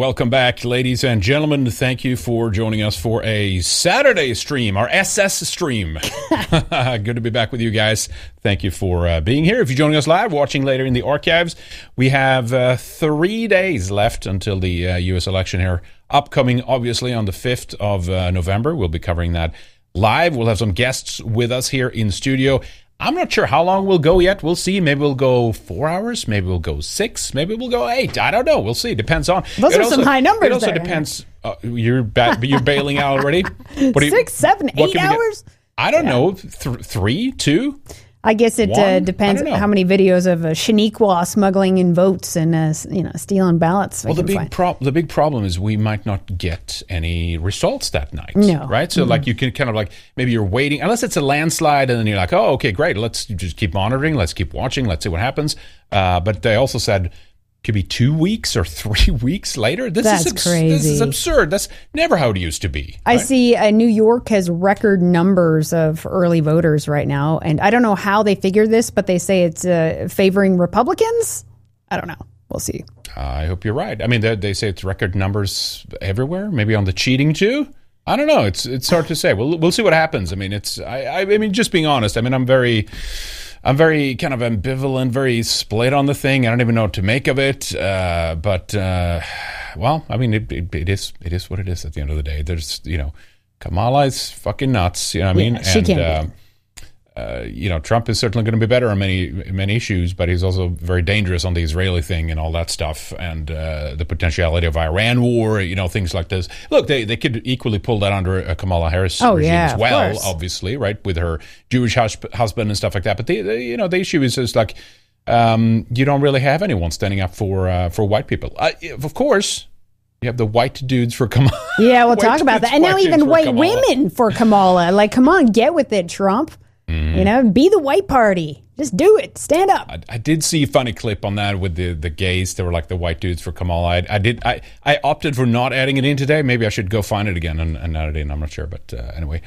Welcome back, ladies and gentlemen. Thank you for joining us for a Saturday stream, our SS stream. Good to be back with you guys. Thank you for uh, being here. If you're joining us live, watching later in the archives, we have uh, three days left until the uh, U.S. election here. Upcoming, obviously, on the 5th of uh, November. We'll be covering that live. We'll have some guests with us here in studio. I'm not sure how long we'll go yet. We'll see. Maybe we'll go four hours. Maybe we'll go six. Maybe we'll go eight. I don't know. We'll see. Depends on. Those it are some high numbers It also there. depends. Uh, you're ba- you're bailing out already. What do you- seven, eight hours? I don't know. Th- three, two. I guess it uh, depends how many videos of a Shaniqua smuggling in votes and uh, you know stealing ballots. we Well, the big find. pro- the big problem is we might not get any results that night. No. right? So like you can kind of like maybe you're waiting unless it's a landslide, and then you're like, oh, okay, great. Let's just keep monitoring. Let's keep watching. Let's see what happens. Uh, but they also said could be two weeks or three weeks later. This That's is This is absurd. That's never how it used to be. I right? see uh, New York has record numbers of early voters right now, and I don't know how they figure this, but they say it's uh, favoring Republicans. I don't know. We'll see. I hope you're right. I mean, they, they say it's record numbers everywhere. Maybe on the cheating too. I don't know. It's it's hard to say. We'll we'll see what happens. I mean, it's I I, I mean, just being honest. I mean, I'm very. I'm very kind of ambivalent, very split on the thing. I don't even know what to make of it. Uh, but uh, well, I mean, it, it, it is it is what it is. At the end of the day, there's you know, Kamala is fucking nuts. You know what I mean? Yeah, she can't uh, uh, you know, Trump is certainly going to be better on many many issues, but he's also very dangerous on the Israeli thing and all that stuff, and uh, the potentiality of Iran war. You know, things like this. Look, they they could equally pull that under a Kamala Harris Oh, regime yeah, as well, obviously, right, with her Jewish hus- husband and stuff like that. But the, the you know the issue is just like um, you don't really have anyone standing up for uh, for white people. Uh, of course, you have the white dudes for Kamala. Yeah, we'll talk about that. And now even white Kamala. women for Kamala. Like, come on, get with it, Trump. Mm-hmm. You know, be the white party. Just do it. Stand up. I, I did see a funny clip on that with the the gays. They were like the white dudes for Kamala. I, I did. I, I opted for not adding it in today. Maybe I should go find it again and, and add it in. I'm not sure, but uh, anyway,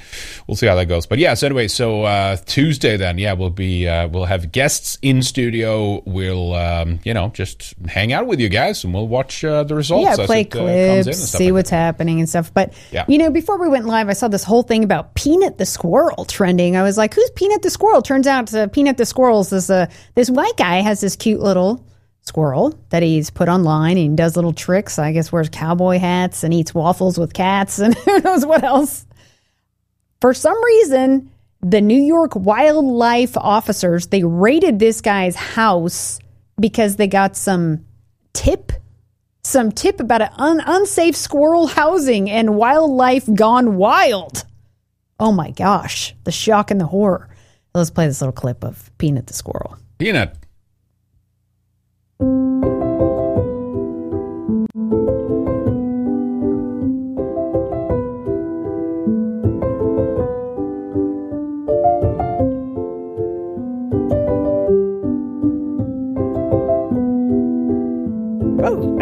we'll see how that goes. But yeah. So anyway, so uh, Tuesday then, yeah, we'll be uh, we'll have guests in studio. We'll um, you know just hang out with you guys and we'll watch uh, the results. yeah, play it, uh, comes in clips, see like what's happening and stuff. But Yeah. you know, before we went live, I saw this whole thing about Peanut the squirrel trending. I was like, "Who's Peanut the squirrel?" Turns out, uh, Peanut the squirrel's this this white guy has this cute little squirrel that he's put online and does little tricks. I guess wears cowboy hats and eats waffles with cats and who knows what else. For some reason, the New York wildlife officers they raided this guy's house because they got some tip some tip about an un- unsafe squirrel housing and wildlife gone wild. Oh my gosh, the shock and the horror. Let's play this little clip of Peanut the squirrel. Peanut.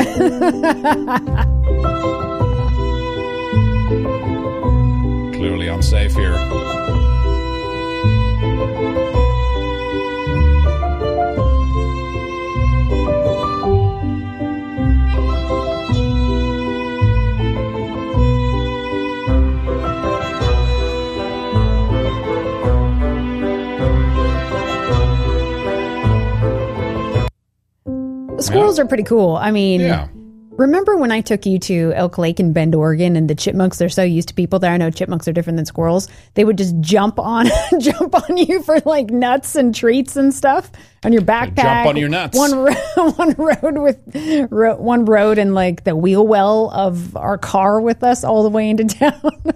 Clearly unsafe here. Squirrels are pretty cool. I mean, Yeah. remember when I took you to Elk Lake in Bend, Oregon, and the chipmunks? They're so used to people there. I know chipmunks are different than squirrels. They would just jump on, jump on you for like nuts and treats and stuff on your backpack. Jump on your nuts. One ro- one road with ro- one road and like the wheel well of our car with us all the way into town.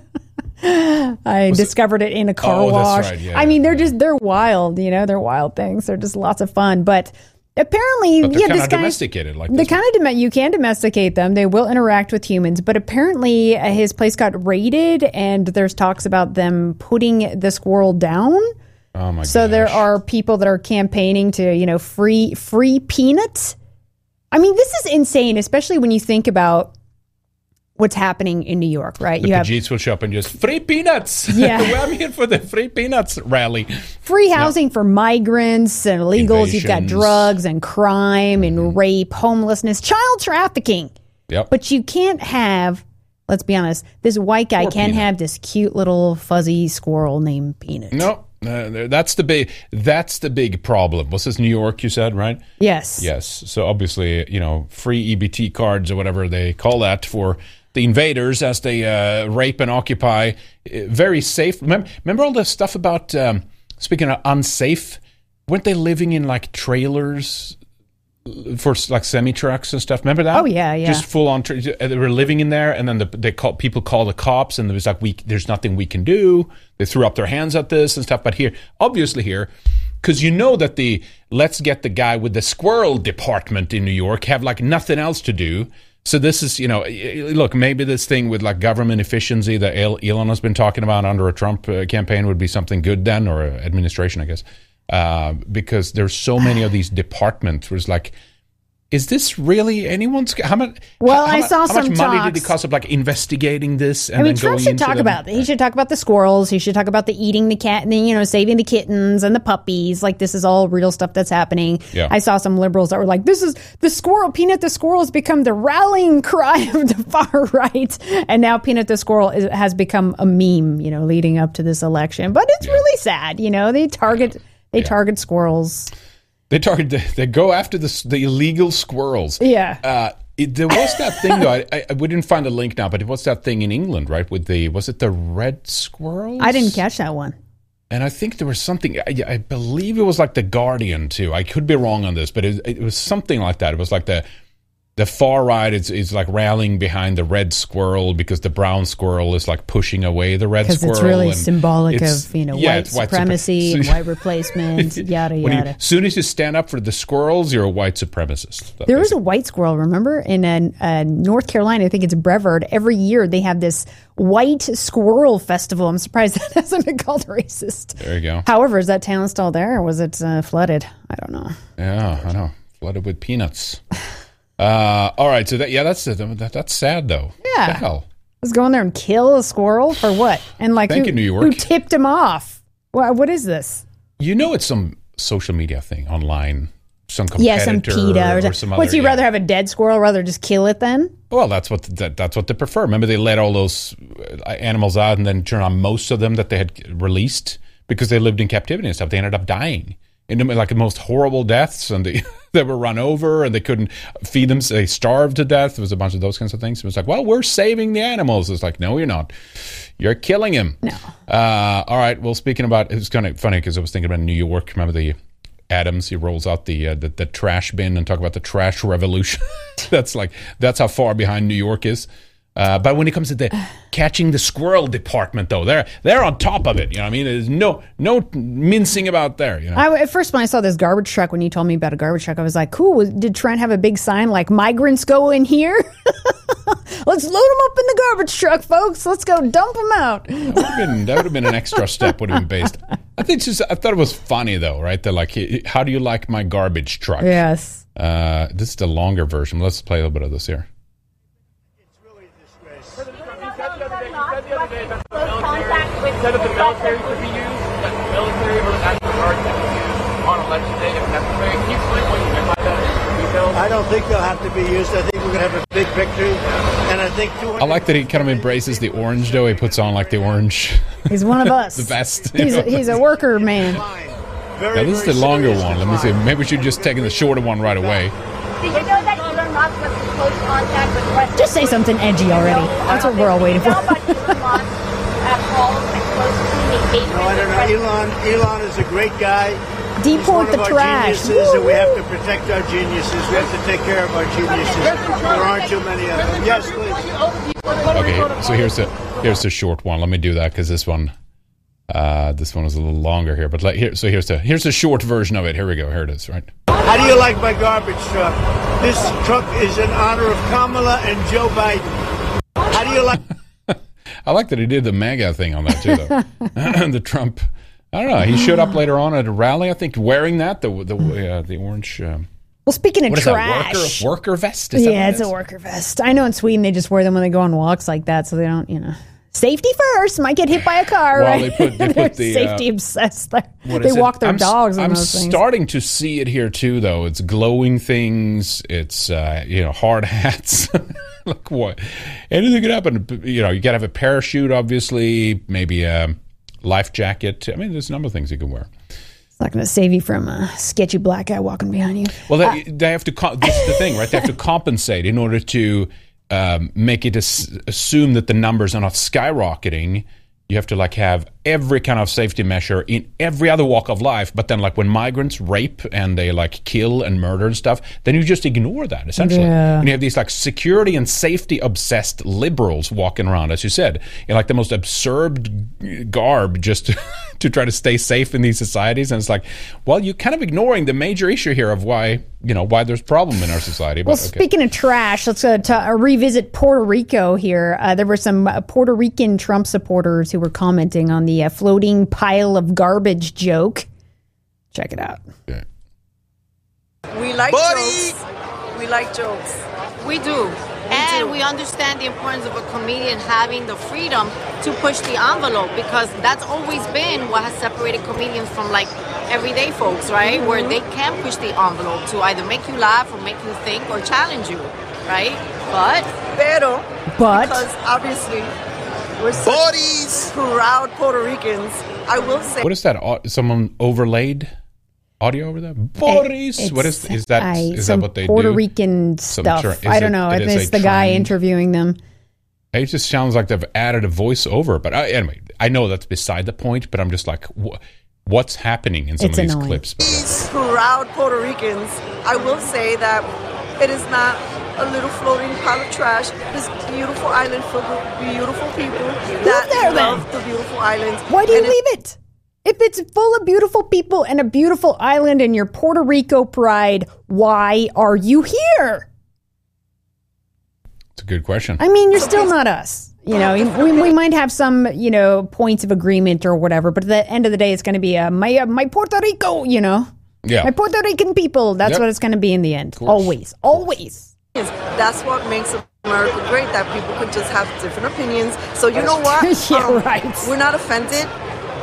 I discovered it in a car Oh, wash. right. Yeah, I mean, they're yeah. just they're wild. You know, they're wild things. They're just lots of fun. But apparently, But they're yeah, kind this of domesticated like the kind of dom- you can domesticate them. They will interact with humans, but apparently uh, his place got raided, and there's talks about them putting the squirrel down. Oh my So there are people that are campaigning to, you know, free free peanuts. I mean, this is insane, especially when you think about what's happening in New York, right? The you have will show up and just free peanuts. Yeah. I'm here for the free peanuts rally. free housing for migrants and illegals. You've got drugs and crime and rape, homelessness, child trafficking. Yep. But you can't have, let's be honest, this white guy Poor can't Peanut. have this cute little fuzzy squirrel named Peanut. No, uh, that's the big. That's the big problem. Was this New York? You said right? Yes. Yes. So obviously, you know, free EBT cards or whatever they call that for the invaders as they uh, rape and occupy. Uh, Very safe. Remember, remember all the stuff about um, speaking of unsafe? Weren't they living in like trailers? For like semi trucks and stuff, remember that? Oh, yeah, yeah. Just full on. Tra- they were living in there, and then the, they call people call the cops, and there was like, "We there's nothing we can do." They threw up their hands at this and stuff. But here, obviously, here, because you know that the let's get the guy with the squirrel department in New York have like nothing else to do. So this is, you know, look, maybe this thing with like government efficiency that Elon has been talking about under a Trump uh, campaign would be something good then, or uh, administration, I guess, uh, because there's so many of these departments. Where it's like, is this really anyone's? How much? Well, how, I saw how some much money did it cost of like investigating this? And I mean, then Trump should talk them? about He should talk about the squirrels. He should talk about the eating the cat, and the, you know, saving the kittens and the puppies. Like this is all real stuff that's happening. Yeah. I saw some liberals that were like, "This is the squirrel. Peanut the squirrel has become the rallying cry of the far right," and now Peanut the squirrel is, has become a meme. You know, leading up to this election. But it's really sad. You know, they target they target squirrels. They target. They, they go after the the illegal squirrels. Yeah. Uh, it, there was that thing though. I, I, we didn't find the link now, but it was that thing in England, right? With the was it the red squirrels? I didn't catch that one. And I think there was something. I, I believe it was like the Guardian too. I could be wrong on this, but it, it was something like that. It was like the the far right is is like rallying behind the red squirrel because the brown squirrel is like pushing away the red Because squirrel. it's really symbolic it's- of you know yeah, white white supre- supremacy and white replacement, yada yada. as soon as you stand up for the squirrels, you're a white supremacist. That There was a white squirrel, remember, in uh, North Carolina. I think it's Brevard. Every year they have this white squirrel festival. I'm surprised that hasn't been called racist. there you go. However, is that town still there or was it uh, flooded? I don't know. Yeah, I know. Flooded with peanuts. Uh, all right, so that yeah, that's that, that's sad though. Yeah. The hell. Let's go in there and kill a squirrel for what? And like, Thank who, you, New York. who tipped him off? Wha what is this? You know, it's some social media thing online. Some competitor Yeah, some PETA or, or something. some What's other. you yeah. rather have a dead squirrel rather just kill it then? Well, that's what that, that's what they prefer. Remember, they let all those uh, animals out and then turn on most of them that they had released because they lived in captivity and stuff. They ended up dying in like the most horrible deaths, and they they were run over and they couldn't feed them. So they starved to death. There was a bunch of those kinds of things. It was like, well, we're saving the animals. It's like, no, you're not. You're killing him. No. Uh, all right. Well, speaking about, it was kind of funny because I was thinking about New York. Remember the Adams? He rolls out the, uh, the the trash bin and talk about the trash revolution. that's like that's how far behind New York is. Uh, but when it comes to the catching the squirrel department, though, they're they're on top of it. You know, what I mean, there's no no mincing about there. You know, I, at first, when I saw this garbage truck, when you told me about a garbage truck, I was like, cool. Did Trent have a big sign like migrants go in here? Let's load them up in the garbage truck, folks. Let's go dump them out. that would have been that would have been an extra step. Would have been based. I think it's just I thought it was funny though, right? They're like, how do you like my garbage truck? Yes. Uh, this is the longer version. Let's play a little bit of this here. Instead of the military to be used, that the military or the National Guard can be used on election day if necessary. Can you explain what you meant by that? I don't think they'll have to be used. I think we're going to have a big victory. And I think 200. I like that he kind of embraces the orange though. He puts on like the orange. He's one of us. The best. He's a, he's a worker man. Very, Now this is the longer one. Let me see. Maybe we should just taking the shorter one right away. Did you know that you are not supposed to close contact with Just say something edgy already. That's what we're all waiting for. How about Elon uh, calls and close communication No, I don't know. Elon, Elon is a great guy. He's Deport one the of our trash. geniuses, and we have to protect our geniuses. We have to take care of our geniuses. There aren't too many of them. Yes, please. Okay, so here's the here's the short one. Let me do that because this one, uh, this one is a little longer here. But like here, so here's the here's the short version of it. Here we go. Here it is. Right. How do you like my garbage truck? This truck is in honor of Kamala and Joe Biden. How do you like? I like that he did the MAGA thing on that too, though. the Trump. I don't know. He showed up later on at a rally. I think wearing that the the uh, the orange. Um, Well, speaking of trash. that? Worker worker vest. Yeah, it's it a worker vest. I know in Sweden they just wear them when they go on walks like that, so they don't, you know, safety first. Might get hit by a car. Well, right? they put- they They're put the, uh, safety obsessed. They're- They it? walk their I'm dogs. I'm those things. starting to see it here too, though. It's glowing things. It's uh, you know hard hats. Look what anything could happen. You know, you got to have a parachute, obviously. Maybe a life jacket. I mean, there's a number of things you can wear. It's not going to save you from a sketchy black guy walking behind you. Well, they, they have to. This is the thing, right? They have to compensate in order to um, make it as, assume that the numbers are not skyrocketing. You have to like have every kind of safety measure in every other walk of life. But then, like when migrants rape and they like kill and murder and stuff, then you just ignore that essentially. Yeah. And you have these like security and safety obsessed liberals walking around, as you said, in like the most absurd garb just to, to try to stay safe in these societies. And it's like, well, you're kind of ignoring the major issue here of why you know why there's problem in our society. But Well, okay. speaking of trash, let's uh, ta- uh, revisit Puerto Rico here. Uh, there were some uh, Puerto Rican Trump supporters who were commenting on the uh, floating pile of garbage joke. Check it out. We like Buddy! jokes. We like jokes. We do. and we understand the importance of a comedian having the freedom to push the envelope because that's always been what has separated comedians from like everyday folks, right? Where they can push the envelope to either make you laugh or make you think or challenge you, right? But Pero, But- because obviously we're such Buddies! proud Puerto Ricans, I will say what is that? Someone overlaid audio over there? Boris. It's, What is is that? I- Is some that what they do? Puerto do? Rican Some stuff? tra- I don't it- know. it is It's a the guy interviewing them. It just sounds like they've added a voiceover. But I, anyway, I know that's beside the point. But I'm just like, wh- what's happening in some It's of these annoying. clips? proud Puerto Ricans, I will say that it is not a little floating pile of trash. This beautiful island filled with beautiful people that there, then. love the beautiful island. Why do you And leave it? If it's full of beautiful people and a beautiful island and your Puerto Rico pride, why are you here? It's a good question. I mean, you're still not us. You know, we, we might have some, you know, points of agreement or whatever, but at the end of the day, it's going to be uh, my uh, my Puerto Rico. You know, yeah. my Puerto Rican people. That's Yep. what it's going to be in the end. Always, always. Is that's what makes America great. That people could just have different opinions. So you know what? Yeah, Um, right. We're not offended.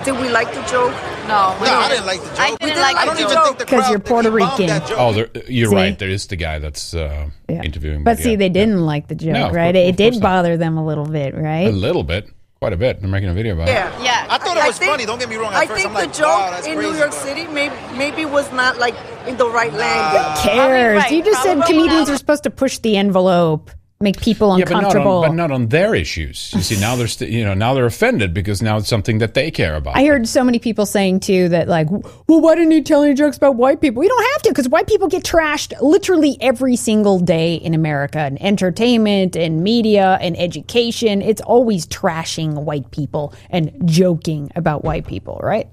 Did we like the joke? no, we No, I didn't. didn't like the joke. I didn't like I the don't even joke. think the 'Cause crowd you're Puerto Rican. Oh, you're See? right. There is the guy that's uh, Yeah. interviewing. But see, yeah, they didn't like the joke, No, of right? course- it did course not. bother them a little bit, right? a little bit, quite a bit. They're making a video about it. Yeah. Yeah. I thought it was think- funny. Don't get me wrong. At I first, think I'm like, the joke wow, in crazy. New York but- City maybe maybe was not like in the right language. cares? right. You just said comedians not. are supposed to push the envelope, make people Yeah, but not, uncomfortable. on, but not on their issues. You see, now they're st- you know now they're offended because now it's something that they care about. I heard so many people saying too that like, well, why didn't you tell any jokes about white people? You don't have to because white people get trashed literally every single day in America, in entertainment and media and education. It's always trashing white people and joking about white people, right?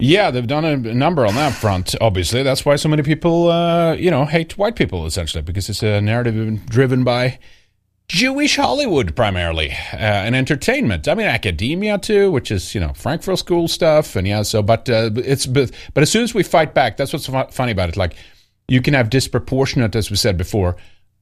Yeah, they've done a, number on that front. Obviously, that's why so many people, uh, you know, hate white people essentially because it's a narrative driven by Jewish Hollywood primarily uh, and entertainment. I mean, academia too, which is you know Frankfurt School stuff, and yeah. So, but uh, it's but, but as soon as we fight back, that's what's funny about it. Like you can have disproportionate, as we said before,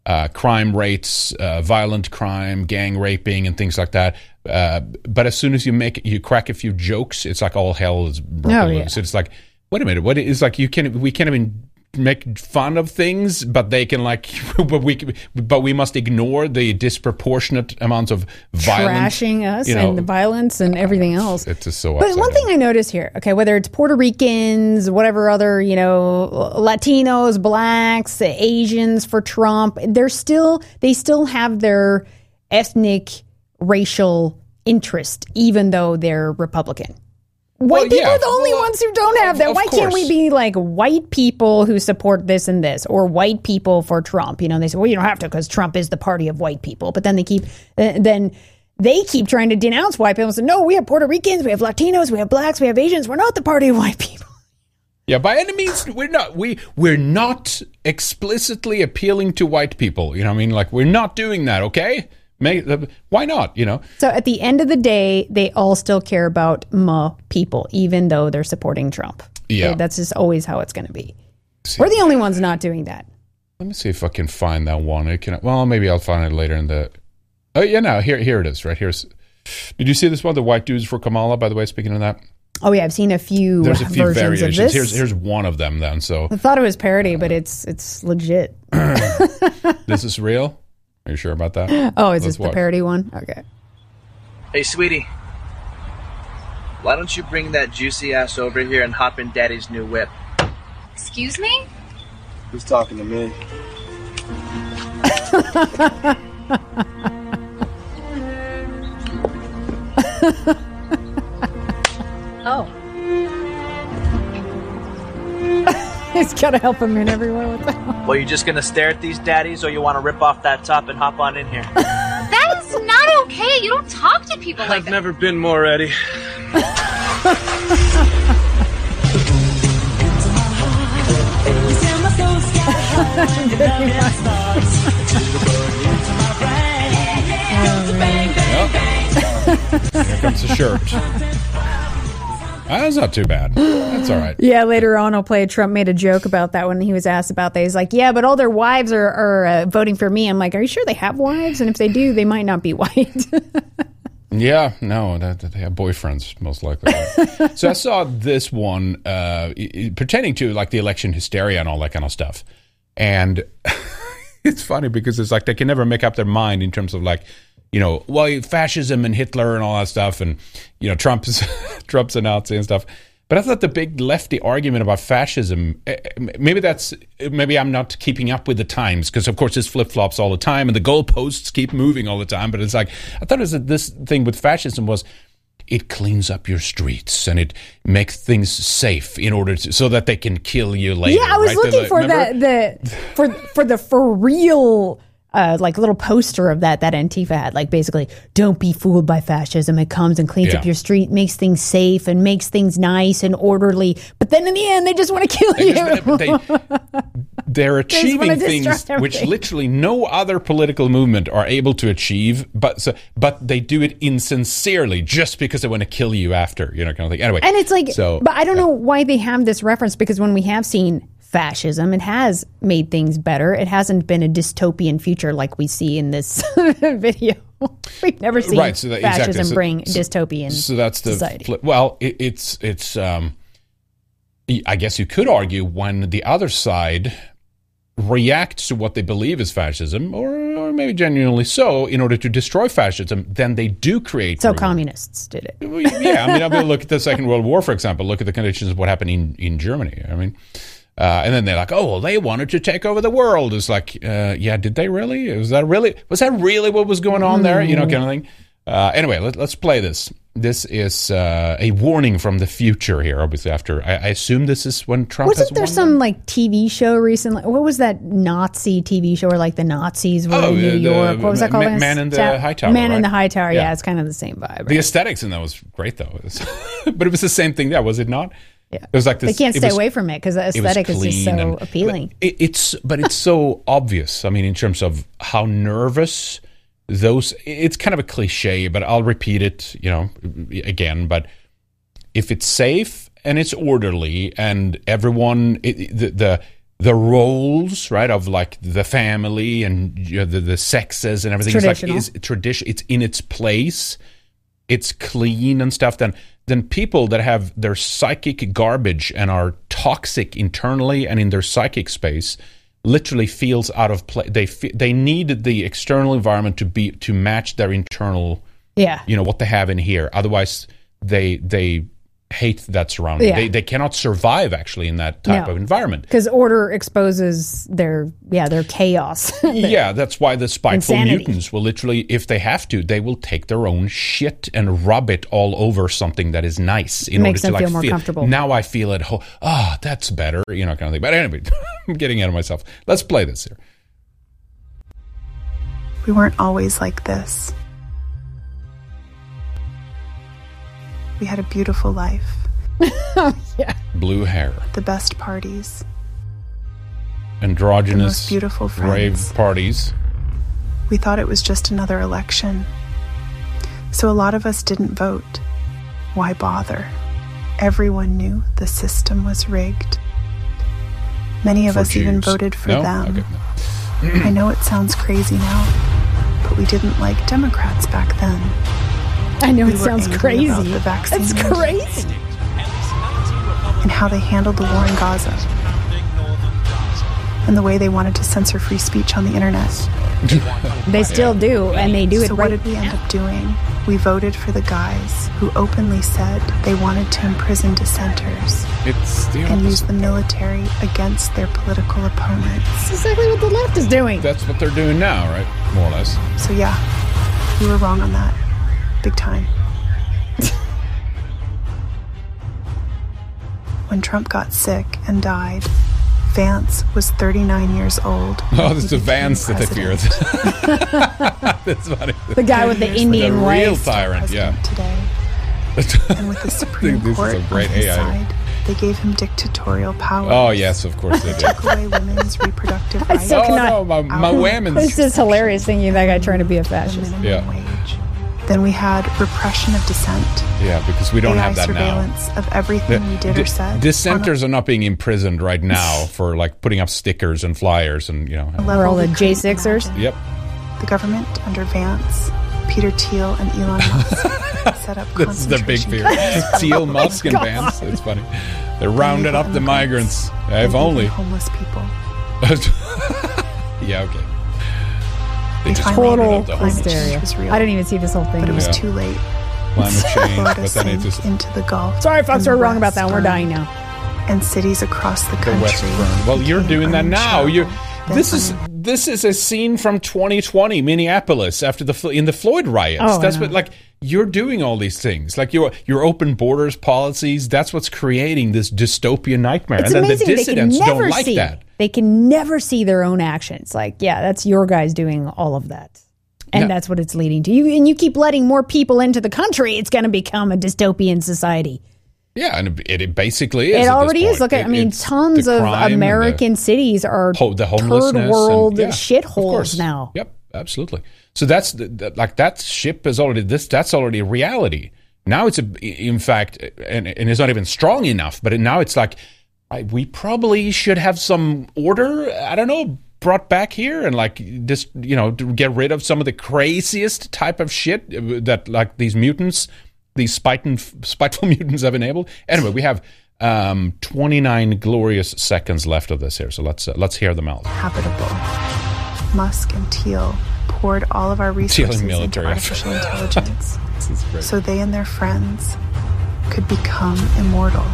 uh, crime rates, uh, violent crime, gang raping, and things like that. Uh, but as soon as you make you crack a few jokes, it's like all hell is broken Oh, yeah. loose. It's like, wait a minute, what is like you can we can't even make fun of things, but they can like, but we but we must ignore the disproportionate amounts of violence. Trashing us you know, and the violence and everything else. It's just so. But one thing. I notice here, okay, whether it's Puerto Ricans, whatever other, you know, Latinos, blacks, Asians for Trump, they're still they still have their ethnic racial interest even though they're Republican. White Well, people yeah. are the only Well, ones who don't have that. of Why can't we be like white people who support this and this, or white people for Trump? You know, they say, well, you don't have to because Trump is the party of white people. But then they keep, uh, then they keep trying to denounce white people and say, no, we have Puerto Ricans, we have Latinos, we have blacks, we have Asians. We're not the party of white people. Yeah, by any means, we're not. We we're not explicitly appealing to white people. You know, what I mean, like we're not doing that. Okay, May, uh, why not? You know, So at the end of the day, they all still care about ma people, even though they're supporting Trump. Yeah. That's just always how it's going to be. We're the only ones not doing that. let me see if I can find that one. I can, well, maybe I'll find it later in the. Oh yeah, no, here here it is. Right here's Did you see this one? The white dudes for Kamala. By the way, speaking of that, Oh yeah, I've seen a few there's a few versions variations. of this. Here's here's one of them. Then, so I thought it was parody, but it's it's legit. this is real. Are you sure about that? Oh, is Let's this the parody one? Okay. Hey, sweetie. Why don't you bring that juicy ass over here and hop in daddy's new whip? Excuse me? Who's talking to me? Oh. He's got to help him in everywhere with that. Well, you just gonna stare at these daddies, or you want to rip off that top and hop on in here? That is not okay. You don't talk to people like that. I've that. never been more ready. Here comes the shirt. Ah, That's not too bad. That's all right. Yeah, later on, I'll play. Trump made a joke about that when he was asked about that. He's like, "Yeah, but all their wives are, are uh, voting for me." I'm like, "Are you sure they have wives? And if they do, they might not be white." Yeah, no, that, that they have boyfriends most likely. right? so I saw this one uh, pertaining to like the election hysteria and all that kind of stuff, and it's funny because it's like they can never make up their mind in terms of like you know well fascism and Hitler and all that stuff, and you know Trump's Trump's a Nazi and stuff. But I thought the big lefty argument about fascism, eh, eh, maybe that's maybe I'm not keeping up with the times because of course this flip flops all the time and the goalposts keep moving all the time. But it's like I thought it was this thing with fascism was it cleans up your streets and it makes things safe in order to so that they can kill you later. yeah, I was right? looking for remember? the the for for the for real. Uh, like a little poster of that that Antifa had, like basically, don't be fooled by fascism. It comes and cleans Yeah. up your street, makes things safe, and makes things nice and orderly. But then in the end, they just want to kill They you. just- they, they're achieving wanna things which literally no other political movement are able to achieve, but so, but they do it insincerely just because they want to kill you after, you know, kind of thing. Anyway, And it's like, so, but I don't know why they have this reference because when we have seen fascism, it has made things better. It hasn't been a dystopian future like we see in this video. We've never seen Right, so that- fascism exactly. So- bring so- dystopian. so that's the society. flip. Well, it, it's it's. Um, I guess you could argue when the other side reacts to what they believe is fascism, or, or maybe genuinely so, in order to destroy fascism, then they do create. so communists did it. Yeah, I mean, I mean, look at the Second World War, for example. Look at the conditions of what happened in, in Germany. I mean, uh, and then they're like, oh, well, they wanted to take over the world. It's like, uh, yeah, did they really? Was that really? Was that really what was going on there? You know, kind of thing. Uh, anyway, let, let's play this. This is uh, a warning from the future here. Obviously, after I, I assume this is when Trump Wasn't there some like TV show recently? What was that Nazi TV show where like the Nazis were Oh, in New the- York? What was that called? Ma- Man in the Ta- High Tower, Man in the High Tower. Yeah, Yeah. it's kind of the same vibe. The aesthetics in that was great, though. But it was the same thing there, was it not? Yeah. It was like this. they can't stay was- away from it because the aesthetic is just so appealing. It, it's but it's so obvious. I mean, in terms of how nervous those. It's kind of a cliche, but I'll repeat it. You know, again. But if it's safe and it's orderly and everyone it, the the the roles right of like the family and you know, the the sexes and everything is like traditional. is tradition. It's in its place it's clean and stuff, then then people that have their psychic garbage and are toxic internally and in their psychic space literally feels out of place. They fe- they need the external environment to be to match their internal, Yeah. you know, what they have in here. Otherwise, they they hate that surrounding. Yeah. They they cannot survive actually in that type No. of environment. Because order exposes their yeah their chaos. yeah, that's why the spiteful Insanity. mutants will literally, if they have to, they will take their own shit and rub it all over something that is nice in Makes order to them like feel more comfortable. Now I feel at home. Ah, that's better, you know, kind of thing. But anyway, I'm getting out of myself. Let's play this here. We weren't always like this. We had a beautiful life, oh, yeah. Blue hair, the best parties. androgynous, The most beautiful rave friends. parties. We thought it was just another election. So a lot of us didn't vote. Why bother? Everyone knew the system was rigged. Many of For us even voted for No? them. Okay. I know it sounds crazy now, but we didn't like Democrats back then. I know We it sounds crazy. about the vaccine That's crazy. and how they handled the war in Gaza, and the way they wanted to censor free speech on the internet. They still do, and they do it so right what did we end up doing? We voted for the guys who openly said they wanted to imprison dissenters It's the and use the military against their political opponents. That's exactly what the left is doing. That's what they're doing now, right? More or less. So yeah, we were wrong on that. Big time. when Trump got sick and died, Vance was 39 years old. Oh, this is Vance that they fear. That's funny. The guy with the The Indian real waist. tyrant, yeah. today. And with the Supreme This is Court a great on his AI. side, they gave him dictatorial power. Oh yes, of course they did. Took away women's reproductive I rights. still Oh cannot. no, my, my women's. It's just hilarious thinking that guy trying to be a fascist. Yeah. wage. Then we had repression of dissent. Yeah, because we don't AI have that now. surveillance of everything we did Di- or said. Dissenters are not being imprisoned right now for like putting up stickers and flyers and you know. on a all the J6ers. imagine. Yep. The government under Vance, Peter Thiel, and Elon Musk set up This is the big fear. camps Thiel, oh Musk, and Vance. It's funny. They rounded up the migrants. and If only. homeless people. yeah. Okay. They They just Total up the climate homeless. change hysteria. was real. I didn't even see this whole thing. But it was Yeah. too late. Climate change, but then it just into the Gulf. Sorry, folks, we're wrong about West that. We're dying now. And cities across the the country. West burned. Well, you're doing that now. You. uninsurable. This is this is a scene from 2020 Minneapolis after the in the Floyd riots. Oh, that's what like you're doing all these things. Like your your open borders policies. That's what's creating this dystopian nightmare. It's and then the amazing they can never don't like see. that. They can never see their own actions. Like, yeah, that's your guys doing all of that. And Yeah. that's what it's leading to. You and you keep letting more people into the country, it's going to become a dystopian society. Yeah, and it, it basically is. It already is. Look at, It- I mean, tons of and the American cities are ho- the homelessness third and- world yeah, shitholes now. Yep, absolutely. So that's the, the- like that ship is already this. That's already a reality. Now it's a, in fact, and, and it's not even strong enough. But now it's like I, we probably should have some order. I don't know. Brought back here and like just you know get rid of some of the craziest type of shit uh, that like these mutants, these spiteful, spiteful mutants have enabled. Anyway, we have um, 29 glorious seconds left of this here, so let's uh, let's hear them out. habitable. Musk and Thiel poured all of our resources into artificial intelligence This is great. so they and their friends could become immortal.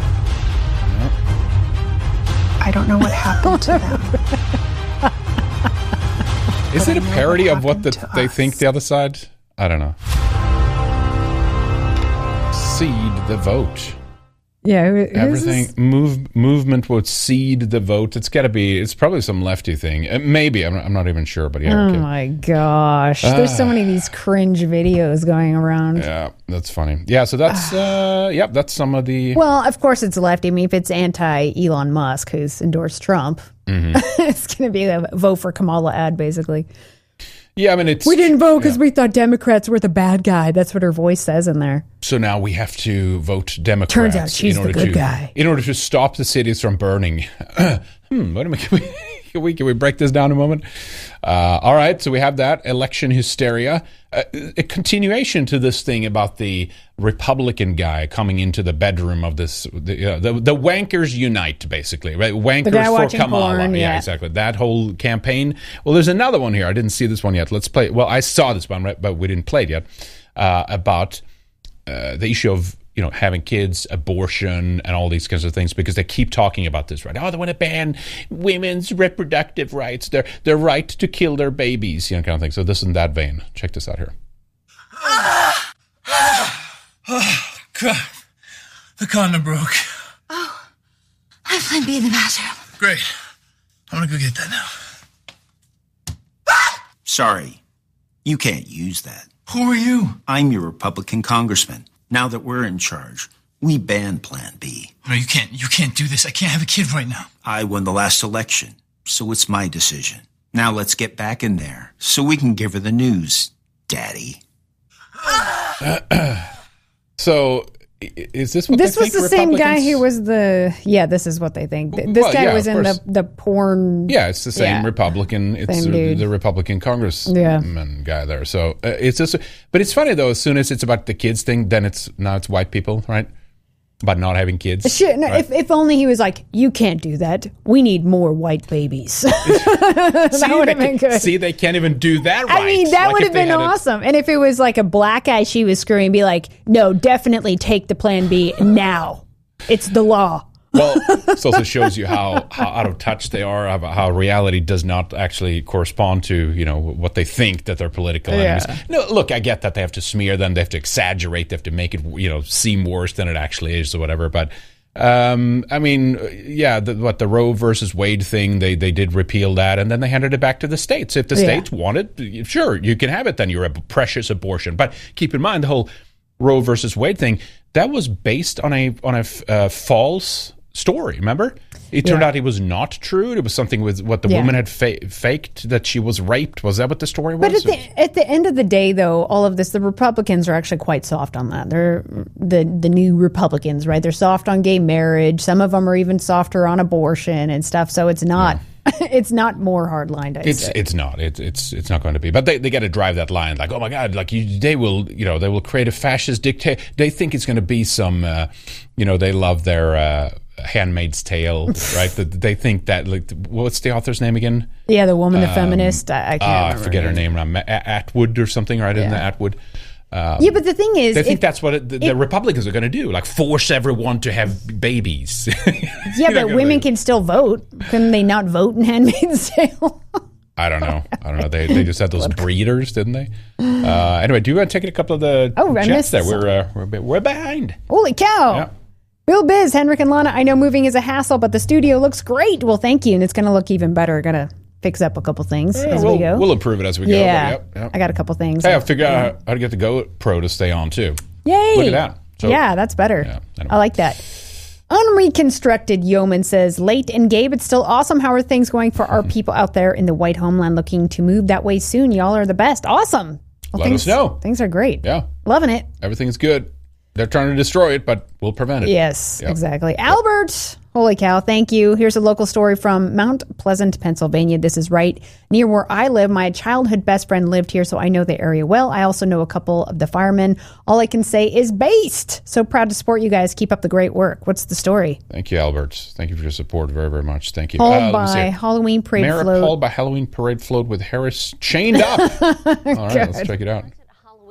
I don't know what happened to them. Is it a parody of what the, they think the other side? I don't know. Seed the vote. Yeah, Everything move movement would seed the vote. It's got to be. It's probably some lefty thing. Uh, maybe I'm not, I'm not even sure. But yeah, Oh my gosh. There's so many of these cringe videos going around. yeah, that's funny. Yeah, so that's uh, yep, that's some of the. Well, of course it's lefty. I mean, if it's anti Elon Musk, who's endorsed Trump, Mm-hmm. it's going to be a vote for Kamala ad, basically. Yeah, I mean it's. We didn't vote because yeah. we thought Democrats were the bad guy. That's what her voice says in there. So now we have to vote Democrats. Turns out she's in the good to, guy. In order to stop the cities from burning. hmm, wait a minute. Can we, can we, can we break this down a moment? Uh, all right, so we have that election hysteria. A continuation to this thing about the Republican guy coming into the bedroom of this. The, uh, the, the wankers unite, basically, right? Wankers for Kamala. porn, yeah, yeah. exactly. That whole campaign. Well, there's another one here. I didn't see this one yet. Let's play. it. Well, I saw this one, right, but we didn't play it yet. Uh, about uh, the issue of you know having kids, abortion, and all these kinds of things because they keep talking about this, right? Oh, they want to ban women's reproductive rights, their their right to kill their babies, you know, kind of thing. So this is in that vein. Check this out here. Ah! Ah! Oh, God, the condom broke. Oh, I have plan B in the bathroom. Great. I'm gonna go get that now. Ah! Sorry, you can't use that. Who are you? I'm your Republican congressman. Now that we're in charge, we ban Plan B. No, you can't. You can't do this. I can't have a kid right now. I won the last election, so it's my decision. Now let's get back in there so we can give her the news, Daddy. So Is this what this was the same guy who was the yeah. This is what they think. This Well, guy yeah, was in the the porn. Yeah, it's the same Yeah. Republican. It's Same the, the Republican congressman Yeah. guy there. So uh, it's just, but it's funny though. As soon as it's about the kids thing, then it's now it's white people, right? About not having kids. Shit, no, right? if, if only he was like, you can't do that. We need more white babies. that see, would they have been good. See, they can't even do that right. I mean, that Like, would have been awesome. And if it was like a black guy she was screwing, be like, no, definitely take the plan B now. It's the law. Well, this also shows you how, how out of touch they are, how, how reality does not actually correspond to you know what they think that they're political Yeah. enemies. No, look, I get that they have to smear them, they have to exaggerate, they have to make it you know seem worse than it actually is, or whatever. But um, I mean, yeah, the, what the Roe versus Wade thing, they they did repeal that, and then they handed it back to the states. If the Yeah. states want it, sure, you can have it. Then you're a precious abortion. But keep in mind the whole Roe versus Wade thing that was based on a on a uh, false story. Remember, it turned Yeah. out it was not true. It was something with what the Yeah. woman had fa- faked that she was raped. Was that what the story was? But at the at the end of the day, though, all of this, the Republicans are actually quite soft on that. They're the the new Republicans, right? They're soft on gay marriage. Some of them are even softer on abortion and stuff. So it's not it's not more hardlined. I'd it's say. it's not it's it's it's not going to be but they, they got to drive that line like oh my god like you, they will you know they will create a fascist dictator they think it's going to be some uh, you know they love their uh, handmaid's tale right That they think that like what's the author's name again yeah, the woman, the Um, feminist. I, I can't Ah, I forget her name Ma- Atwood or something right Yeah. it Atwood um, Yeah, but the thing is, they think if- that's what it, the, the Republicans are going to do, like force everyone to have babies. yeah, but women can still vote. Couldn't they not vote in Handmaid's Tale? I don't know. I don't know. They, they just had those breeders, didn't they? Uh, anyway, do you want to take a couple of the Oh, I jets missed there? We're, uh, we're we're behind. Holy cow! Yeah. Bill Biz, Henrik and Lana. I know moving is a hassle, but the studio looks great. Well, thank you, and it's going to look even better. Going to fix up a couple things Yeah, as we'll, we go. we'll improve it as we go. yeah, Yep, yep. I got a couple things. Hey, I'll figure out how to get the Go Pro to stay on too. Yay! Look at that. So- yeah, that's better. Yeah, anyway. I like that. Unreconstructed Yeoman says, late and Gabe, it's still awesome. How are things going for our people out there in the white homeland looking to move that way soon? Y'all are the best. Awesome. Well, Let things, us know. Things are great. Yeah, Loving it. everything's good. They're trying to destroy it, but we'll prevent it. Yes, Yep. exactly. Albert, holy cow, thank you. Here's a local story from Mount Pleasant, Pennsylvania. This is right near where I live. My childhood best friend lived here, so I know the area well. I also know a couple of the firemen. All I can say is based. So proud to support you guys. Keep up the great work. What's the story? Thank you, Albert. Thank you for your support very, very much. Thank you. Hauled Uh, by. Halloween Parade Mara Float. Paul by Halloween Parade Float with Harris chained up. All right, let's check it out.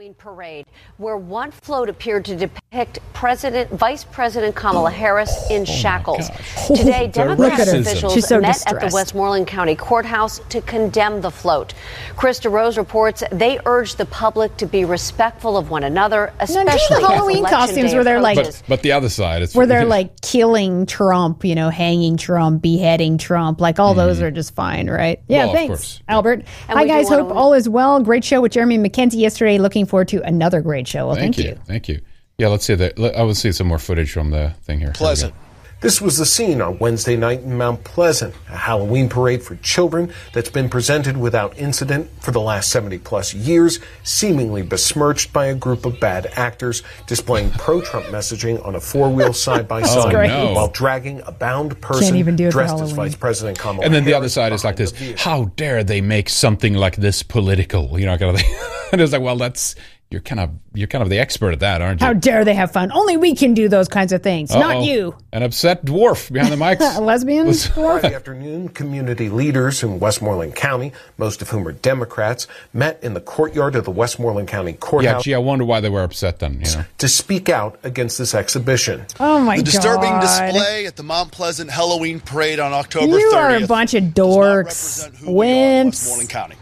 Halloween parade, where one float appeared to depict President, Vice President Kamala Harris in shackles. Today, The Democratic officials so met at the Westmoreland County Courthouse to condemn the float. Krista Rose reports they urged the public to be respectful of one another, do the especially as Halloween costumes Day where they're like- But but the other side, it's Where they're like killing Trump, you know, hanging Trump, beheading Trump. Like all those are just fine, right? Yeah, Mm-hmm. Well, thanks. Albert. And Hi, guys. wanna- Hope all is well. Great show with Jeremy MacKenzie yesterday. Looking forward to another great show. Well, thank, thank, you. thank you. Yeah, let's see that. let- I will see some more footage from the thing here. Here. Pleasant. This was the scene on Wednesday night in Mount Pleasant, a Halloween parade for children that's been presented without incident for the last 70 plus years, seemingly besmirched by a group of bad actors displaying pro Trump messaging on a four wheel side by Oh, side no. while dragging a bound person even do dressed as Vice President Kamala And then the other side is like this. How dare they make something like this political? You know, kind of thing. and it's like, well, that's you're kind of you're kind of the expert at that, aren't you? How dare they have fun? Only we can do those kinds of things, not Uh-oh. you. An upset dwarf behind the mics. A lesbian? Friday afternoon, community leaders in Westmoreland County, most of whom are Democrats, met in the courtyard of the Westmoreland County courthouse. yeah, Courthouse gee, I wonder why they were upset then. You know, to speak out against this exhibition. Oh my the disturbing god! display at the Mount Pleasant Halloween Parade on October You 30th are a bunch of dorks, represent who we are in Westmoreland County.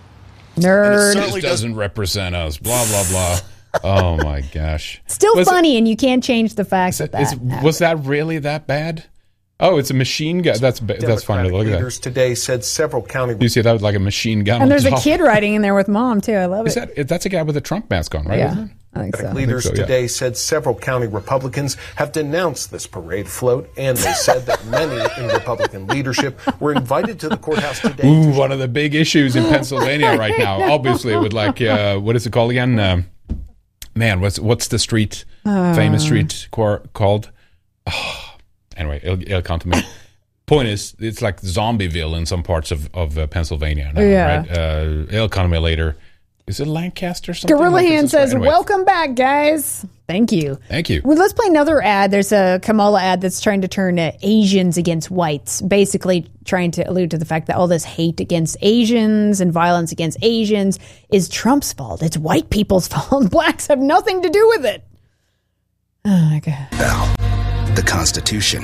Nerds. certainly doesn't represent us. Blah blah blah. oh my gosh. Still Was it- funny, and you can't change the fact that is- that. was that really that bad? Oh, it's a machine gun. That's ba- that's funny. Democratic Look at leaders that. today said several county You see that was like a machine gun. and on there's a kid riding in there with mom too. I love Is it. that that's a guy with a Trump mask on, right? yeah, Isn't it? I think so. leaders so, yeah. today said several county Republicans have denounced this parade float, and they said that many in Republican leadership were invited to the courthouse today. Ooh, one of the big issues in Pennsylvania right now. Obviously, with like uh, what is it called again? Um man, what's what's the street Uh. famous street cor- called? anyway, it'll, it'll come to me. Point is, it's like Zombieville in some parts of of uh, Pennsylvania. Now, Yeah. right? Uh, it'll come to me later. Is it Lancaster? or Something Gorilla Like Hand it's- says, anyway, "Welcome back, guys. Thank you." Thank you. Well, let's play another ad. There's a Kamala ad that's trying to turn uh, Asians against whites, basically trying to allude to the fact that all this hate against Asians and violence against Asians is Trump's fault. It's white people's fault. Blacks have nothing to do with it. Oh my god. The Constitution,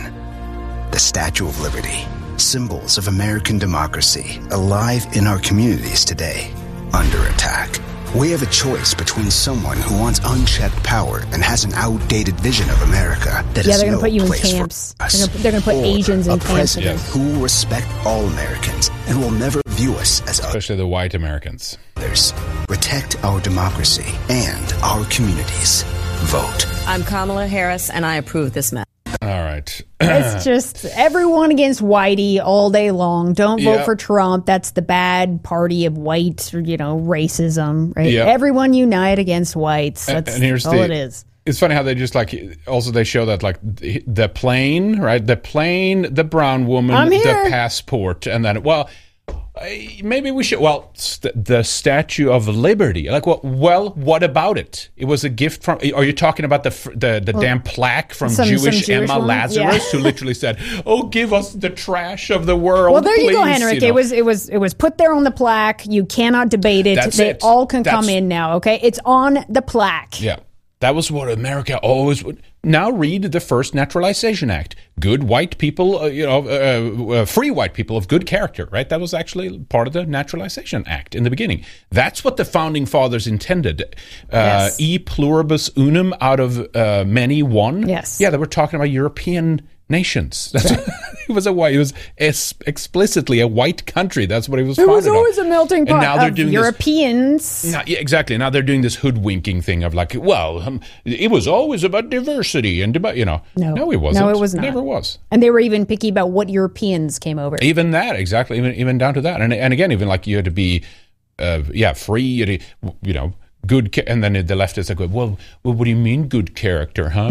the Statue of Liberty, symbols of American democracy, alive in our communities today, under attack. We have a choice between someone who wants unchecked power and has an outdated vision of America that yeah, has they're going no to put you in place for camps. us, They're gonna- they're going to put or Asians in a camps. president who will respect all Americans and will never view us as especially the white Americans. others, protect our democracy and our communities. Vote. I'm Kamala Harris, and I approve this message. All right. It's just everyone against Whitey all day long. Don't vote Yeah. for Trump. That's the bad party of whites, you know, racism, right? Yeah. Everyone unite against whites. That's and here's all the, it is. It's funny how they just like also they show that like the plane, right? The plane, the brown woman, the passport, and then well, maybe we should. Well, st- the Statue of Liberty. Like, well, well, what about it? It was a gift from. Are you talking about the the the Well, damn plaque from some- some Jewish, Jewish Emma one? Lazarus, Yeah. who literally said, "Oh, give us the trash of the world." Well, there you go, please," Henrik. know? It was it was it was put there on the plaque. You cannot debate it. That's they it. all can come in now. Okay, it's on the plaque. Yeah. That was what America always would. Now read the first Naturalization Act. Good white people, uh, you know, uh, uh, free white people of good character, right? That was actually part of the Naturalization Act in the beginning. That's what the founding fathers intended. Uh, Yes. E pluribus unum, out of uh, many one. Yes. Yeah, they were talking about European nations. That's it was a white. It was es- explicitly a white country. That's what it was. It was always a melting pot And now they're of doing this Europeans. now, yeah, exactly. Now they're doing this hoodwinking thing of like, well, um, it was always about diversity and about, you know. No. no, it wasn't. No, it was not. Never was. And they were even picky about what Europeans came over. Even that, exactly. Even even down to that. And and again, even like you had to be, uh, yeah, free. You, had to, you know, good. Ca- and then the leftists are going, well, well, what do you mean good character, huh?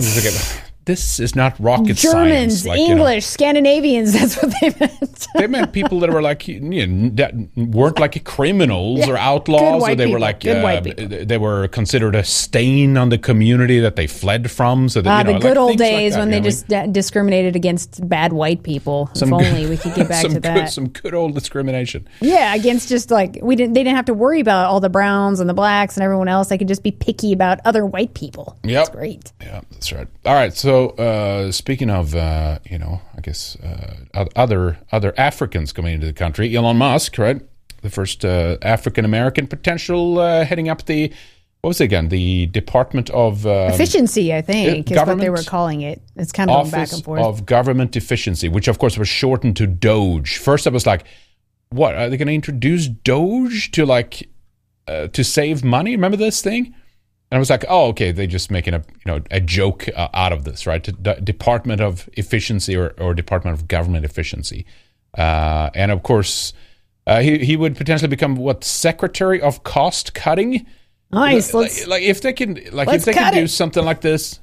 Like, this is not rocket Germans, science. Like, you know. English, Scandinavians. That's what they meant. they meant people that were like you know, that weren't like criminals Yeah, or outlaws, or they were like uh, they were considered a stain on the community that they fled from. So that, Ah, you know, the good like old like days that, when they know, just uh, discriminated against bad white people. some if good- only we could get back to good, that. some good old discrimination. Yeah, against just like we didn't. They didn't have to worry about all the browns and the blacks and everyone else. They could just be picky about other white people. Yep. That's great. Yeah, that's right. All right. So uh, speaking of, uh, you know, I guess uh, other other Africans coming into the country, Elon Musk, right? The first uh, African American potential uh, heading up the what was it again? The Department of um, Efficiency, I think, is what they were calling it. It's kind of going back and forth. of Government Efficiency, which of course was shortened to Doge. First, I was like, "What are they going to introduce Doge to like uh, to save money?" Remember this thing? And I was like, "Oh, okay, they're just making a you know a joke uh, out of this, right? D- Department of Efficiency or, or Department of Government Efficiency." Uh, and of course, uh, he he would potentially become what Secretary of Cost Cutting. Nice. Like, Let's like if they can like if they can cut do something like this,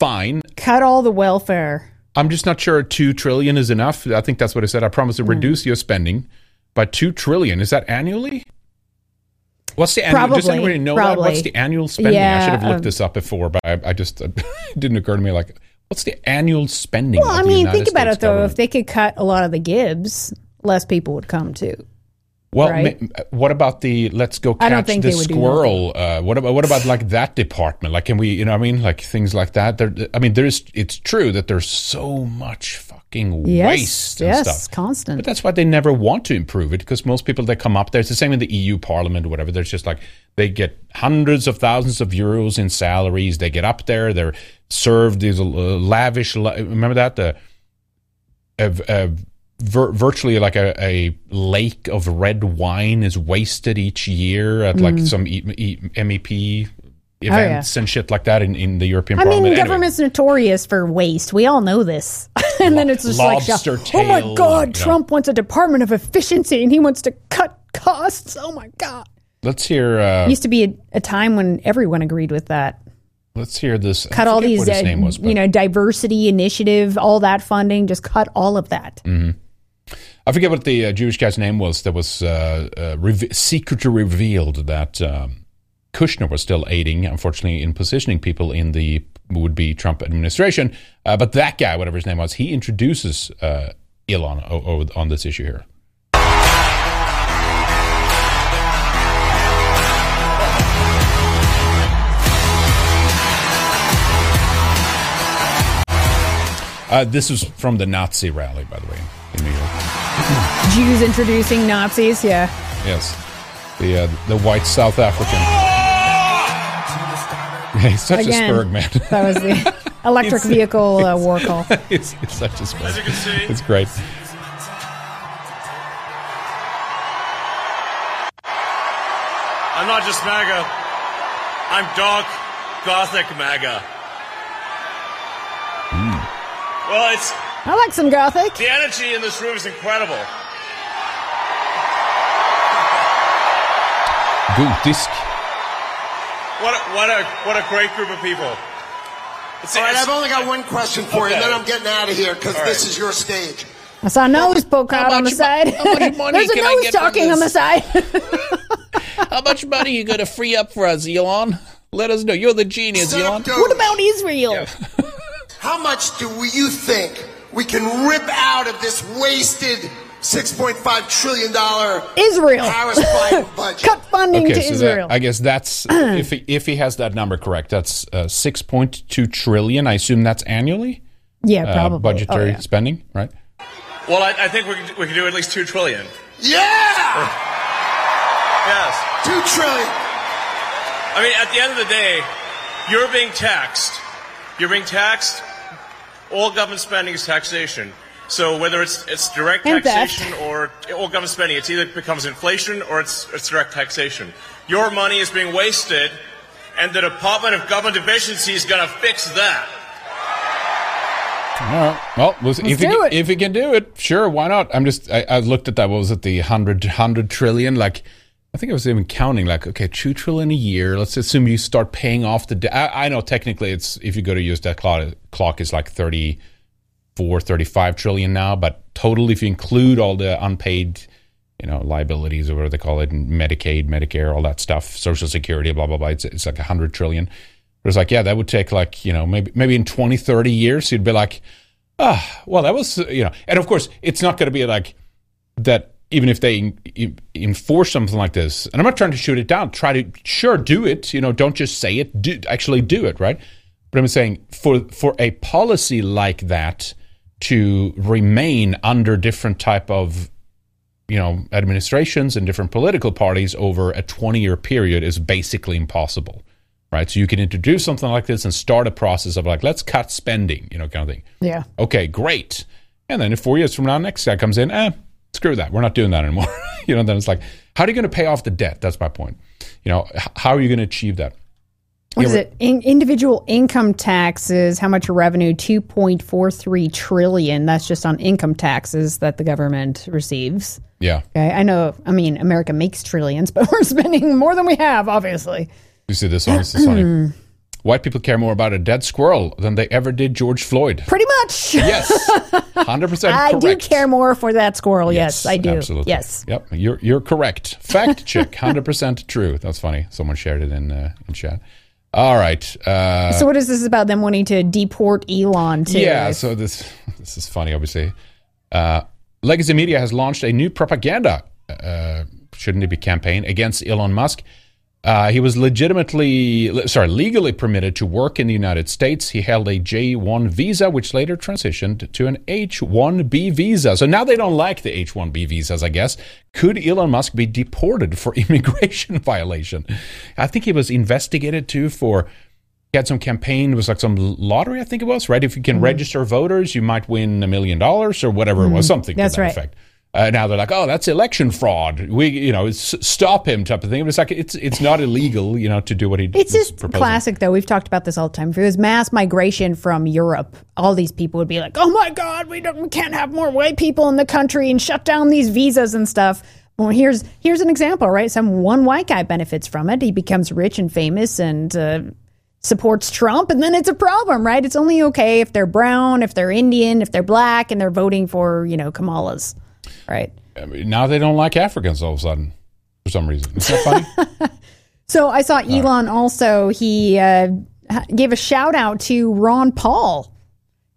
fine. cut all the welfare. I'm just not sure two trillion is enough. I think that's what I said. I promise Hmm. to reduce your spending by two trillion. Is that annually? What's the annual? Does anybody know that? What's the annual spending? I should have looked um, this up before, but I, I just it didn't occur to me. Like, what's the annual spending? Well, I mean, United think about States it though. government? If they could cut a lot of the Gibbs, less people would come too. Well, right? ma- what about the let's go catch the they would do squirrel? Uh, what about what about like that department? Like, can we, you know, what I mean, like things like that. There, I mean, there's. It's true that there's so much fucking Yes, waste and yes, stuff. constant. But that's why they never want to improve it because most people that come up there, it's the same in the EU Parliament or whatever. There's just like they get hundreds of thousands of euros in salaries. They get up there, they're served these uh, lavish. Remember that the vir- virtually like a, a lake of red wine is wasted each year at like Mm. some e- e- MEP Oh, yeah. events and shit like that in, in the European I mean, Parliament. Anyway. government's notorious for waste. We all know this. and then it's just lobster like, oh my tail, God, you know. Trump wants a Department of Efficiency and he wants to cut costs. Oh my God. Let's hear. Uh, Used to be a, a time when everyone agreed with that. Let's hear this. Cut all these, uh, name was, you know, diversity initiative, all that funding. Just cut all of that. Mhm. I forget what the uh, Jewish guy's name was that was uh, uh, rev- secretly revealed that um, Kushner was still aiding, unfortunately, in positioning people in the would be Trump administration. Uh, but that guy, whatever his name was, he introduces uh, Elon o- o- on this issue here. Uh, this was from the Nazi rally, by the way, in New York. Jews introducing Nazis. Yeah. Yes, the uh, the white South African. He's such Again, a spurg man. that was the electric It's- vehicle uh, war call. he's, he's such a spurg. As you can see- it's great. I'm not just MAGA. I'm dark, gothic MAGA. Well, it's I like some gothic. the energy in this room is incredible. Gotisk. What a, what a what a great group of people. It's, All right, I've only got one question for you, and then I'm getting out of here because All this is your stage. I saw a nose poke out on the side. how much money There's a can nose talking on the side. How much money you going to free up for us, Elon? Let us know. You're the genius, Elon. what about Israel? How much do you think we can rip out of this wasted $6.5 trillion Israel. Harris Biden budget? Cut funding Okay, to so Israel. that, I guess that's if he, if he has that number correct, that's uh, six point two trillion. I assume that's annually. Yeah, uh, probably. budgetary Oh, yeah. spending, right? well, I, I think we can, we can do at least 2 trillion. Yeah! Yes. Two trillion. I mean, at the end of the day, you're being taxed. You're being taxed. All government spending is taxation. So whether it's it's direct And theft. taxation or all government spending, it's either becomes inflation or it's it's direct taxation. Your money is being wasted, and the Department of Government Efficiency is going to fix that. All right. Well, we'll see. if he, do if he can do it, sure, why not? I'm just. I, I looked at that. What was it? The hundred hundred trillion. Like, I think I was even counting. Like, okay, two trillion a year. Let's assume you start paying off the debt. I, I know technically it's if you go to use that clock, clock is like 34, 35 trillion now. But total, if you include all the unpaid, you know, liabilities or whatever they call it, and Medicaid, Medicare, all that stuff, Social Security, blah blah blah. It's, it's like a hundred trillion. But it's like, yeah, that would take like you know maybe maybe in 20, 30 years, you'd be like. Ah, well, that was, you know, and of course, it's not going to be like that, even if they en- en- enforce something like this. And I'm not trying to shoot it down. Try to, sure, do it. You know, don't just say it, do, actually do it, right? But I'm saying for, for a policy like that to remain under different type of, you know, administrations and different political parties over a 20 year period is basically impossible. Right. So you can introduce something like this and start a process of like, let's cut spending, you know, kind of thing. Yeah. Okay, great. And then in four years from now, next guy comes in, eh, screw that. We're not doing that anymore. you know, then it's like, how are you going to pay off the debt? That's my point. You know, how are you going to achieve that? What is it? In, individual income taxes, how much revenue? 2.43 trillion. That's just on income taxes that the government receives. Yeah. Okay. I know, I mean, America makes trillions, but we're spending more than we have, obviously. You see this one? This is funny. White people care more about a dead squirrel than they ever did George Floyd. Pretty much. Yes. 100% I correct. do care more for that squirrel. Yes, I do. Absolutely. Yes. Yep. You're you're correct. Fact check. Hundred percent true. That's funny. Someone shared it in uh, in chat. All right. Uh, so, what is this about them wanting to deport Elon to? yeah. So this this is funny. Obviously, uh, Legacy Media has launched a new propaganda. Uh, shouldn't it be campaign against Elon Musk? Uh, he was legitimately, sorry, legally permitted to work in the United States. He held a J1 visa, which later transitioned to an H1B visa. So now they don't like the H1B visas, I guess. Could Elon Musk be deported for immigration violation? I think he was investigated too for. He had some campaign. It was like some lottery, I think it was, right? If you can Mm-hmm. register voters, you might win a million dollars or whatever it was, Mhm. something That's to that right. effect. Uh, now they're like, oh, that's election fraud. We, you know, s- stop him type of thing. But it's like it's it's not illegal, you know, to do what he. It's just proposing. classic, though. We've talked about this all the time. If it was mass migration from Europe, all these people would be like, "Oh my God, we don't, we can't have more white people in the country and shut down these visas and stuff." Well, here's here's an example, right? Some one white guy benefits from it. He becomes rich and famous, and uh, supports Trump, and then it's a problem, right? It's only okay if they're brown, if they're Indian, if they're black, and they're voting for you know Kamala's, right? I mean, now they don't like Africans all of a sudden for some reason. Is that funny? So I saw Elon also. He uh, gave a shout out to Ron Paul.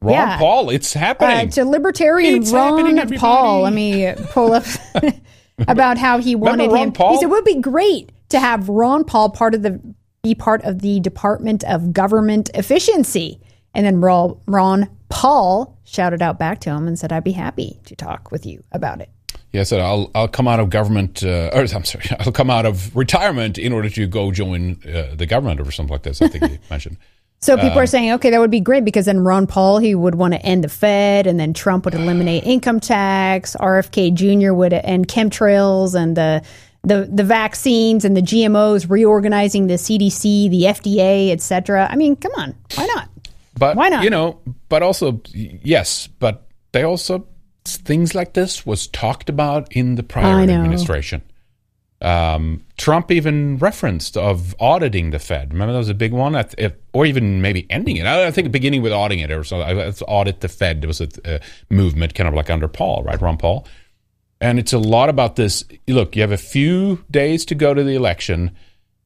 Ron Yeah. Paul, it's happening. Uh, to libertarian It's Ron. Paul. Let me pull up about how he wanted him. Paul? He said it would be great to have Ron Paul part of the be part of the Department of Government Efficiency. And then Ron, Ron Paul shouted out back to him and said, "I'd be happy to talk with you about it." Yeah, so I'll I'll come out of government, uh, or I'm sorry, I'll come out of retirement in order to go join uh, the government or something like this. I think he mentioned. So people Um, are saying, okay, that would be great because then Ron Paul he would want to end the Fed, and then Trump would eliminate income tax. RFK Jr. would end chemtrails and the the the vaccines and the GMOs, reorganizing the CDC, the FDA, et cetera. I mean, come on, why not? But Why not? You know, but also yes, but they also things like this was talked about in the prior administration. Um, Trump even referenced of auditing the Fed. Remember that was a big one, At- if, or even maybe ending it. I, I think beginning with auditing it or so. Let's audit the Fed. There was a, a movement, kind of like under Paul, right, Ron Paul. And it's a lot about this. Look, you have a few days to go to the election.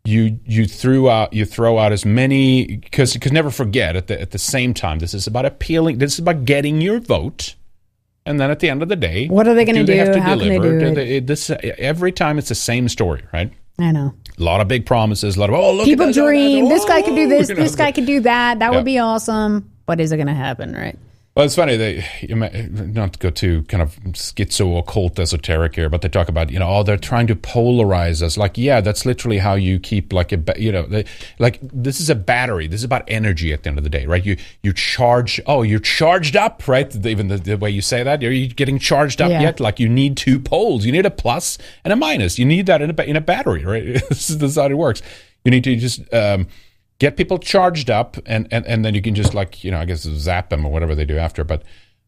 You you threw out you throw out as many because because never forget at the at the same time this is about appealing. This is about getting your vote. And then at the end of the day, What are they they have do? to How can they deliver? do they- this every time it's the same story, right? I know. A lot of big promises. A lot of oh look, People at that, dream oh, this guy oh, could do this, this guy could do that. That would be awesome. But is it going to happen? Right? Well, it's funny. They not to go too kind of schizo occult esoteric here, but they talk about you know oh they're trying to polarize us. Like yeah, that's literally how you keep like a you know they, like this is a battery. This is about energy at the end of the day, right? You you charge. Oh, you're charged up, right? Even the, the way you say that, are you getting charged up Yeah. yet? Like you need two poles. You need a plus and a minus. You need that in a in a battery, right? this, is, this is how it works. You need to just. Um, get people charged up and, and, and then you can just like you know i guess zap them or whatever they do after but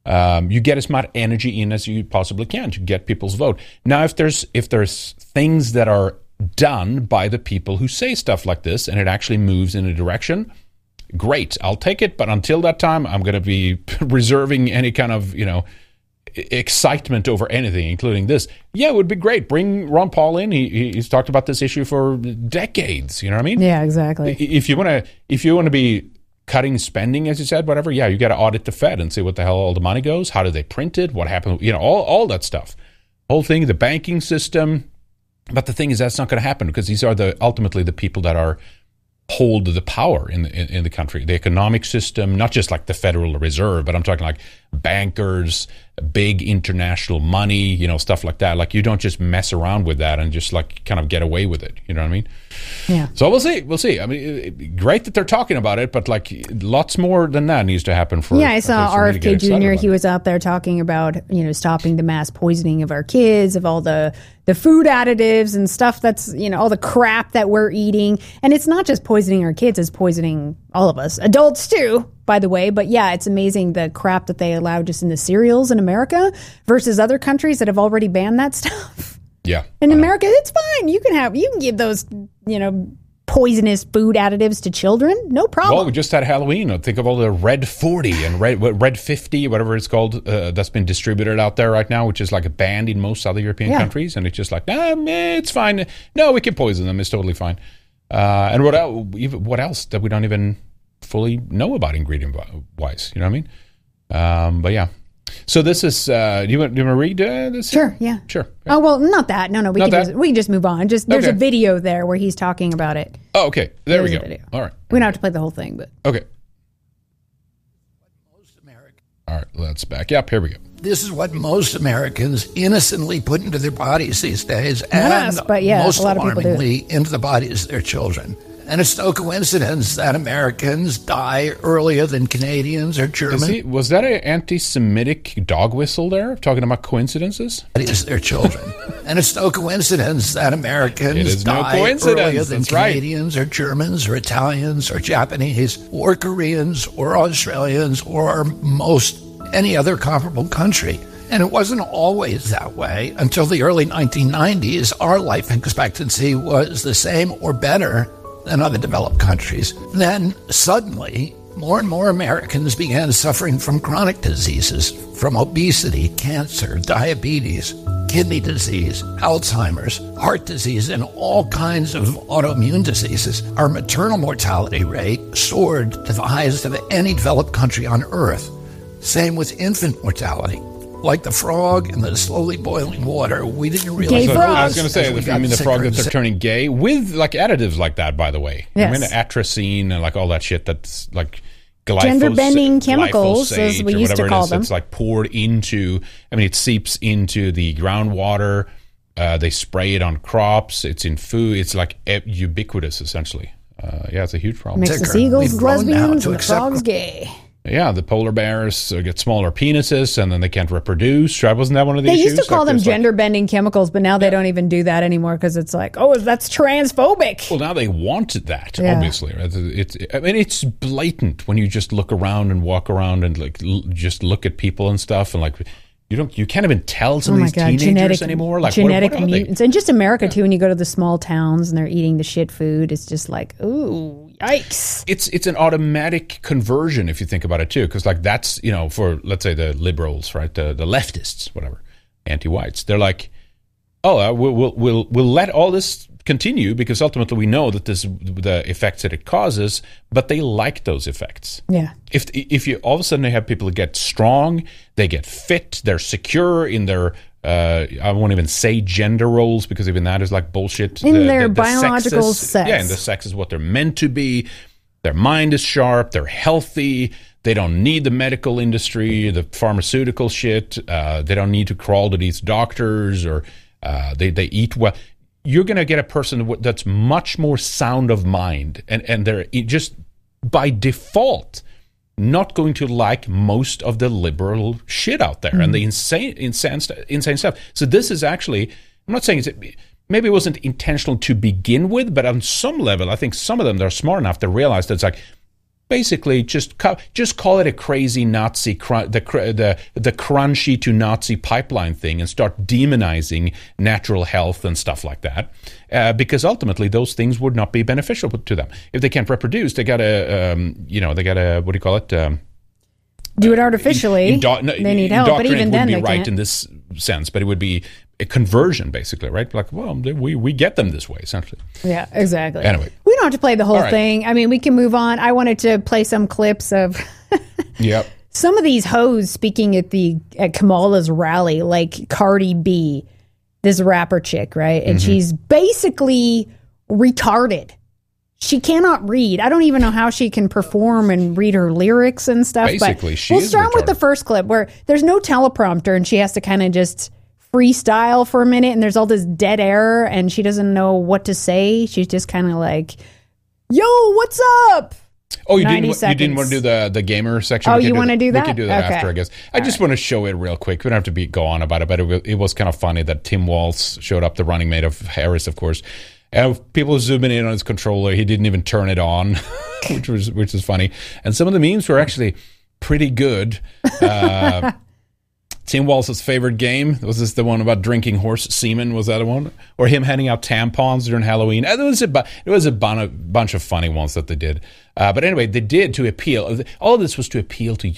um, you get as much energy in as you possibly can to get people's vote. Now if there's if there's things that are done by the people who say stuff like this and it actually moves in a direction great i'll take it. But until that time i'm going to be reserving any kind of you know excitement over anything, including this. Yeah, it would be great. Bring Ron Paul in. He, he- he's talked about this issue for decades. You know what I mean? Yeah, exactly. If you want to, if you want to be cutting spending, as you said, whatever, yeah, you got to audit the Fed and see what the hell all the money goes. How do they print it? What happened? You know, all all that stuff. Whole thing, the banking system. But the thing is, that's not going to happen because these are the ultimately the people that are hold the power in the in, in the country. The economic system, not just like the Federal Reserve, but I'm talking like bankers, big international money, you know, stuff like that. Like you don't just mess around with that and just like kind of get away with it. You know what I mean? Yeah. So we'll see. We'll see. I mean, great that they're talking about it, but like lots more than that needs to happen for. yeah, I saw for me to get RFK Jr. He was out there talking about you know stopping the mass poisoning of our kids, of all the the food additives and stuff that's you know all the crap that we're eating, and it's not just poisoning our kids; it's poisoning all of us, adults too. By the way, but yeah, it's amazing the crap that they allow just in the cereals in America versus other countries that have already banned that stuff. Yeah. In America, it's fine. You can have you can give those you know poisonous food additives to children, no problem. Well, we just had Halloween. Think of all the Red 40 and Red Red 50, whatever it's called, uh, that's been distributed out there right now, which is like a banned in most other European Yeah. countries. And it's just like, nah, it's fine. No, we can poison them. It's totally fine. Uh, and what else, what else that we don't even fully know about ingredient wise? You know what I mean? Um, but yeah. So this is, uh, do you want, do you want to read uh, this? Sure, yeah. Sure. Oh well, not that. No, no. We Not can that? just we can just move on. Just there's a video there where he's talking about it. Oh, okay. There There's we a go. video. All right. We don't have to play the whole thing, but Okay. All right. Let's back up. Here we go. This is what most Americans innocently put into their bodies these days, and us, but yeah, most a lot of people do. alarmingly, into the bodies of their children. And it's no coincidence that Americans die earlier than Canadians or Is Germans. he, was that an anti-Semitic dog whistle there, talking about coincidences? Bodies their children. and it's no coincidence that Americans It is no die coincidence, earlier than that's right. Canadians or Germans or Italians or Japanese or Koreans or Australians or most any other comparable country. And it wasn't always that way until the early 1990s. Our life expectancy was the same or better than other developed countries. Then suddenly, more and more Americans began suffering from chronic diseases, from obesity, cancer, diabetes, kidney disease, Alzheimer's, heart disease, and all kinds of autoimmune diseases. Our maternal mortality rate soared to the highest of any developed country on earth. Same with infant mortality. Like the frog in the slowly boiling water, we didn't realize. So I was going to say, as I mean, the sicker frog that they're turning gay with like additives like that. By the way, I mean Yes. atrazine and like all that shit that's like glyphosate, Gender-bending chemicals, as we used to whatever it call is, them. It's like poured into. I mean, it seeps into the groundwater. Uh, they spray it on crops. It's in food. It's like e- ubiquitous, essentially. Uh, yeah, it's a huge problem. Makes the seagulls lesbians and the frogs gay. Yeah, the polar bears uh, get smaller penises and then they can't reproduce. Right? Wasn't that one of the They issues? used to call Like, them there's, like- gender bending chemicals, but now they don't even do that anymore because it's like, oh, that's transphobic. Well, now they want that, Yeah. obviously. Right? It's, I mean, it's blatant when you just look around and walk around and like l- just look at people and stuff, and like you don't, you can't even tell some oh of these god, teenagers genetic anymore. Like, genetic what, they? mutants, and just America too. When you go to the small towns and they're eating the shit food, it's just like, ooh, yikes! It's it's an automatic conversion if you think about it too, because like that's you know for let's say the liberals, right, the the leftists, whatever, anti-whites, they're like, oh, uh, we'll, we'll we'll we'll let all this continue because ultimately we know that this the effects that it causes, but they like those effects. Yeah. If if you all of a sudden you have people that get strong, they get fit, they're secure in their uh, I won't even say gender roles because even that is like bullshit. In their biological sexes- sex. Yeah, and the sex is what they're meant to be. Their mind is sharp. They're healthy. They don't need the medical industry, the pharmaceutical shit. Uh, they don't need to crawl to these doctors or uh, they they eat well. You're going to get a person that's much more sound of mind, and and they're just by default not going to like most of the liberal shit out there and the hmm. insane, insane, insane stuff. So this is actually, I'm not saying it's maybe it wasn't intentional to begin with, but on some level, I think some of them they're smart enough to realize that it's like basically just ca- just call it a crazy Nazi cr- the cr- the the crunchy to Nazi pipeline thing and start demonizing natural health and stuff like that uh, because ultimately those things would not be beneficial to them if they can't reproduce they gotta um, you know they gotta what do you call it um, Do it artificially. Indo- no, they need help, but even then they right can't. in this sense, but it would be a conversion, basically, right? Like, well, we we get them this way, essentially. Yeah, exactly. Anyway. we don't have to play the whole right. thing. I mean, we can move on. I wanted to play some clips of Yep. some of these hoes speaking at the at Kamala's rally, like Cardi B, this rapper chick, right? And Mm-hmm. Mhm. she's basically retarded. She cannot read. I don't even know how she can perform and read her lyrics and stuff. Basically, but she we'll is start with the first clip where there's no teleprompter and she has to kind of just freestyle for a minute and there's all this dead air and she doesn't know what to say. She's just kind of like, "Yo, what's up?" Oh, you didn't. wa- You didn't want to do the the gamer section. Oh, you wanna do that- do We that? could do that Okay. after, I guess. I just want to show it real quick. We don't have to be go on about it, but it, it was kind of funny that Tim Walz showed up, the running mate of Harris, of course. And people zooming in on his controller. He didn't even turn it on, which was which is funny. And some of the memes were actually pretty good. Uh, Tim Walz's favorite game was this the one about drinking horse semen? Was that the one, or him handing out tampons during Halloween? Uh, There was a bu- it was a bun- bunch of funny ones that they did. Uh, but anyway, they did to appeal. All of this was to appeal to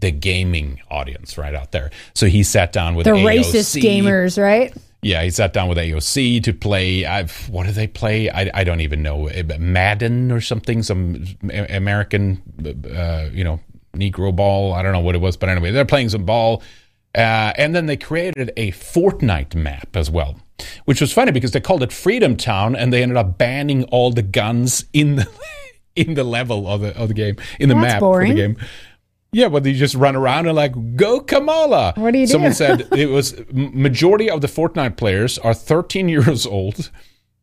the gaming audience right out there. So he sat down with The AOC. racist gamers, right? Yeah, he sat down with AOC to play. I've, what do they play? I, I don't even know. Eh, Madden or something, some American, uh, you know, Negro ball. I don't know what it was, but anyway, they're playing some ball. Uh, and then they created a Fortnite map as well, which was funny because they called it Freedom Town, and they ended up banning all the guns in the in the level of the of the game in the That's map boring. for the game. Yeah, but you just run around and like go Kamala. What do you do? Someone said it was majority of the Fortnite players are 13 years old.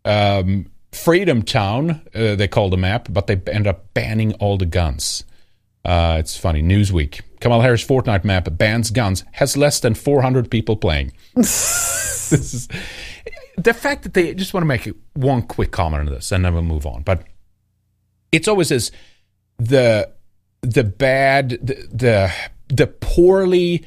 Um, Freedom Town, uh, they call the map, but they end up banning all the guns. Uh, it's funny. Newsweek. Kamala Harris Fortnite map bans guns, has less than 400 people playing. this is the fact that they just want to make one quick comment on this and then we'll move on. But it's always as the the bad the the, the poorly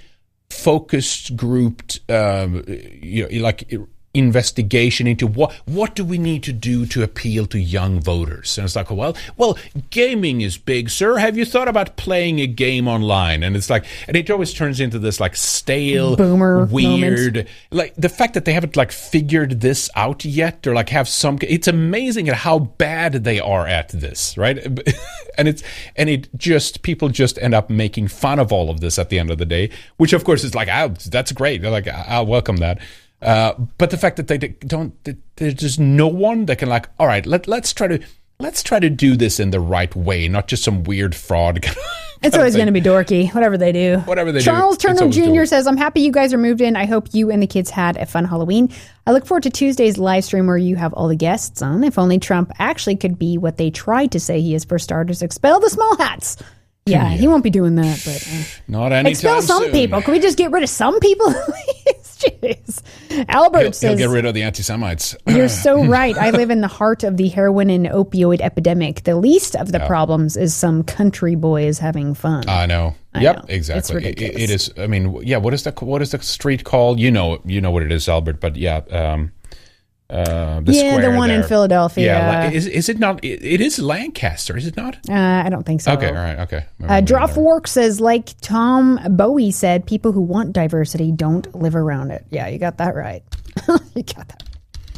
focused grouped um, you know, like investigation into what what do we need to do to appeal to young voters? And it's like well well gaming is big sir. Have you thought about playing a game online? And it's like and it always turns into this like stale Boomer weird like the fact that they haven't like figured this out yet or like have some it's amazing at how bad they are at this right? And it's and it just people just end up making fun of all of this at the end of the day which of course is like oh, that's great. They're like i'll welcome that uh, but the fact that they don't there's just no one that can like all right let, let's try to let's try to do this in the right way not just some weird fraud It's always going to be dorky, whatever they do. Whatever they do, Charles Turner Jr. dorky. says, I'm happy you guys are moved in. I hope you and the kids had a fun Halloween. I look forward to Tuesday's live stream where you have all the guests on. If only Trump actually could be what they tried to say he is for starters, expel the small hats. Yeah, he won't be doing that, but uh, not anytime expel some soon. people. Can we just get rid of some people? Jeez. Albert he'll, he'll says, get rid of the anti-semites You're so right. I live in the heart of the heroin and opioid epidemic. The least of the Yeah. problems is some country boy is having fun. I know. I yep, know. Exactly. It- it is. I mean, yeah. What is the what is the street called? You know, you know what it is, Albert. But yeah, um, uh, the Yeah, the one in. Philadelphia. Yeah, is is it not? It, it is Lancaster, is it not? Uh, I don't think so. Okay, all right, okay. Uh, Work says, like Tom Bowie said, people who want diversity don't live around it. Yeah, you got that right. You got that.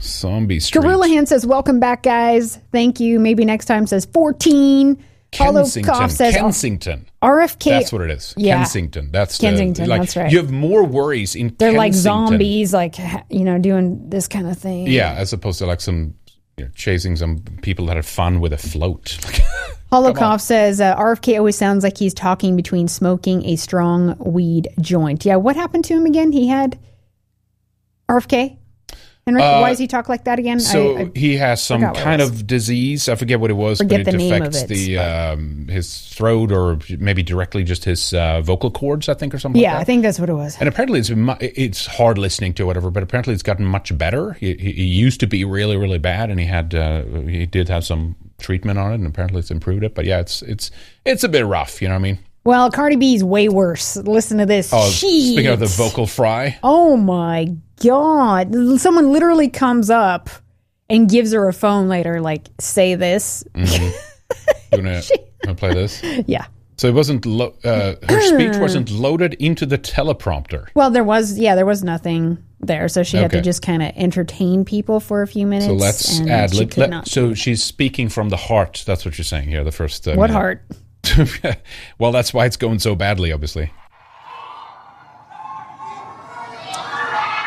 Zombie Street. Gorilla Hand says, welcome back, guys. Thank you. Maybe next time says 14. Hollow Kensington. Cough says, Kensington. RFK. That's what it is. Yeah. Kensington. That's the- Kensington, like, that's right. You have more worries in. They're like zombies, like, you know, doing this kind of thing. Yeah, as opposed to like some you know, chasing some people that had fun with a float. Holocaust says uh, RFK always sounds like he's talking between smoking a strong weed joint. Yeah, what happened to him again? He had RFK. Henry, Uh, why does he talk like that again? So I- I- he has some forgot what it kind of disease. I forget what it was, Forget but it the name of affects it, the um, his throat or maybe directly just his uh, vocal cords. I think or something. yeah, like I think that's what it was. And apparently it's it's hard listening to whatever, but apparently it's gotten much better. He, he, he used to be really really bad, and he had uh, he did have some treatment on it, and apparently it's improved it. But yeah, it's it's it's a bit rough. You know what I mean? Well, Cardi B's way worse. Listen to this. Oh, speaking of the vocal fry, Oh my god! Someone literally comes up and gives her a phone later, like, "Say this." mm-hmm. you wanna, wanna play this? Yeah. So it wasn't lo- uh, her speech wasn't loaded into the teleprompter. Well, there was yeah, there was nothing there, so she had to just kind of entertain people for a few minutes. So let's and add she lib. could Let- not- so she's speaking from the heart. That's what you're saying here. The first. Uh, what minute. heart? well, that's why it's going so badly, obviously.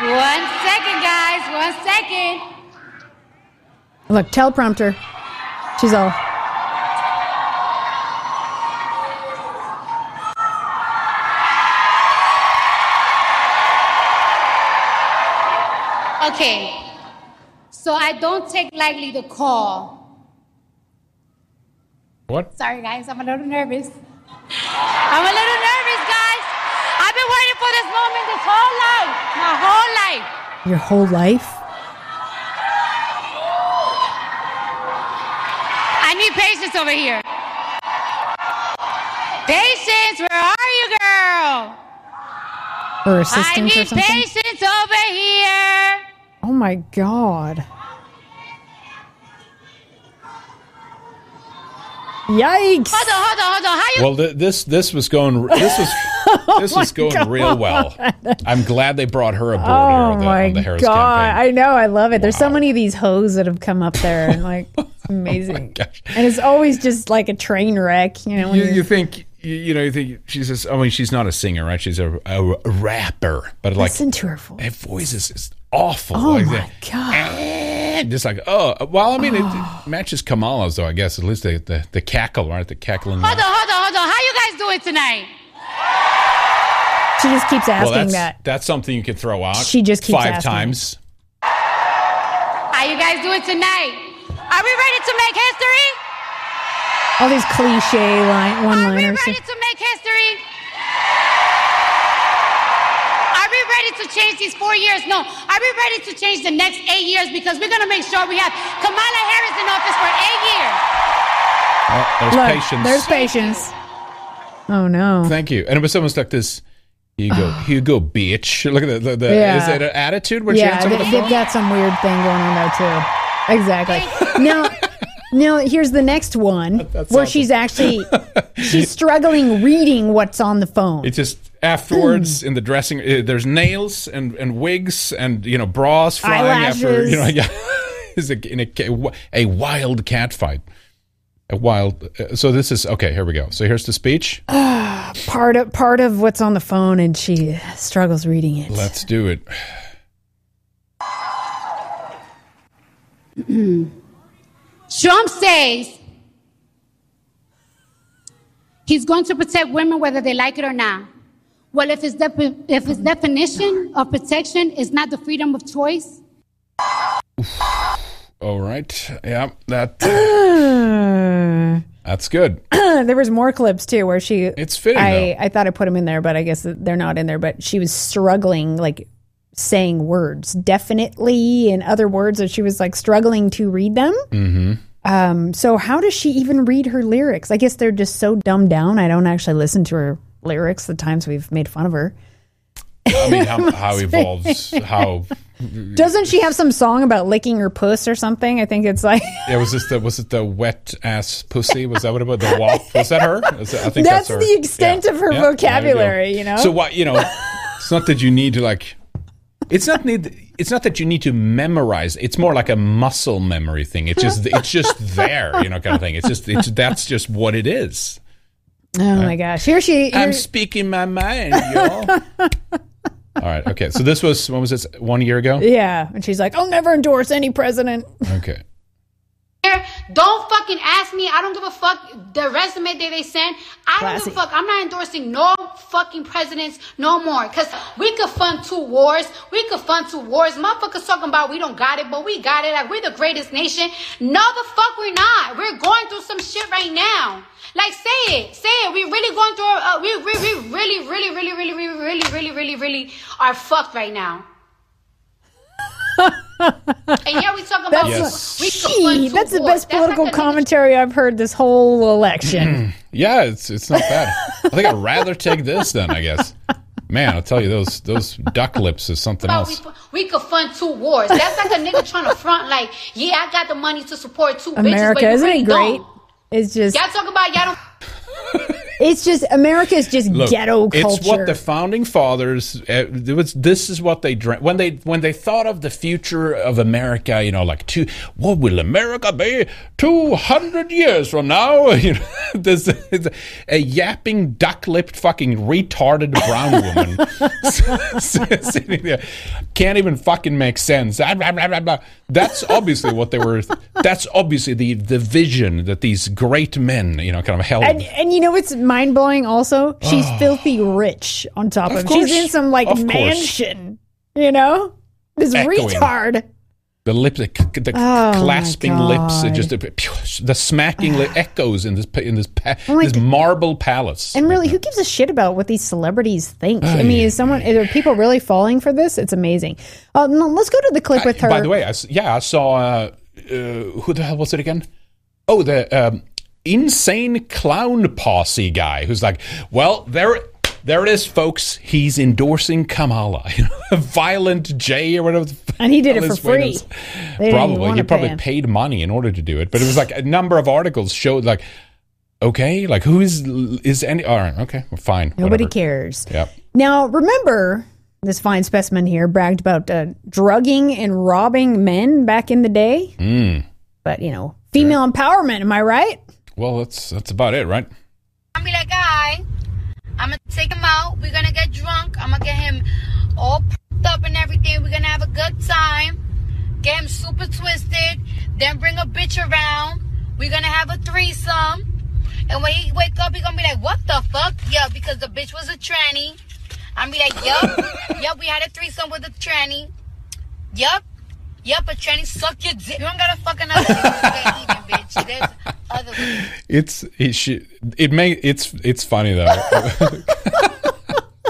One second, guys. One second. Look, teleprompter. She's all. Okay. So I don't take lightly the call. What? Sorry, guys. I'm a little nervous. I'm a little nervous, guys. I've been waiting for this moment this whole life. My whole life. Your whole life? I need patience over here. Patience, where are you, girl? Her I assistant or need something? patience over here. Oh my god. Yikes. Hold on, hold on, hold on. How you? Well, th- this this was going this was oh this was going real well. I'm glad they brought her aboard Oh here on the, my on the Harris god! campaign. I know, I love it. There's so many of these hoes that have come up there, and like, Oh it's amazing. and it's always just like a train wreck, you know. when You, you're- think you, you know you think she's just I mean she's not a singer right she's a, a, rapper but like Listen to her voice. her voice is, is awful Oh like my that. god! Eh, just like oh well I mean it, it matches Kamala's though I guess at least the the, the cackle right the cackling Hold on, hold on, hold on. How you guys doing tonight? She just keeps asking well that's that. that's something you could throw out She just keeps five asking times How you guys doing tonight? Are we ready to make history? All these cliche line one-liners. Are we ready to make history? Ready to change these four years? No. Are we ready to change the next eight years? Because we're going to make sure we have Kamala Harris in office for eight years. oh, there's Look, patience There's patience. Oh no! Thank you. And it was almost like this. Here you go, you go, bitch. Look at the, the, the Yeah. is it an attitude when she yeah, answers they, the they've got some weird thing going on there too. Exactly. now, now here's the next one where awesome. she's actually she's struggling reading what's on the phone. It's just afterwards in the dressing. Uh, there's nails and, and wigs and you know bras flying after you know. Eyelashes. Yeah, is a, in a, a wild cat fight. A wild. Uh, so this is okay. Here we go. So here's the speech. part of part of what's on the phone, and she struggles reading it. Let's do it. Trump says he's going to protect women whether they like it or not. Well, if his, defi- if his definition of protection is not the freedom of choice, All right. Yeah, that that's good. there was more clips too where she. It's fitting, I I thought I put them in there, but I guess they're not in there. But she was struggling, like saying words definitely and other words that she was like struggling to read them. Mm-hmm. Um, so how does she even read her lyrics? I guess they're just so dumbed down. I don't actually listen to her lyrics. The times we've made fun of her. I mean, how, how evolves how. Doesn't she have some song about licking her puss or something? I think it's like Yeah, was this the was it the wet ass pussy? Was that what about the walk? Was that her? It- I think That's that's, the extent of her Yeah, vocabulary, go. you know? So what you know? It's not that you need to like. It's not need. It's not that you need to memorize. It's more like a muscle memory thing. It's just it's just there, you know, kind of thing. It's just it's that's just what it is. oh my gosh, here she. I'm speaking my mind, y'all. All right. Okay. So this was when was this? One year ago. yeah, and she's like, "I'll never endorse any president." Okay. Don't fucking ask me. I don't give a fuck the resume that they send. I don't give a fuck. I'm not endorsing no fucking presidents no more. Cause we could fund two wars. We could fund two wars. Motherfuckers talking about we don't got it, but we got it. Like we're the greatest nation. No, the fuck we're not. We're going through some shit right now. Like say it, say it. We really going through. Uh, we, we we really really really really really really really really really are fucked right now. and yeah, we talking about That's, we could fund Gee, that's the best That's political commentary I've heard this whole election. Hmm. Yeah, it's it's not bad. I think I'd rather take this than I guess. Man, I'll tell you those those duck lips is something about we, else. fu- we could fund two wars. That's like a nigga trying to front like, yeah, I got the money to support two America, bitches, but you isn't really it great? don't. It's just, Y'all talk about y'all don't. it's just America's just Look, ghetto culture. It's what the founding fathers. Uh, it was, this is what they dreamt when they when they thought of the future of America. You know, like two. What will America be two hundred years from now? You know, this is a yapping, duck-lipped, fucking retarded brown woman sitting there can't even fucking make sense. Ah. That's obviously what they were. That's obviously the the vision that these great men, you know, kind of held. and, and you know what's mind blowing? Also, she's filthy rich. On top of, Of course. she's in some like Of course. mansion. You know, this Echoing. retard. The lip, the, the Oh, my clasping lips, it God. just the smacking li- echoes in this pa- in this pa- this marble palace. And really, who gives a shit about what these celebrities think? I mean, is someone are people really falling for this? It's amazing. Uh, no, let's go to the clip with her. By the way, I s yeah, I saw uh, uh, who the hell was it again? Oh, the um, insane clown posse guy who's like, well, there. There it is, folks. He's endorsing Kamala, Violent J or whatever. And he did it for free. They Probably, he probably paid money in order to do it. But it was like a number of articles showed like, okay, like who is is any? All right, okay, well, fine. Nobody whatever. cares. Yep. Now, remember, this fine specimen here bragged about uh, drugging and robbing men back in the day. Mm. But you know, female empowerment. Am I right? Well, that's that's about it, right? I'm be like, guy, I'm gonna take him out. We're gonna get drunk. I'm gonna get him all pumped up and everything. We're gonna have a good time. Get him super twisted. Then bring a bitch around. We're gonna have a threesome. And when he wake up, he gonna be like, what the fuck? Yeah, because the bitch was a tranny. I'm be like, yup, yup, we had a threesome with a tranny. Yup, yup, a tranny suck your dick. You don't gotta fuck another bitch to get even, bitch. There's other ways. It's it she, it may it's it's funny though.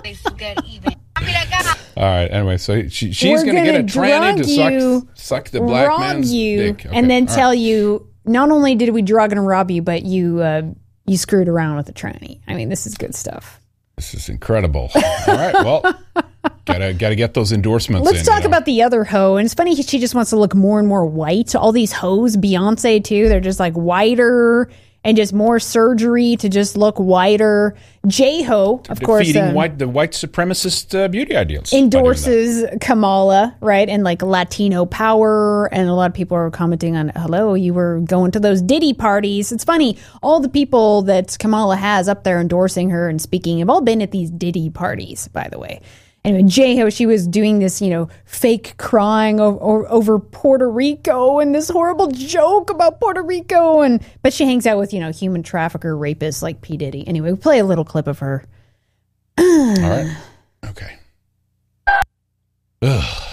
They still get even. I'm be like. All right. Anyway, so she, she's We're gonna, get a tranny to drug you, suck suck the black rob man's you, dick, Okay, and then all tell right. you not only did we drug and rob you, but you uh, you screwed around with the tranny. I mean, this is good stuff. This is incredible. All right, well, gotta gotta get those endorsements. Let's in, talk you know? about the other hoe. And it's funny, she just wants to look more and more white. All these hoes, Beyonce too, they're just like whiter and just more surgery to just look whiter. J Ho, of course, defeating um, white the white supremacist uh, beauty ideals. by doing that. endorses Kamala, right? And like Latino power. And a lot of people are commenting on, hello, you were going to those Diddy parties. It's funny. All the people that Kamala has up there endorsing her and speaking have all been at these Diddy parties, by the way. Anyway, J-Ho, she was doing this, you know, fake crying over, over Puerto Rico and this horrible joke about Puerto Rico. And, but she hangs out with, you know, human trafficker rapists like P. Diddy. Anyway, we play a little clip of her. All right. Okay. Ugh.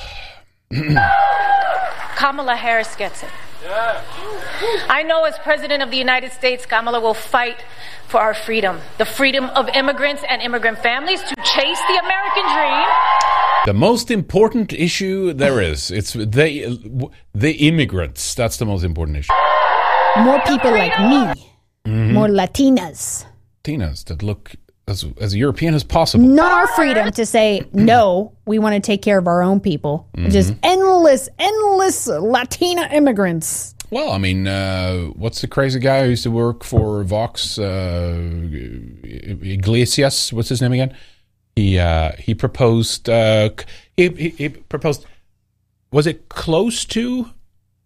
Kamala Harris gets it. I know as President of the United States, Kamala will fight for our freedom, the freedom of immigrants and immigrant families to chase the American dream. The most important issue there is it's the the immigrants. That's the most important issue. More people like me, Mhm. more Latinas. Latinas that look as as European as possible. Not our freedom to say, no, we want to take care of our own people. Just Mhm. endless, endless Latina immigrants. Well, I mean, uh, what's the crazy guy who used to work for Vox? Uh, Yglesias, what's his name again? He uh, he proposed. Uh, he, he, he proposed. Was it close to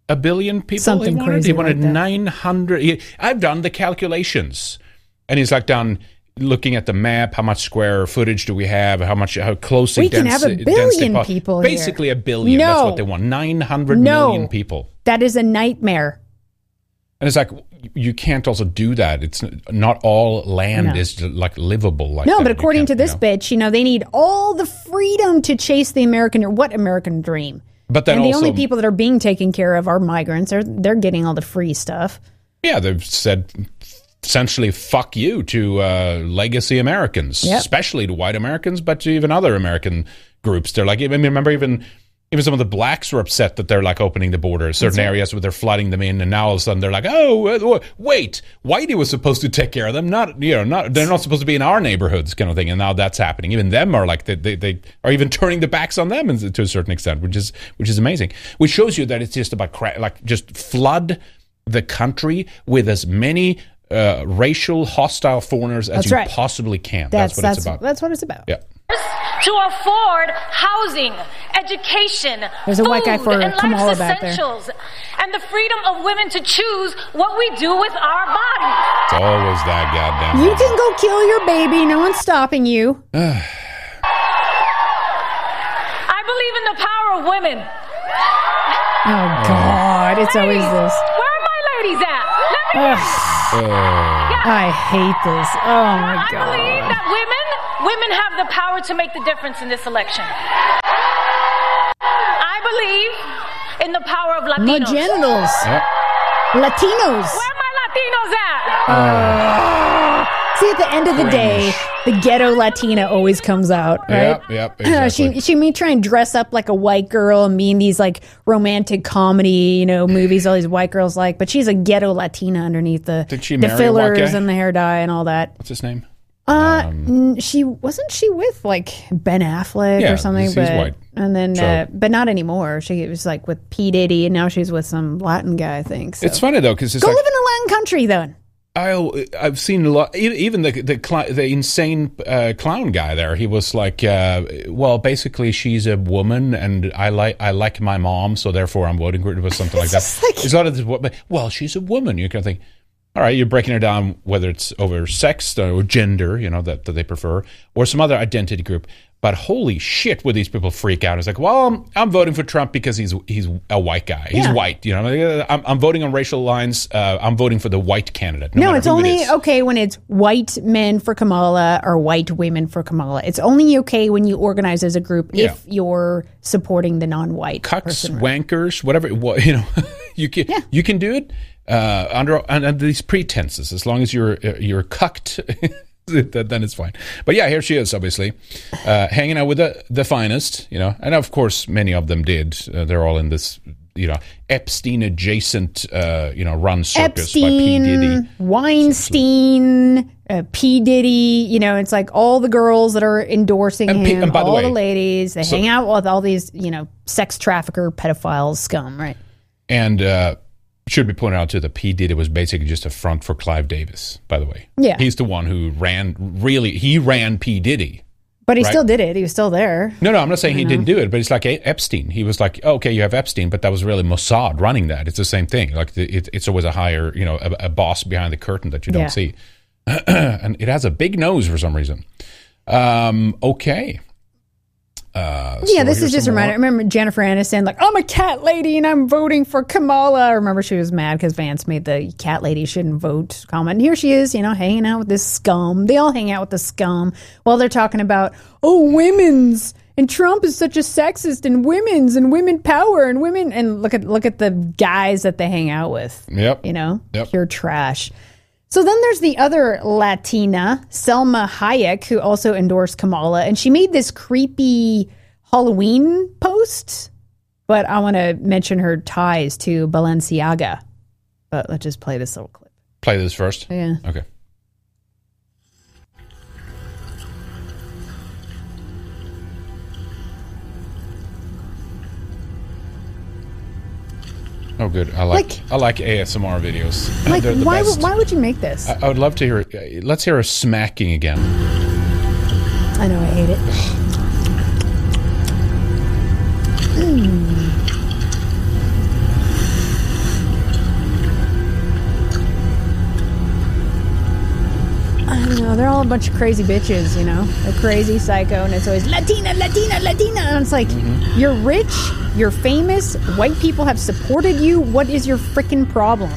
a billion people? Something he wanted? crazy He wanted like nine hundred. I've done the calculations, and he's like done looking at the map. How much square footage do we have? How much? How close? We can have a billion people here. Basically, a billion. That's what they want. Nine hundred No. million people. That is a nightmare. And it's like you can't also do that. It's not all land No. is like livable. Like no, that. but according to this you know. bitch, you know, they need all the freedom to chase the American or what American dream. But then and the only people that are being taken care of are migrants. They're they're getting all the free stuff. yeah, they've said essentially "fuck you" to uh, legacy Americans, Yep. especially to white Americans, but to even other American groups. They're like, I mean, remember even. Even some of the blacks were upset that they're like opening the borders, certain right. areas where they're flooding them in, and now all of a sudden they're like, "Oh, uh, wait, Whitey was supposed to take care of them, not you know, not they're not supposed to be in our neighborhoods, kind of thing." And now that's happening. Even them are like they they, they are even turning the backs on them to a certain extent, which is which is amazing. Which shows you that it's just about cra- like just flood the country with as many uh, racial hostile foreigners as That's you right. possibly can. That's That's, what that's it's about. that's what it's about. yeah. To afford housing, education, There's a food, white guy for and Kamala life's back there. essentials, and the freedom of women to choose what we do with our bodies. It's always that goddamn. You can go kill your baby. No one's stopping you. I believe in the power of women. Oh God, it's always this. Where are my ladies at? Let me Ugh. I hate this. Oh my I God. believe that women, women have the power to make the difference in this election. I believe in the power of My Latinos. genitals. Yep. Latinos. Where are my Latinos at? Uh, see, at the end of the day, the ghetto Latina always comes out, right? Yep, yep, exactly. she she may try and dress up like a white girl and be in these like romantic comedy, you know, movies all these white girls like, but she's a ghetto Latina underneath the Did she the marry fillers and the hair dye and all that. What's his name? Uh, n- she wasn't she with like Ben Affleck Yeah, or something, he's- he's but white. and then So- uh, but not anymore. She was like with P Diddy, and now she's with some Latin guy, I think. So. It's funny though because Go like live in a Latin country then. I I've seen a lot. Even the the cl- the insane uh, clown guy there. He was like, uh, well, basically, she's a woman, and I like I like my mom, so therefore I'm voting for it. It was something like that. it's a lot of this. Well, she's a woman. You can think. All right, you're breaking her down whether it's over sex or gender, you know, that, that they prefer, or some other identity group. But holy shit, would these people freak out? It's like, well, I'm, I'm voting for Trump because he's he's a white guy. He's Yeah. white, you know. I'm, I'm voting on racial lines. Uh, I'm voting for the white candidate. No, matter it's who it only is. okay when it's white men for Kamala or white women for Kamala. It's only okay when you organize as a group Yeah. if you're supporting the non-white cucks, person. wankers, whatever. What you know, you can you can do it uh, under under these pretenses as long as you're uh, you're cucked. then it's fine. But yeah, here she is, obviously, uh, hanging out with the the finest, you know, and of course many of them did. Uh, they're all in this, you know, Epstein adjacent, uh, you know, run circus by P Diddy. Epstein, Weinstein, uh, P Diddy. You know, it's like all the girls that are endorsing And P- him, and by the all way, the ladies. They so- hang out with all these, you know, sex trafficker, pedophiles, scum. Right? And uh, should be pointed out too that P Diddy was basically just a front for Clive Davis. By the way, Yeah. he's the one who ran. Really, he ran P Diddy. But he Right. still did it. He was still there. No, no, I'm not saying he know? didn't do it, but it's like Epstein. He was like, oh, okay, you have Epstein, but that was really Mossad running that. It's the same thing. Like the, it, it's always a higher, you know, a, a boss behind the curtain that you don't Yeah. see, and it has a big nose for some reason. Um, okay. Uh, yeah, so this is just a reminder. I remember Jennifer Aniston, like, I'm a cat lady and I'm voting for Kamala. I remember she was mad because Vance made the cat lady shouldn't vote comment. And here she is, you know, hanging out with this scum. They all hang out with the scum while they're talking about, oh, women's. And Trump is such a sexist and women's and women power and women. And look at look at the guys that they hang out with. Yep. You know, Yep. pure trash. So then there's the other Latina, Salma Hayek, who also endorsed Kamala, and she made this creepy Halloween post. But I want to mention her ties to Balenciaga. But let's just play this little clip. Play this first. Yeah. Okay. Oh, good. I like, I like ASMR videos. Like, the why, best. would- why would you make this? I, I would love to hear. it. Let's hear her smacking again. I know, I hate it. They're all a bunch of crazy bitches, you know? They're crazy psycho, and it's always Latina, Latina, Latina. And it's like, mm-hmm. you're rich, you're famous, white people have supported you. What is your freaking problem?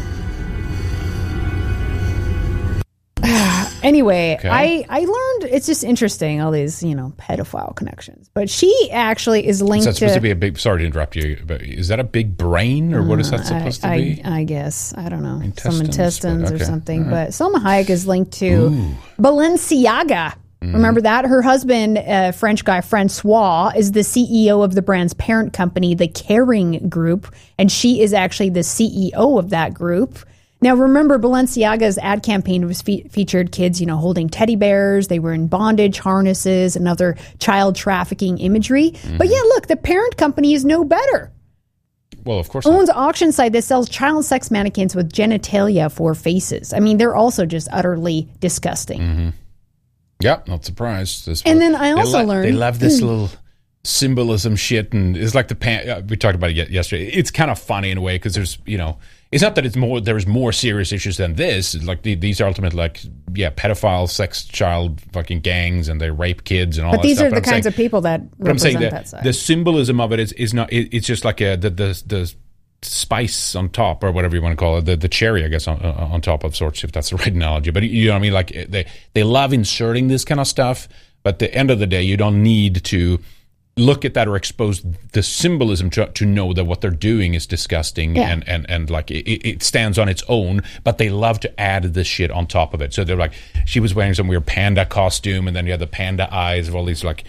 Anyway, Okay. I, I learned it's just interesting, all these, you know, pedophile connections. But she actually is Is linked that supposed to. to be a big? Sorry to interrupt you, but is that a big brain, or what is that Uh, supposed I, to be? I, I guess I don't know Intestines, some intestines but or something. Right. But Salma Hayek is linked to Ooh. Balenciaga. Mm-hmm. Remember that her husband, uh, French guy Francois, is the CEO of the brand's parent company, the Kering Group, and she is actually the CEO of that group. Now, remember, Balenciaga's ad campaign was fe- featured kids, you know, holding teddy bears. They were in bondage harnesses and other child trafficking imagery. Mm-hmm. But yeah, look, the parent company is no better Well, of course. not. owns an auction site that sells child sex mannequins with genitalia for faces. I mean, they're also just utterly disgusting. Mm-hmm. Yep, not surprised. This- And then I they also lo- learned- they love this little symbolism shit, and it's like the pan. We talked about it yesterday. It's kind of funny in a way because there's you know. It's not that it's more. There's more serious issues than this. Like the, these are ultimately like yeah, pedophile, sex, child, fucking gangs, and they rape kids and all. But that these stuff. But these are the I'm saying- kinds of people that But I'm saying that that side. the symbolism of it is, is not. It, it's just like a, the the the spice on top or whatever you want to call it, the the cherry, I guess, on, on top of sorts, if that's the right analogy. But you know what I mean? Like they they love inserting this kind of stuff, but at the end of the day, you don't need to look at that or expose the symbolism to, to know that what they're doing is disgusting Yeah. and, and, and like it, it stands on its own, but they love to add this shit on top of it. So they're like, she was wearing some weird panda costume, and then you had the panda eyes of all these like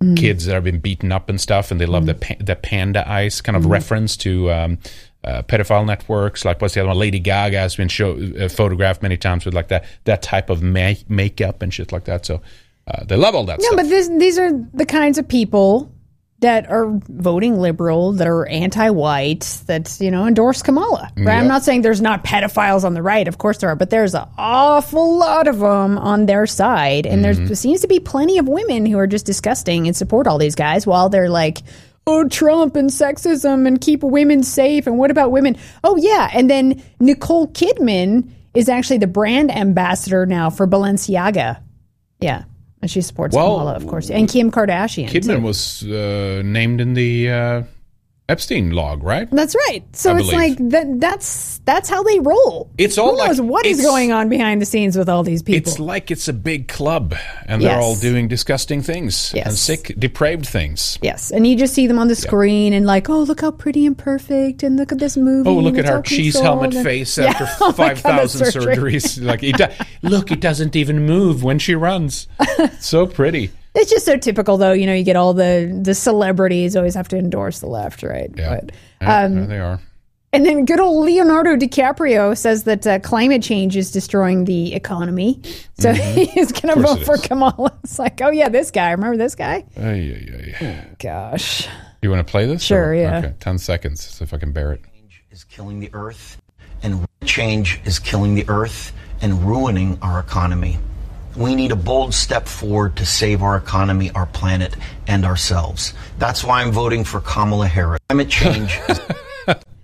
Mm. kids that have been beaten up and stuff, and they love the pa- the panda eyes kind of Mm. reference to um, uh, pedophile networks. Like what's the other one? Lady Gaga has been show, uh, photographed many times with like that that type of ma- makeup and shit like that. So uh, they love all that no, stuff. but this, these are the kinds of people that are voting liberal, that are anti-white, that you know endorse Kamala. Right? Yeah. I'm not saying there's not pedophiles on the right. Of course there are, but there's an awful lot of them on their side, and Mm-hmm. there seems to be plenty of women who are just disgusting and support all these guys while they're like. Oh, Trump and sexism and keep women safe. And what about women? Oh, yeah. And then Nicole Kidman is actually the brand ambassador now for Balenciaga. Yeah. And she supports Well, Kamala, of course. And Kim Kardashian. Kidman too. was uh, named in the uh, Epstein log, right? That's right. So I it's believe. like that. That's that's how they roll. It's all Who knows like- what is going on behind the scenes with all these people. It's like it's a big club, and they're Yes. all doing disgusting things and sick, depraved things. yes, and you just see them on the screen and like, oh, look how pretty and perfect, and look at this movie. Oh, look at her cheese helmet and- face Yeah. after Oh five thousand surgeries. Like, it do- look, it doesn't even move when she runs. so pretty. It's just so typical, though. You know, you get all the the celebrities always have to endorse the left, right? Yeah, But, Yeah, um, there they are. And then good old Leonardo DiCaprio says that uh, climate change is destroying the economy. So he's going to Mm-hmm. vote for. Kamala. It's like, oh, yeah, this guy. Remember this guy? Ay, ay, ay. Gosh. Do you want to play this? Sure, or- yeah. Okay, 10 seconds, see if I can bear it. is killing the earth, and change is killing the earth and ruining our economy. We need a bold step forward to save our economy, our planet, and ourselves. That's why I'm voting for Kamala Harris. Climate change is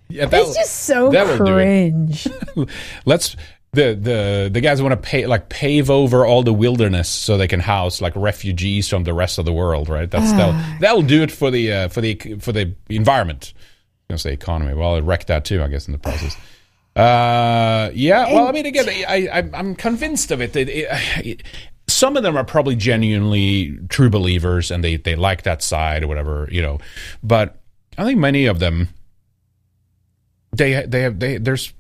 Yeah, it's just so that will do it. cringe. Let's the the the guys want to pay like pave over all the wilderness so they can house like refugees from the rest of the world, right? That's Ah. that'll, that'll do it for the uh, for the for the environment. I'm gonna say economy. Well, it wrecked that too, I guess, in the process. Uh, yeah. Well, I mean, again, I, I I'm convinced of it. It- it- some of them are probably genuinely true believers, and they they like that side or whatever, you know. But I think many of them they they have they there's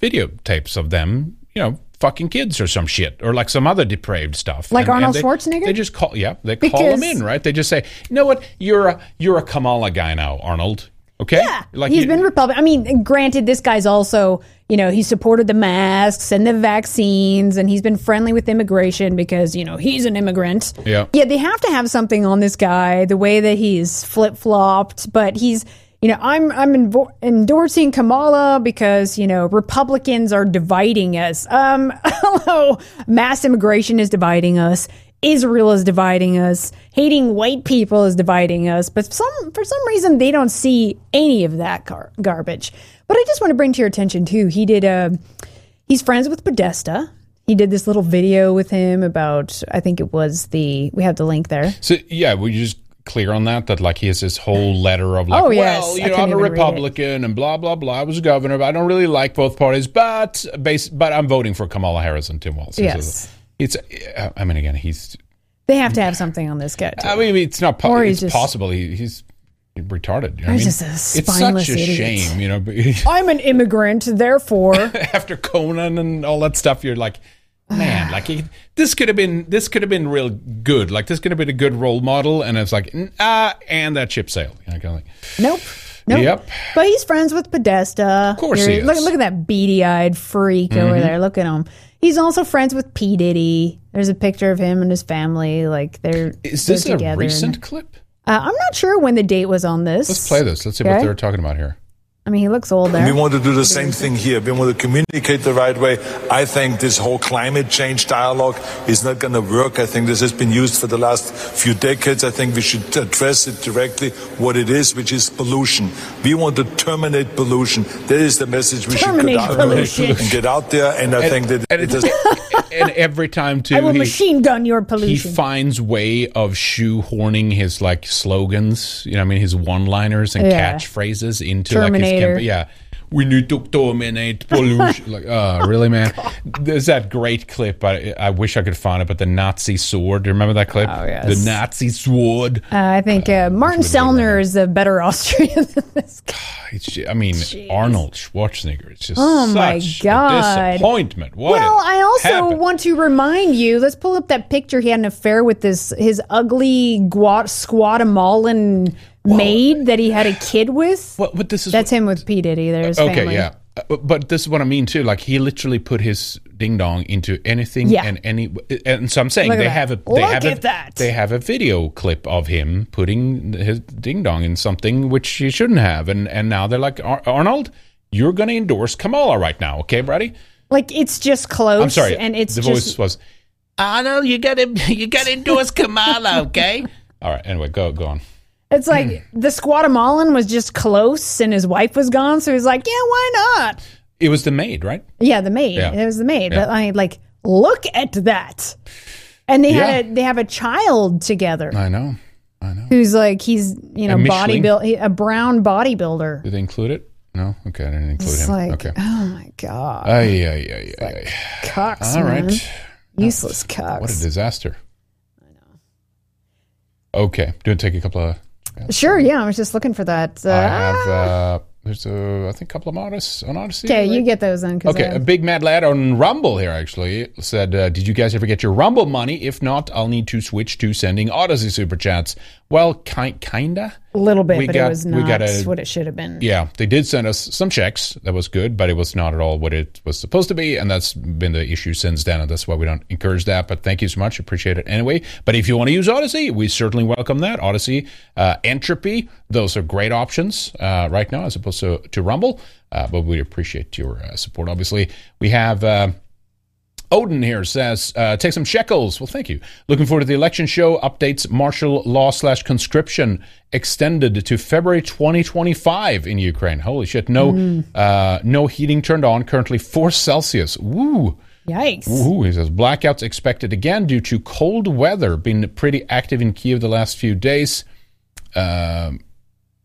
videotapes of them, you know, fucking kids or some shit or like some other depraved stuff. Like Arnold they, Schwarzenegger? They just call yeah, they call him in, right? They just say, "You know what? You're a you're a Kamala guy now, Arnold." Okay? Yeah, Like he's you- been Republican. I mean, granted, this guy's also, you know, he supported the masks and the vaccines, and he's been friendly with immigration because, you know, he's an immigrant. Yeah. Yeah, they have to have something on this guy, the way that he's flip flopped, but he's. You know, I'm I'm envo- endorsing Kamala because you know Republicans are dividing us. Um, hello, mass immigration is dividing us. Israel is dividing us. Hating white people is dividing us. But some for some reason they don't see any of that gar- garbage. But I just want to bring to your attention too. He did a. He's friends with Podesta. He did this little video with him about. I think it was the. We have the link there. So yeah, we just clear on that that like he has this whole letter of like, Oh, yes. well, I know i'm a even read it. Republican and blah blah blah. I was a governor, but I don't really like both parties. But base, but I'm voting for Kamala Harris and Tim Walz. Yes. It's. I mean, again, he's. They have to have something on this guy. Too. I mean, it's not. Po- it's just- possible he, he's retarded. I He's mean, just a it's such a idiot. shame, you know. I'm an immigrant, therefore. after Conan and all that stuff, you're like, man, like he, this could have been this could have been real good. Like this could have been a good role model, and it's like, ah, and that ship sailed. You know, kind of like, Nope. Nope. Yep. But he's friends with Podesta. Of course he is. Look, look at that beady eyed freak over Mhm. there. Look at him. He's also friends with P. Diddy. There's a picture of him and his family. Like they're is they're this a together. recent clip? Uh, I'm not sure when the date was on this. Let's play this. Let's see what they're talking about here. I mean, he looks old We want to do the same thing here. We want to communicate the right way. I think this whole climate change dialogue is not going to work. I think this has been used for the last few decades. I think we should address it directly, what it is, which is pollution. We want to terminate pollution. That is the message we Terminate should get out, and get out there. And I And- think that and it does. And every time too, I will he, machine gun your pollution. he finds way of shoehorning his like slogans. You know, I mean, his one-liners and Yeah. catchphrases into Terminator. like his camp- yeah. We need to terminate pollution. like, oh, really, man? There's that great clip. I, I wish I could find it, but the Nazi sword. Do you remember that clip? Oh, yes. The Nazi sword. Uh, I think uh, Martin Sellner is a better Austrian than this guy. I mean, Arnold Schwarzenegger. It's just Oh, my God. disappointment. What well, I also happened? want to remind you. Let's pull up that picture. He had an affair with this his ugly Guat- Guatemalan maid that he had a kid with. Well, but this is that's him with P Diddy. There's okay, family. yeah. Uh, But this is what I mean too. Like he literally put his ding dong into anything Yeah. and any. And so I'm saying Look at they that. have a they Look have at a, that. they have a video clip of him putting his ding dong in something which he shouldn't have, and and now they're like "Ar- Arnold, you're going to endorse Kamala right now, okay, buddy? Like it's just close. I'm sorry, and it's the just voice was Arnold, you got to you got to endorse Kamala, okay? All right. Anyway, go go on. It's like Hmm. the Guatemalan was just close, and his wife was gone, so he's like, "Yeah, why not?" It was the maid, right? Yeah, the maid. Yeah. It was the maid. Yeah. But I like look at that. And they Yeah. had a they have a child together I know. I know. Who's like he's you know bodybuild a brown bodybuilder. Did they include it? No. Okay, I didn't include It's him. like okay. oh my god, Ay, ay, ay, ay. cocks. All man. right. useless cocks. What a disaster. I know. Okay. Do to take a couple of. Sure, yeah, I was just looking for that. Uh, I have. Uh, there's a, I think, a couple of artists on Odysee. okay, right? you get those. 'cause Okay, a big mad lad on Rumble here actually said, uh, "Did you guys ever get your Rumble money? If not, I'll need to switch to sending Odysee super chats." Well, ki- kinda. A little bit, We but got- it was not we got a- what it should have been. Yeah, they did send us some checks. That was good, but it was not at all what it was supposed to be, and that's been the issue since then. And that's why we don't encourage that. But thank you so much, appreciate it anyway. But if you want to use Odysee, we certainly welcome that. Odysee, uh, Entropy, those are great options uh, right now as opposed to to Rumble. Uh, but we appreciate your uh, support. Obviously, we have. Odin here says, uh, take some shekels. Well, thank you. Looking forward to the election show. Updates martial law slash conscription extended to February 2025 in Ukraine. Holy shit. No, Mm. uh, no heating turned on. Currently 4 Celsius. Woo. Yikes. Woohoo. He says, blackouts expected again due to cold weather. Been pretty active in Kiev the last few days. Um,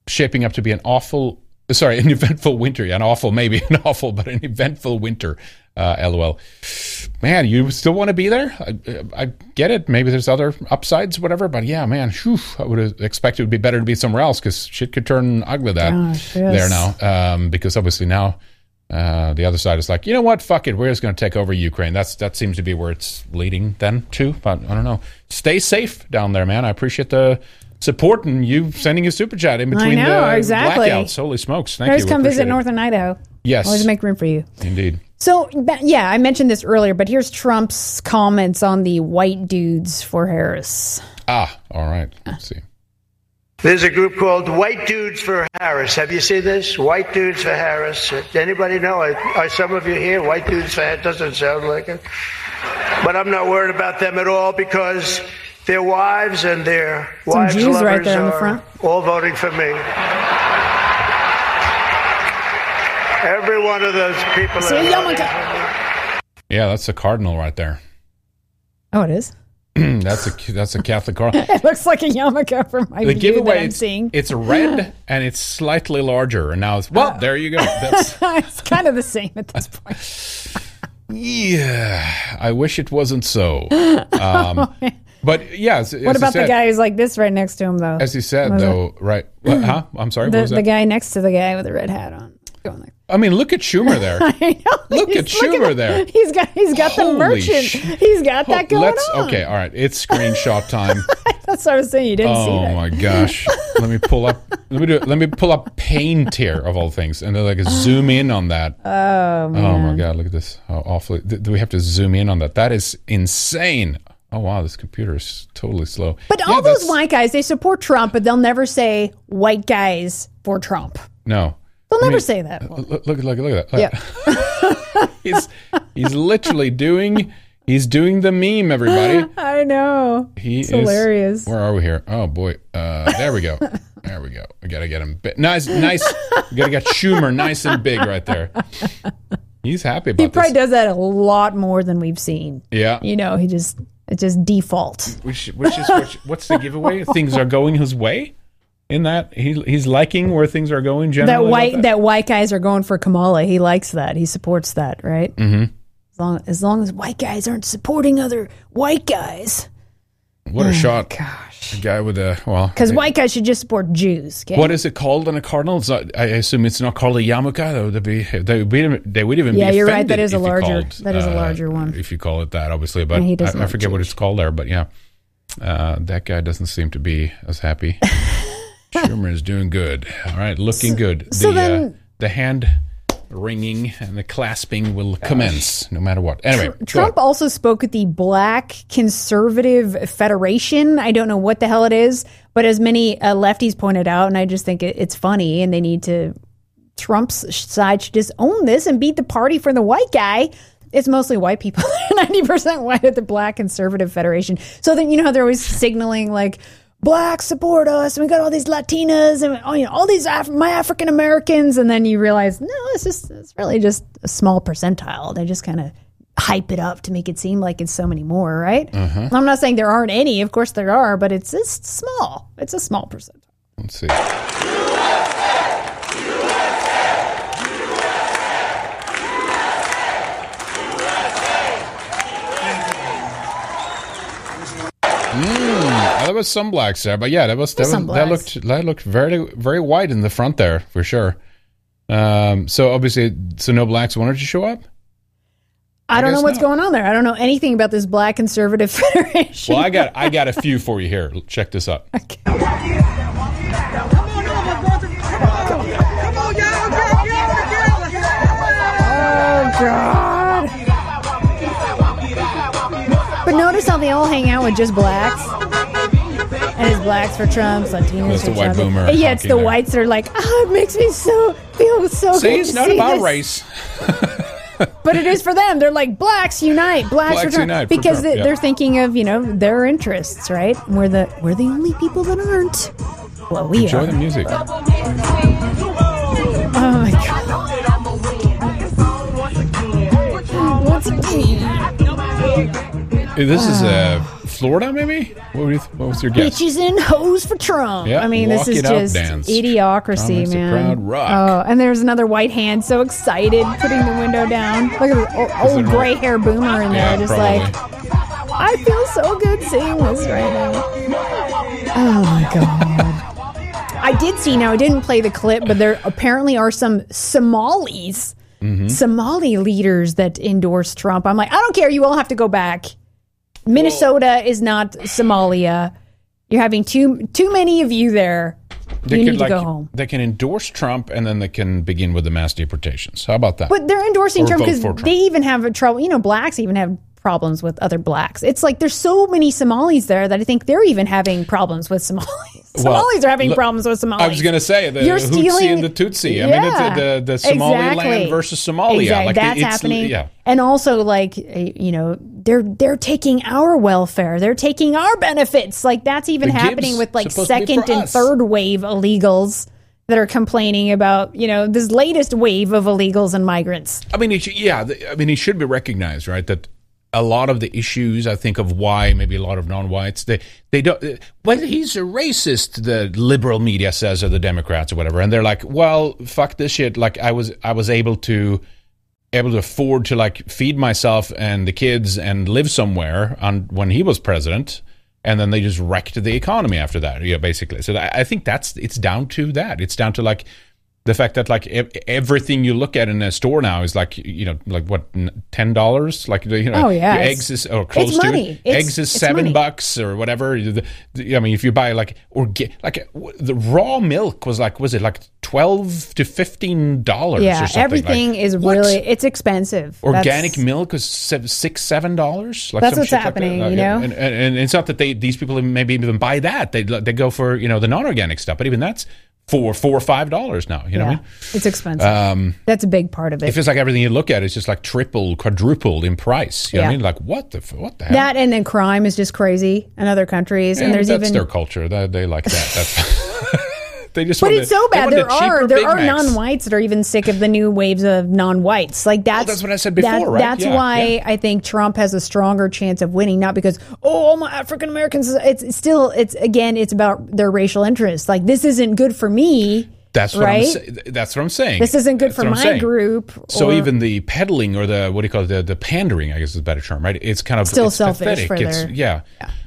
shaping up to be an awful, sorry, an eventful winter. Yeah, an awful, maybe an awful, but an eventful winter. Uh, LOL. Man, you still want to be there? I, I get it. Maybe there's other upsides, whatever. But yeah, man, whew, I would expect it would be better to be somewhere else because shit could turn ugly that Gosh, there now. Um, because obviously now uh, the other side is like, you know what? Fuck it. We're just going to take over Ukraine. That's that seems to be where it's leading then too. But I don't know. Stay safe down there, man. I appreciate the support and you sending a super chat in between know, the exactly. blackouts. Holy smokes! Thank Always you. come visit Appreciate it. Northern Idaho. Yes. Always make room for you. Indeed. So, yeah, I mentioned this earlier, but here's Trump's comments on the white dudes for Harris. Ah, all right. Let's see. There's a group called White Dudes for Harris. Have you seen this? White Dudes for Harris. Does anybody know? Are, are some of you here? White Dudes for Harris doesn't sound like it. But I'm not worried about them at all because their wives and their Some wives' Jews lovers right there in the are front. all voting for me. Every one of those people. See, are yarmulke. voting. Yeah, that's a cardinal right there. Oh, it is? that's a that's a Catholic cardinal. it looks like a yarmulke from my The view giveaway, that I'm it's, seeing. it's red and it's slightly larger. And now it's well, there you go. That's it's kind of the same at this point. yeah. I wish it wasn't so. Um, but yeah, as, what as about said, the guy who's like this right next to him, though? As he said, it- though, right? What, mm. huh? I'm sorry. the, what was the guy next to the guy with the red hat on. I mean, look at Schumer there. Look at Schumer there. He's got he's got the merchant. sh- he's got that going Let's on. okay. All right, it's screenshot time. That's what I was saying. You didn't see oh my gosh! Let me pull up. Let me do. Let me pull up Paint here of all things, and then like zoom in on that. Oh man. Oh my god! Look at this. How awfully. th- Do we have to zoom in on that? That is insane. Oh wow! This computer is totally slow. But Yeah, all those white guys, they support Trump, but they'll never say white guys for Trump. No. They'll I never mean, say that. Look! Look! Look! Look at that. Yeah. he's he's literally doing he's doing the meme. Everybody. I know. He it's is hilarious. Where are we here? Oh boy, uh, there we go. There we go. We gotta get him nice, nice. We gotta get Schumer nice and big right there. He's happy He probably this. does that a lot more than we've seen. Yeah. You know, he just it's just default. Which, which is which, what's the giveaway? Things are going his way. In that he he's liking where things are going. Generally, That white that. white guys are going for Kamala. He likes that. He supports that, right? Mhm. As long as long as white guys aren't supporting other white guys. What a Oh, shot! Gosh, a guy with a well. Because white guys should just support Jews. Okay? What is it called on a cardinal? It's not, I assume it's not called a yarmulke. Though they'd be they would be, they would even Yeah, you're right. That is a larger- called, that is a uh, larger one. If you call it that, obviously, but he I, doesn't I forget what it's called there. But yeah, uh, that guy doesn't seem to be as happy. Schumer is doing good. All right, looking good. so the uh, then- the hand ringing and the clasping will commence no matter what. Anyway, Trump also spoke at the Black Conservative Federation. I don't know what the hell it is, but as many uh, lefties pointed out, and I just think it, it's funny, and they need to. Trump's side should just own this and beat the party for the white guy. It's mostly white people, ninety percent white at the Black Conservative Federation. So then you know they're always signaling like blacks support us, and we got all these Latinas and oh, you know all these Af- my African Americans, and then you realize no, it's just it's really just a small percentile. They just kind of hype it up to make it seem like it's so many more, right? Uh-huh. I'm not saying there aren't any. Of course there are, but it's just small. It's a small percent. Let's see. Yeah, there was some blacks there, but yeah, that was, that, was, that looked that looked very very white in the front there for sure. Um, so obviously, so no blacks wanted to show up. I, I don't know what's not. going on there. I don't know anything about this Black Conservative Federation. Well, I got I got a few for you here. Check this out. Okay. Oh God! But notice how they all hang out with just blacks. And it's blacks for Trump, Latinos That's for the white Trump. boomer And yeah, it's the honking there. whites that are like, oh, it makes me so feel so See, good it's to not see about this." race. But it is for them. They're like blacks unite, blacks, Blacks for Trump, unite for because Trump, they, yeah. they're thinking of you know their interests, right? We're the we're the only people that aren't. Well, we Enjoy are. the music. Oh my god! Once again, This is uh, Florida, maybe? What, were you, what was your guess? bitches and hoes for Trump. Yeah, I mean, this is just dance. idiocracy, Trump makes the man. Oh, and there's another white hand, so excited, putting the window down. Look at the old gray hair boomer in there, Yeah, just probably. like. I feel so good seeing this right now. Oh my god. I did see now I didn't play the clip, but there apparently are some Somalis, Mm-hmm. Somali leaders that endorse Trump. I'm like, I don't care, you all have to go back. Minnesota is not Somalia. You're having too too many of you there. They you could, need like, to go home. They can endorse Trump and then they can begin with the mass deportations. How about that? But they're endorsing Or Trump because they even have a trouble. You know, blacks even have problems with other blacks. It's like there's so many Somalis there that I think they're even having problems with Somalis. Well, Somalis are having look, problems with Somalis. I was going to say the You're Hutsi stealing- and the Tutsi. I mean, it's Yeah, the, the Somaliland exactly. versus Somalia. Exactly. Like, That's it's, happening. Yeah. And also, like eh, you know, they're they're taking our welfare. They're taking our benefits. Like that's even The happening with like supposed to be second and us. third wave illegals that are complaining about you know this latest wave of illegals and migrants. I mean, he should, yeah. I mean, he should be recognized, right? That a lot of the issues, I think, of why maybe a lot of non-whites they they don't. Well, he's a racist. The liberal media says, or the Democrats, or whatever, and they're like, well, fuck this shit. Like, I was I was able to able to afford to like feed myself and the kids and live somewhere on when he was president. And then they just wrecked the economy after that, yeah, basically. So I I think that's it's down to that. It's down to like the fact that like ev- everything you look at in a store now is like you know like what ten dollars like you know Oh, yeah, eggs is or close to money. it. It's- eggs is seven money. bucks or whatever The- the- I mean if you buy like or get like uh, w- the raw milk was like was it like twelve to fifteen dollars Yeah, or something everything like, is what? really it's expensive. Organic That's- milk was seven, six, seven dollars. Like That's what's shit like happening, that. you know? And, and, and it's not that they these people maybe even buy that. They they go for you know the non-organic stuff, but even that's four, four or five dollars now. You know yeah, what I mean? it's expensive. Um, That's a big part of it. it feels like everything you look at is just like triple, quadrupled in price. You know what I mean? Like what the what the hell? that and then crime is just crazy in other countries, Yeah, and there's that's even their culture. They, they like that. That's they just. But it's the- so bad. There the are Big there are Macs. non-whites that are even sick of the new waves of non-whites. Like that's that's what I said before, that- right? That's Yeah, why yeah. I think Trump has a stronger chance of winning, not because oh all my African Americans. It's still it's again it's about their racial interests. Like this isn't good for me. That's what right. I'm saying. That's what I'm saying. This isn't good That's for my saying. group. So even the peddling or the what do you call it, the the pandering, I guess is a better term, right? It's kind of Still it's selfish pathetic. for It's- their- yeah.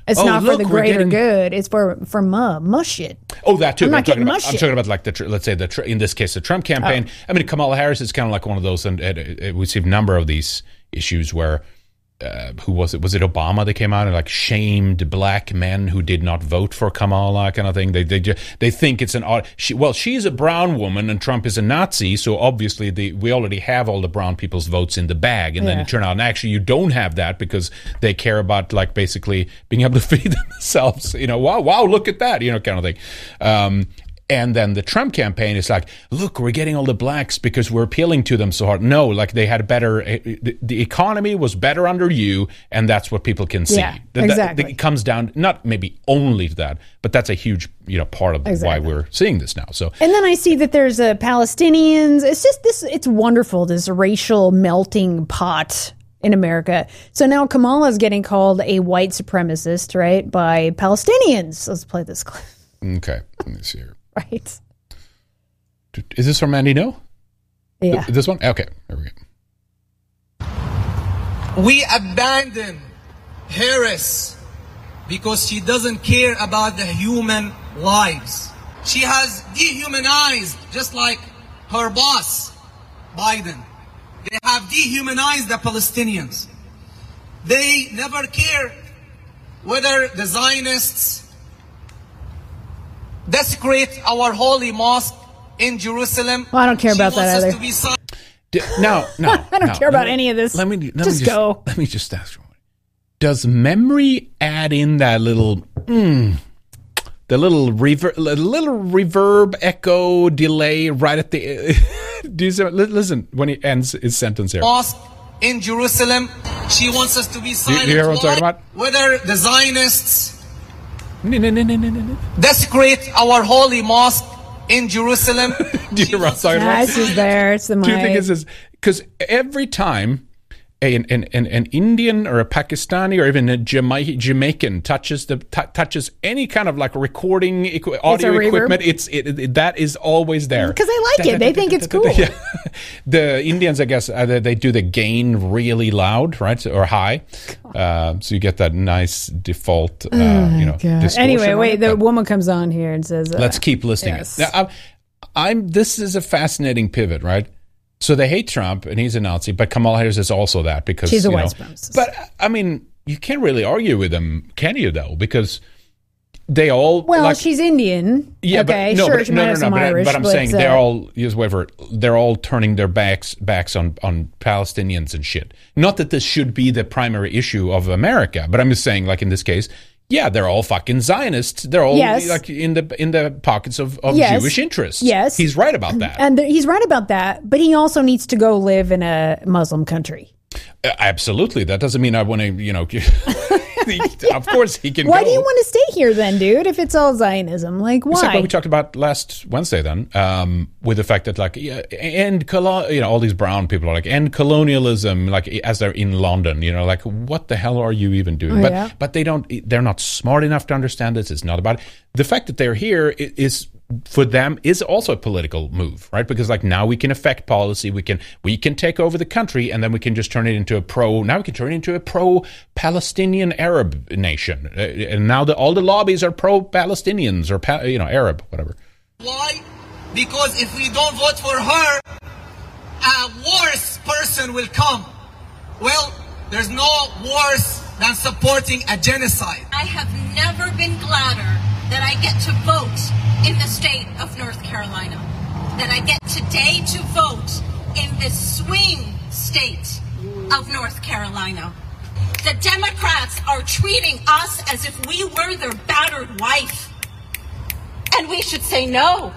it's Oh, not look, for the greater getting- good. It's for for muh mush it. Oh, that too. I'm I'm, not talking about. my I'm. Oh. talking about like the let's say the in this case the Trump campaign. Oh. I mean, Kamala Harris is kind of like one of those, and, and, and we see a number of these issues where. Uh, who was it? Was it Obama that came out and like shamed black men who did not vote for Kamala, kind of thing? They they they think it's an odd. She, well, she's a brown woman and Trump is a Nazi, so obviously the we already have all the brown people's votes in the bag, and then it turned out and actually you don't have that because they care about like basically being able to feed themselves. You know, wow, wow, look at that, you know, kind of thing. Um, and then the Trump campaign is like, look, we're getting all the blacks because we're appealing to them so hard. No, like they had better, eh, the, the economy was better under you, and that's what people can see. Yeah, That- that- exactly. it comes down, not maybe only to that, but that's a huge, you know, part of Exactly. why we're seeing this now. So And then I see that there's a Palestinians. It's just this. It's wonderful. This racial melting pot in America. So now Kamala is getting called a white supremacist, right, by Palestinians. Let's play this clip, okay, let me see here. right? Is this from Andy? No, Yeah. Th- this one. Okay, there we go. We abandon Harris because she doesn't care about the human lives. She has dehumanized, just like her boss, Biden. They have dehumanized the Palestinians. They never care whether the Zionists desecrate our holy mosque in Jerusalem. Well, I don't care She about that wants us either. to be si- D- No, no. I don't no. care about me- any of this. Let me let Just me go. Let me just ask you. does memory add in that little mm, the little reverb, little reverb, echo, delay right at the? do you see- listen when he ends his sentence here? Mosque in Jerusalem. She wants us to be silent. you hear what I'm talking about? Whether the Zionists desecrate our holy mosque in Jerusalem. Do you hear what I'm talking about? it's just there. It's the Do you think it's this? Because every time an, an, an, an Indian or a Pakistani or even a Jama- Jamaican touches the t- touches any kind of like recording equi- audio reverb? equipment, it's it, it- that is always there Because they like it. They think it's cool. Yeah. the Indians, I guess, uh, they, they do the gain really loud, right, or high, uh, so you get that nice default, uh, Oh, you know. Anyway, wait. The but- woman comes on here and says, uh, Let's keep listening. yes. Now, I'm, I'm. This is a fascinating pivot, right? So they hate Trump, and he's a Nazi, but Kamala Harris is also that because She's a white supremacist. But I mean, you can't really argue with them, can you? Though, because they all Well, like, she's Indian. yeah, okay, but no, sure, but, she no, might no, have no, some but, Irish. but I'm but, saying uh, they're all use whatever they're all turning their backs backs on on Palestinians and shit. Not that this should be the primary issue of America, but I'm just saying, like in this case, yeah, they're all fucking Zionists. They're all Yes. like in the in the pockets of, of Yes. Jewish interests. Yes. he's right about that. And th- he's right about that, but he also needs to go live in a Muslim country. Uh, Absolutely, that doesn't mean I want to. You know, of course he can. Why go. do you want to stay here then, dude? If it's all Zionism, like It's like why? what we talked about last Wednesday, then, um, with the fact that like, yeah, end you know, all these brown people are like, end colonialism, like as they're in London, you know, like, what the hell are you even doing? Oh, but yeah. but they don't, they're not smart enough to understand this. It's not about the fact that they're here is for them is also a political move, right? Because like now we can affect policy, we can we can take over the country, and then we can just turn it into a pro. Now we can turn it into a pro Palestinian Arab nation, uh, and now the, all the lobbies are pro Palestinians or pa- you know Arab, whatever. Why? Because if we don't vote for her, a worse person will come. Well, there's no worse than supporting a genocide. I have never been gladder that I get to vote in the state of North Carolina. That I get today to vote in this swing state of North Carolina. The Democrats are treating us as if we were their battered wife. And we should say no.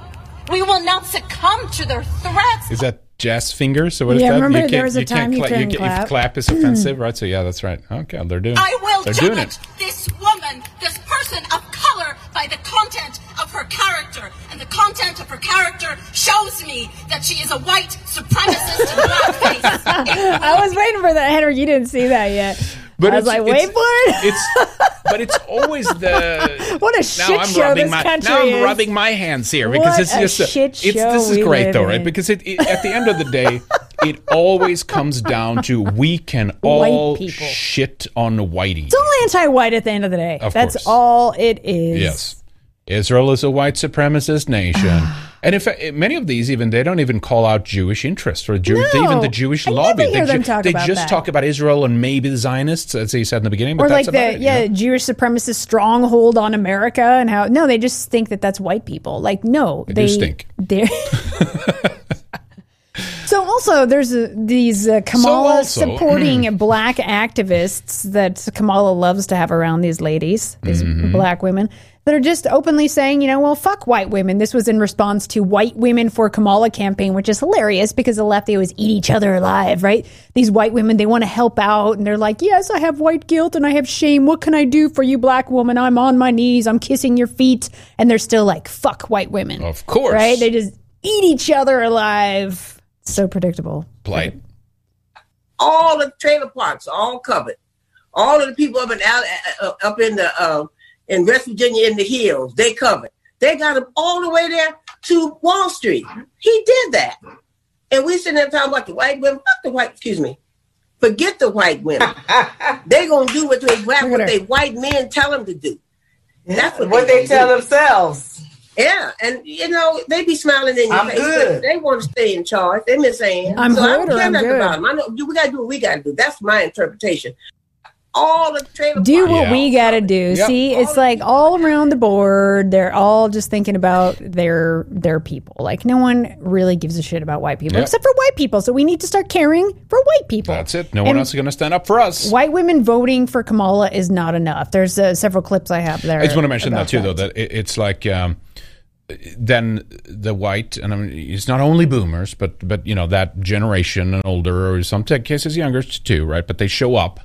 We will not succumb to their threats. Is that jazz fingers? So what is Yeah, that? remember can't- there was a can't time you cla- couldn't ca- clap? If clap is offensive, right? So yeah, that's right. Okay, they're doing. I will They're doing it. this woman, this person of color, by the content of her character. And the content of her character shows me that she is a white supremacist blackface. I was waiting for that, Henry. You didn't see that yet. But I was it's- like, wait for it. It's but it's always the What a now shit I'm show this my country now I'm rubbing my hands here because What it's a just a, shit it's show this is great though, right? Because it, it at the end of the day, it always comes down to we can all shit on whitey. It's all anti-white at the end of the day. Of That's course. all it is. Yes. Israel is a white supremacist nation. and in fact, many of these even they don't even call out Jewish interests or Jew, No. even the Jewish I lobby. they talk they just that. talk about Israel and maybe the Zionists, as you said in the beginning. But or like that's the it, you yeah know? Jewish supremacist stronghold on America and how no they just think that that's white people like no They they, do stink. they're so also there's a, these uh, Kamala also- supporting black activists that Kamala loves to have around these ladies these Mm-hmm. black women that are just openly saying you know well fuck white women. This was in response to white women for Kamala campaign which is hilarious because the left they always eat each other alive right? These white women they want to help out and they're like yes I have white guilt and I have shame. What can I do for you black woman? I'm on my knees. I'm kissing your feet. And they're still like fuck white women. Of course. right? They just eat each other alive so predictable Plight. all the trailer parks all covered. All of the people up in Al- uh, up in the uh, in West Virginia in the hills, they covered. They got them all the way there to Wall Street. He did that, and we sitting there talking about the white women. Fuck the white. Excuse me. Forget the white women. they gonna do what they what they white men tell them to do. That's what, What they gonna tell do. themselves. Yeah, and you know they be smiling in your I'm face. good. They want to stay in charge. They been saying, I'm so I don't care I'm nothing good. about them. I know we got to do what we got to do. That's my interpretation. all the trailer do parks. what we got to do. Yep. See, it's like all around the board. They're all just thinking about their their people. Like no one really gives a shit about white people Yep. except for white people. So we need to start caring for white people. That's it. No one else is going to stand up for us. White women voting for Kamala is not enough. There's uh, several clips I have there. I just want to mention that too, though. That it, it's like um, then the white, and I mean, it's not only boomers, but but you know that generation and older, or some cases younger too, right? But they show up,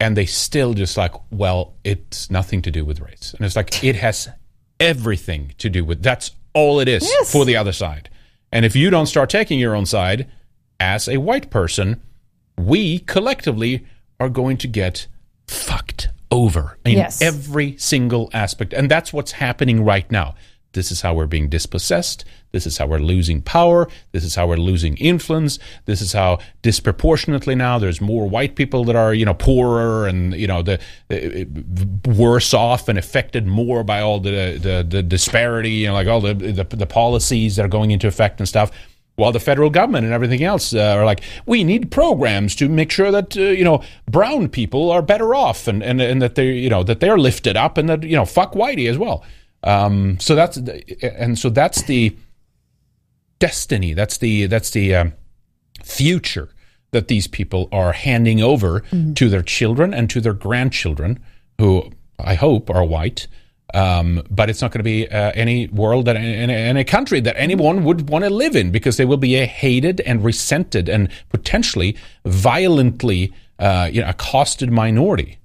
and they still just like, well, it's nothing to do with race, and it's like it has everything to do with. That's all it is Yes. for the other side. And if you don't start taking your own side as a white person, we collectively are going to get fucked over in Yes. every single aspect. And that's what's happening right now. This is how we're being dispossessed. This is how we're losing power. This is how we're losing influence. This is how disproportionately now there's more white people that are, you know, poorer and, you know, the, the uh, worse off and affected more by all the, the, the disparity, you know, like all the, the, the policies that are going into effect and stuff while the federal government and everything else uh, are like, we need programs to make sure that uh, you know brown people are better off and, and and that they you know that they're lifted up and that you know fuck whitey as well. Um, so that's the- and so that's the destiny. That's the that's the um, future that these people are handing over to their children and to their grandchildren, who I hope are white. Um, but it's not going to be uh, any world that in, in a country that anyone would want to live in because they will be a hated and resented and potentially violently uh, you know accosted minority,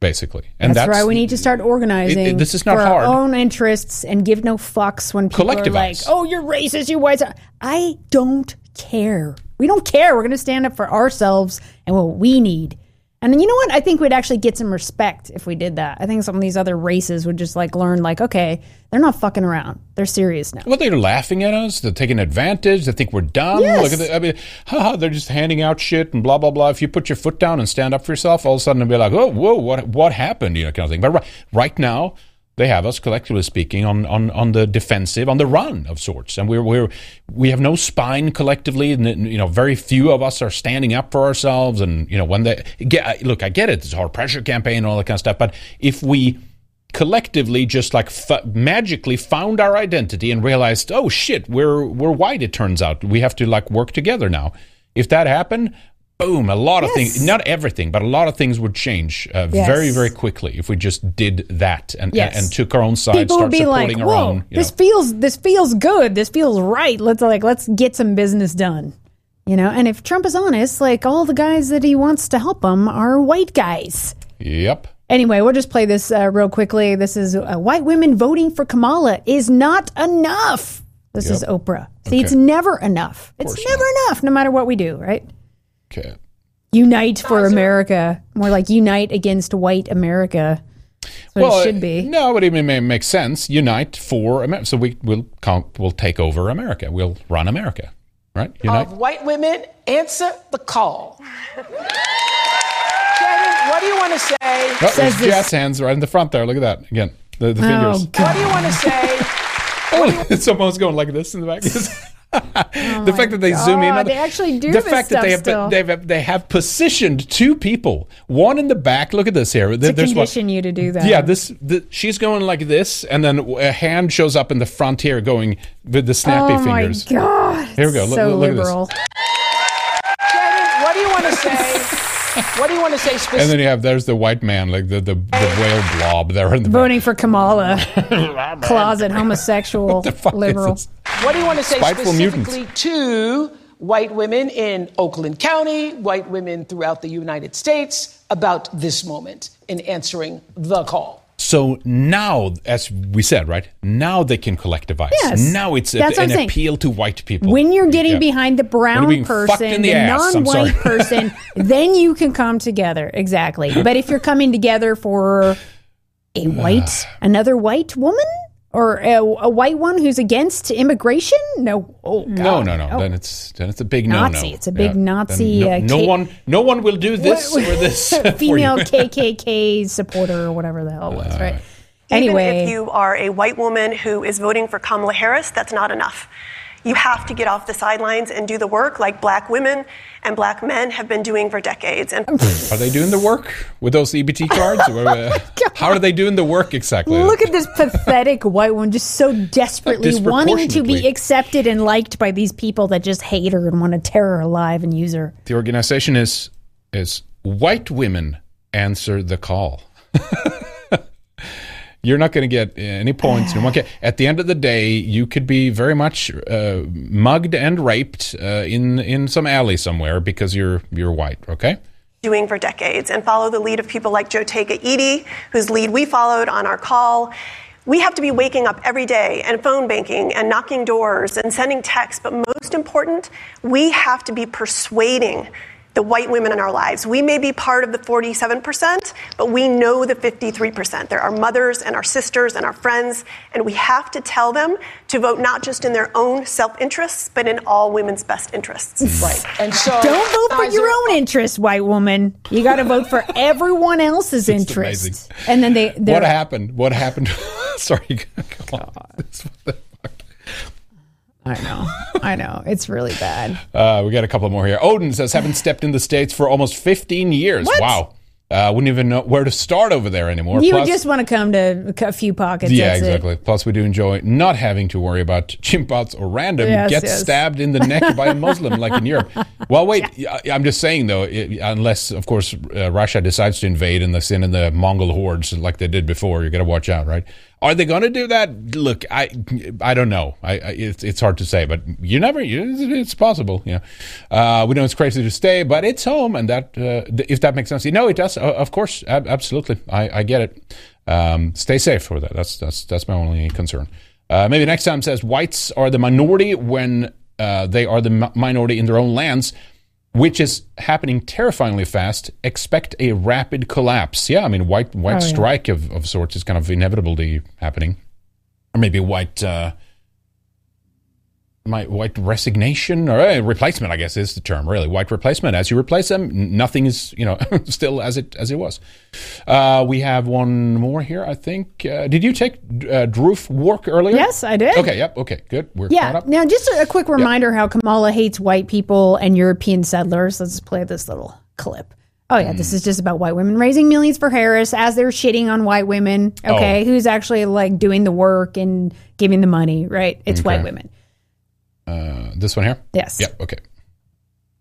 basically. And that's, why we need to start organizing. It- it- this is not for hard. our own interests and give no fucks when people are like, "Oh, you're racist, you whites." I don't care. We don't care. We're going to stand up for ourselves and what we need. And then you know what? I think we'd actually get some respect if we did that. I think some of these other races would just like learn, like, okay, they're not fucking around. They're serious now. Well, they're laughing at us. They're taking advantage. They think we're dumb. Yes. Look at the, I mean, haha, they're just handing out shit and blah blah blah. If you put your foot down and stand up for yourself, all of a sudden they'll be like, oh, whoa, what what happened? You know, kind of thing. But right, right now, they have us collectively speaking on, on, on the defensive, on the run of sorts, and we're we're we have no spine collectively. And you know, very few of us are standing up for ourselves. And you know, when they get look, I get it. It's a hard pressure campaign and all that kind of stuff. But if we collectively just like f- magically found our identity and realized, oh shit, we're we're white. It turns out we have to like work together now. If that happened, boom, a lot of things, not everything, but a lot of things would change uh, Yes. very very quickly if we just did that and Yes. and, and took our own side, People start would be like, supporting our own. This know. feels this feels good. This feels right. Let's like let's get some business done." You know, and if Trump is honest, like all the guys that he wants to help him are white guys. Yep. Anyway, we'll just play this uh, real quickly. This is uh, white women voting for Kamala is not enough. This is Oprah. See, it's never enough. It's never enough, no matter what we do, right? Okay. Unite for America. More like unite against white America. That's what it should be. No, but it may, may make sense. Unite for America. So we will we'll take over America. We'll run America. Right? Unite. Of white women answer the call. Shannon, what do you want to say? Oh, there's jazz hands right in the front there. Look at that again. The, the Oh, fingers. What do you want to say? Oh, someone's going like this in the back. Oh the fact that they zoom in. On the, they actually do the fact that they have, still. they've, they have positioned two people, one in the back. Look at this here. To There's one- condition you to do that. Yeah, this the, she's going like this, and then a hand shows up in the front here, going with the snappy fingers. oh my. God. Here we go. Look, so look, look at this. liberal. Shannon, what do you want to say? What do you want to say And then you have there's the white man, like the the, the whale blob there in the back. For Kamala. Closet homosexual liberal. What do you want to say Spiteful specifically to white women in Oakland County, white women throughout the United States about this moment in answering the call? So now, as we said, right now they can collect collectivize. Yes. Now it's a, an appeal to white people. When you're getting Yeah. behind the brown person, the, the ass, non-white person, then you can come together. Exactly. But if you're coming together for a white, another white woman, or a, a white one who's against immigration, no. Oh, God, no, no, no. Then it's then it's a big no, no. Nazi. It's a big Nazi, No, uh, no K- one, no one will do this or this. female. KKK supporter or whatever the hell it was, right? Even Anyway, if you are a white woman who is voting for Kamala Harris, that's not enough. You have to get off the sidelines and do the work like black women and black men have been doing for decades. And Are they doing the work with those EBT cards? Or, uh, how are they doing the work exactly? Look at this pathetic white woman just so desperately wanting to be accepted and liked by these people that just hate her and want to tear her alive and use her. The organization is is white women answer the call. You're not going to get any points. You won't At the end of the day, you could be very much uh, mugged and raped uh, in in some alley somewhere because you're you're white. Okay. doing for decades and follow the lead of people like Joe Tega Edie, whose lead we followed on our call. We have to be waking up every day and phone banking and knocking doors and sending texts, but most important, we have to be persuading the white women in our lives. We may be part of the 47%, but we know the 53%. They're our mothers and our sisters and our friends, and we have to tell them to vote not just in their own self interests, but in all women's best interests. Right. And so Don't vote for your own interests, white woman. You got to vote for everyone else's interests. And then they What happened? What happened? Sorry. Come on. This- I know. I know. It's really bad. Uh, we got a couple more here. Odin says, haven't stepped in the States for almost 15 years. What? Wow. Uh, wouldn't even know where to start over there anymore. you Plus- just want to come to a few pockets. yeah, that's it. exactly. Plus, we do enjoy not having to worry about chimpots or random Yes, get yes. stabbed in the neck by a Muslim like in Europe. Well, wait. I- I'm just saying though, it, unless of course uh, Russia decides to invade and they send in the Mongol hordes like they did before, you got to watch out, right? Are they going to do that? Look, I I don't know. I, I it's it's hard to say, but you never. It's possible. Know, uh, we know it's crazy to stay, but it's home, and that uh, if that makes sense, you know, it does. Of course, ab- absolutely. I, I get it. Um, stay safe for that. That's that's that's my only concern. Uh, maybe next time says whites are the minority when uh, they are the mi- minority in their own lands, which is happening terrifyingly fast. Expect a rapid collapse. Yeah, I mean, white white Oh, yeah. strike of, of sorts is kind of inevitably happening, or maybe white. Uh, my white resignation or uh, replacement, I guess, is the term. Really, white replacement. As you replace them, nothing is you know still as it as it was. Uh, we have one more here, I think. Uh, did you take uh, Droof work earlier? Yes, I did. Okay, yep. Okay, good. We're caught Yeah. up. Now, just a, a quick reminder how Kamala hates white people and European settlers. Let's play this little clip. Oh yeah, Hmm. this is just about white women raising millions for Harris as they're shitting on white women. Okay, Oh. who's actually like doing the work and giving the money? Right? It's white women. Uh, this one here. Yes. Yep. Okay.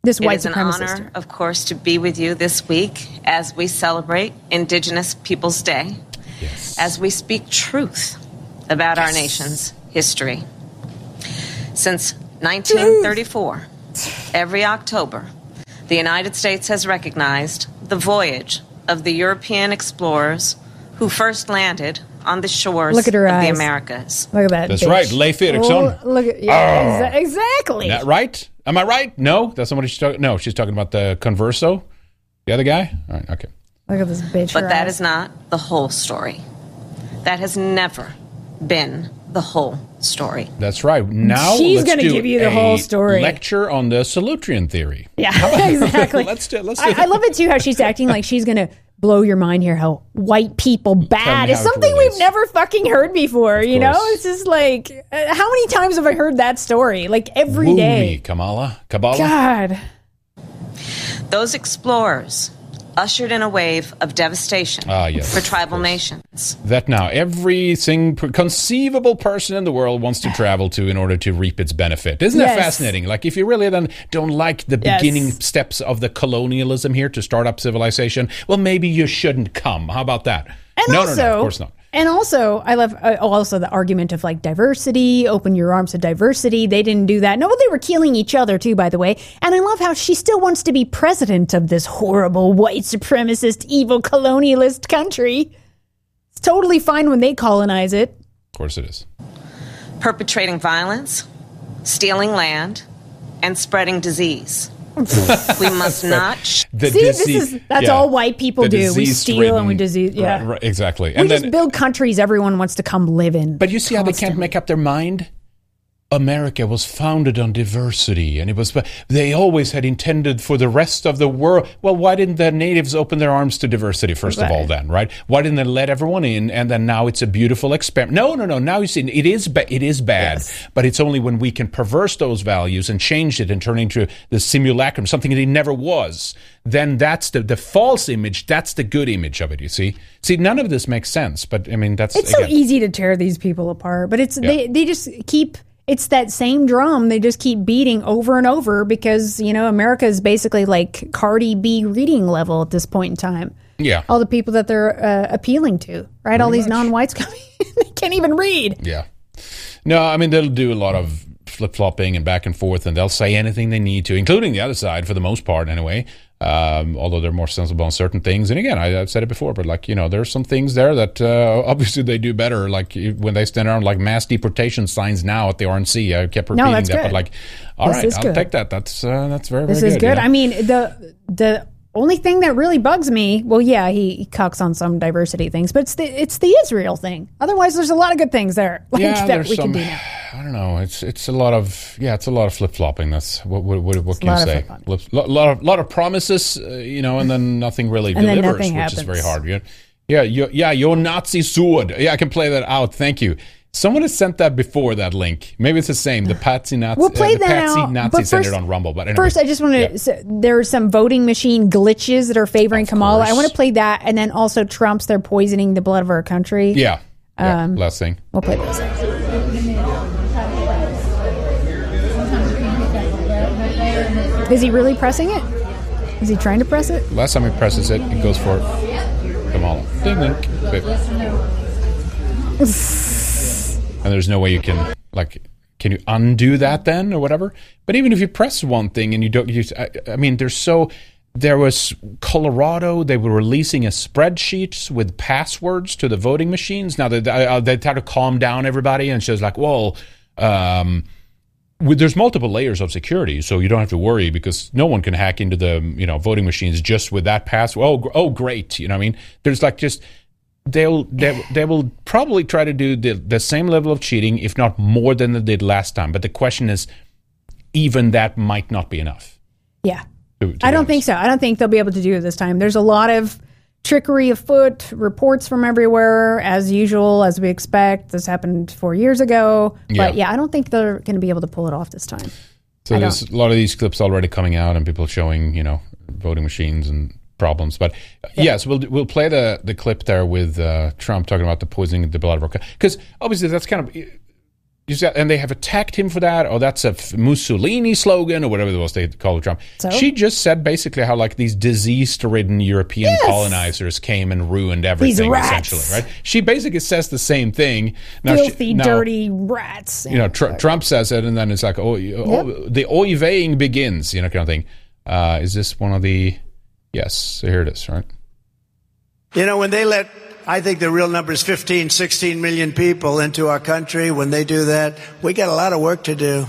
This It white is an honor, of course, to be with you this week as we celebrate Indigenous Peoples Day, yes. as we speak truth about our nation's history. Since 1934, every October, the United States has recognized the voyage of the European explorers who first landed on the shores Look at her of the. Americas. Look at that. That's bitch. right, Leif Erikson. Oh, look at yeah, Oh. exa- exactly. That right? Am I right? No, that's not what she's talking. No, she's talking about the converso, the other guy. All right. Okay. Look at this bitch. But her that eyes. is not the whole story. That has never been the whole story. That's right. Now She's gonna give you the a whole story. Lecture on the Solutrean theory. Yeah, exactly. let's do. Let's do. I, I love it too how she's acting like she's gonna blow your mind here. How white people bad me is something we've never fucking heard before. You know, it's just like uh, how many times have I heard that story? Like every Woo day. me, Kamala. Kabbalah. God. Those explorers ushered in a wave of devastation Ah, yes, for tribal nations. That now every sing- conceivable person in the world wants to travel to in order to reap its benefit. Isn't that fascinating? Like if you really then don't like the Yes. beginning steps of the colonialism here to start up civilization, well maybe you shouldn't come. How about that? And no, also, no, no, of course not. And also, I love uh, also the argument of like diversity, open your arms to diversity. They didn't do that. No, they were killing each other too, by the way. And I love how she still wants to be president of this horrible white supremacist, evil colonialist country. It's totally fine when they colonize it. Of course it is. perpetrating violence, stealing land, and spreading disease. we must not. The See, this is that's yeah. all white people The do. We steal and we disease-ridden- Yeah, Right, right, exactly. we and just build countries everyone wants to come live in. but you see how they can't make up their mind. America was founded on diversity, and it was they always had intended for the rest of the world. Well, why didn't the natives open their arms to diversity first of all? Then, right? Why didn't they let everyone in? And then now it's a beautiful experiment. No, no, no. Now you see, it is ba- it is bad, but it's only when we can perverse those values and change it and turn it into the simulacrum, something that it never was. Then that's the the false image. That's the good image of it. You see, see, none of this makes sense. But I mean, that's It's again, so easy to tear these people apart, but it's Yeah. they they just keep it's that same drum they just keep beating over and over because you know America is basically like Cardi B reading level at this point in time. yeah. All the people that they're uh, appealing to, right? All these non-whites coming, they can't even read. Yeah. No, I mean they'll do a lot of flip flopping and back and forth, and they'll say anything they need to, including the other side for the most part, anyway. Um, although they're more sensible on certain things, and again, I, I've said it before, but like you know, there's some things there that uh, obviously they do better. Like when they stand around like mass deportation signs now at the RNC, I kept No, repeating that's that, good. but like, all right, I'll good. take that. That's uh, that's very good. This very is good. good. you know? I mean, the the only thing that really bugs me, well, yeah, he, he cucks on some diversity things, but it's the it's the Israel thing. Otherwise, there's a lot of good things there like, yeah, that we some. can do now. I don't know. It's it's a lot of yeah. It's a lot of flip flopping. That's what what what, what can you say? flip-flopping. Lot, of lot of promises, uh, you know, and then nothing really And delivers, nothing which is very hard. Yeah, yeah, you, yeah. Your Nazi sword. Yeah, I can play that out. Thank you. Someone has sent that before that link. Maybe it's the same. The Patsy Nazi. We'll play uh, the that Patsy out, Nazi but sent first- it on Rumble. But anyway. First, I just want to. So are some voting machine glitches that are favoring Kamala. I want to play that, and then also Trump's. They're poisoning the blood of our country. yeah, yeah. Um, last thing. We'll play this. Is he really pressing it? Is he trying to press it? Last time he presses it, it goes for Kamala. Ding ding. And there's no way you can like can you undo that then or whatever but even if you press one thing and you don't use I, I mean there's so there was colorado they were releasing a spreadsheets with passwords to the voting machines now they, uh, they tried to calm down everybody and she was like well um, there's multiple layers of security, so you don't have to worry because no one can hack into the you know voting machines just with that password. Oh, oh, great! You know, what I mean, there's like just they'll they, they will probably try to do the the same level of cheating, if not more than they did last time. But the question is, even that might not be enough. Yeah. to- to I don't think so. I don't think they'll be able to do it this time. There's a lot of trickery afoot, reports from everywhere, as usual, as we expect. This happened four years ago. But Yeah. yeah, I don't think they're going to be able to pull it off this time. So I there's a lot of these clips already coming out, and people showing you know voting machines and problems. But uh, yes, we'll we'll play the the clip there with uh, Trump talking about the poisoning of the blood of our because obviously that's kind of. You see, and they have attacked him for that. Oh, that's a Mussolini slogan or whatever it was they called it Trump. So? She just said basically how like these disease-ridden European colonizers came and ruined everything essentially, right? She basically says the same thing. Now she- Filthy, now- dirty rats. you know, tr- Trump says it, and then it's like, oh, you- oh the oivaying begins, you know, kind of thing. Uh, is this one of the? Yes, so here it is, right? You know, when they let, I think the real number is 15, 16 million people into our country, when they do that, we got a lot of work to do.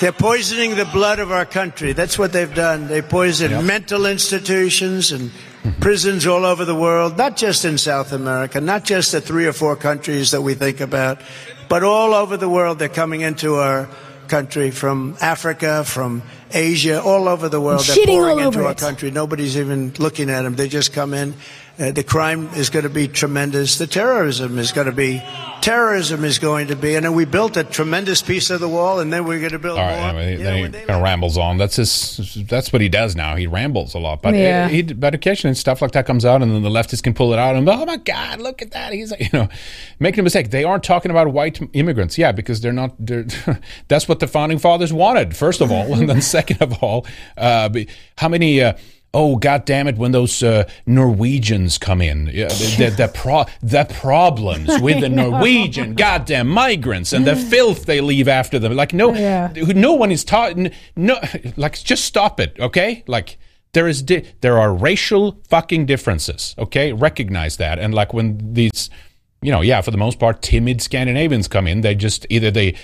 They're poisoning the blood of our country. That's what they've done. They poison mental institutions and mm-hmm. prisons all over the world, not just in South America, not just the three or four countries that we think about, but all over the world. They're coming into our country from Africa, from Asia, all over the world. They're pouring all into over our country. Nobody's even looking at them. They just come in. Uh, the crime is going to be tremendous. The terrorism is going to be, terrorism is going to be, and then we built a tremendous piece of the wall, and then we're going to build All right, more. anyway, then he kind of rambles on. That's his. That's what he does now. He rambles a lot, but Yeah. he, but occasionally stuff like that comes out, and then the leftists can pull it out, and oh my god, look at that! He's you know making a mistake. They aren't talking about white immigrants, yeah, because they're not. They're, that's what the founding fathers wanted, first of all, and then second of all, uh, how many? Uh, Oh God damn it! When those uh, Norwegians come in, yeah, the, the, the, pro- the problems with the. Norwegian goddamn migrants and the filth they leave after them. Like no, Yeah. no one is taught. No, like just stop it, okay? Like there is di- there are racial fucking differences, okay? Recognize that. And like when these, you know, yeah, for the most part, timid Scandinavians come in, they just either they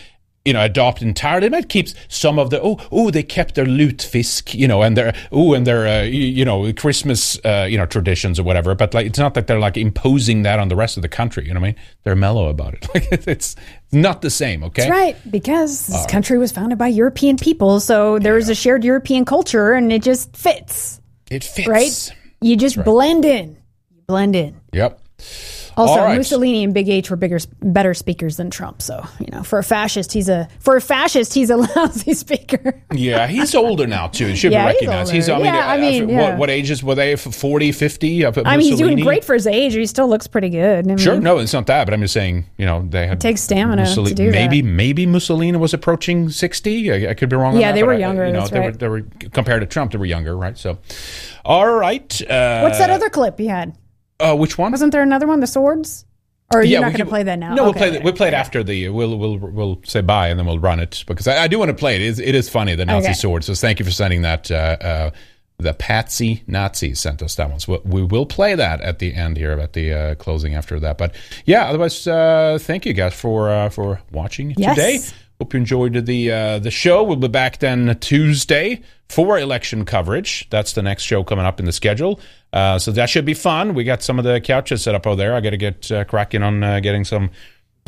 you know, adopt entirely. They might keep some of the oh oh they kept their lutefisk, you know, and their oh and their uh, you, know Christmas uh, you know traditions or whatever. But like it's not that they're like imposing that on the rest of the country. You know what I mean? They're mellow about it. Like it's not the same. Okay, That's right, because this right. country was founded by European people, so there's a shared European culture, and it just fits. It fits, right? You just right. blend in. Blend in. Yep. Also, right. Mussolini and Big H were bigger, better speakers than Trump. So, you know, for a fascist, he's a for a fascist, he's a lousy speaker. Yeah, he's older now too. He should Yeah, be he's recognized. He's, I mean, Yeah, I uh, mean, what, yeah. what ages were they? 40, 50? I mean, he's doing great for his age. He still looks pretty good. I mean, Sure, no, it's not that, but I'm just saying, you know, they had It takes stamina to do that. maybe maybe Mussolini was approaching sixty. I, I could be wrong. Yeah, that, they were I- younger, You know, they, were, they were compared to Trump. They were younger, right? So, all right. Uh, What's that other clip you had? Uh, which one? Wasn't there another one? The swords? Or are you Yeah, not going to play that now? No, we'll Okay, play. The, we'll play it after the. We'll we'll we'll say bye and then we'll run it because I, I do want to play it. It is, it is funny the Nazi Okay. sword. So thank you for sending that. Uh, uh, the Patsy Nazi sent us that one. So we we will play that at the end here at the uh, closing after that. But yeah, otherwise, uh, thank you guys for uh, for watching Yes. today. Hope you enjoyed the uh, the show. We'll be back then Tuesday for election coverage. That's the next show coming up in the schedule. Uh, so that should be fun. We got some of the couches set up over there. I got to get uh, cracking on uh, getting some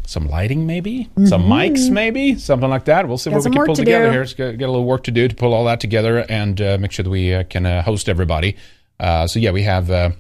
some lighting, maybe some Mhm. mics, maybe something like that. We'll see Got what we can pull to together do. here. It's got, got a little work to do to pull all that together and uh, make sure that we uh, can uh, host everybody. Uh, so yeah, we have uh,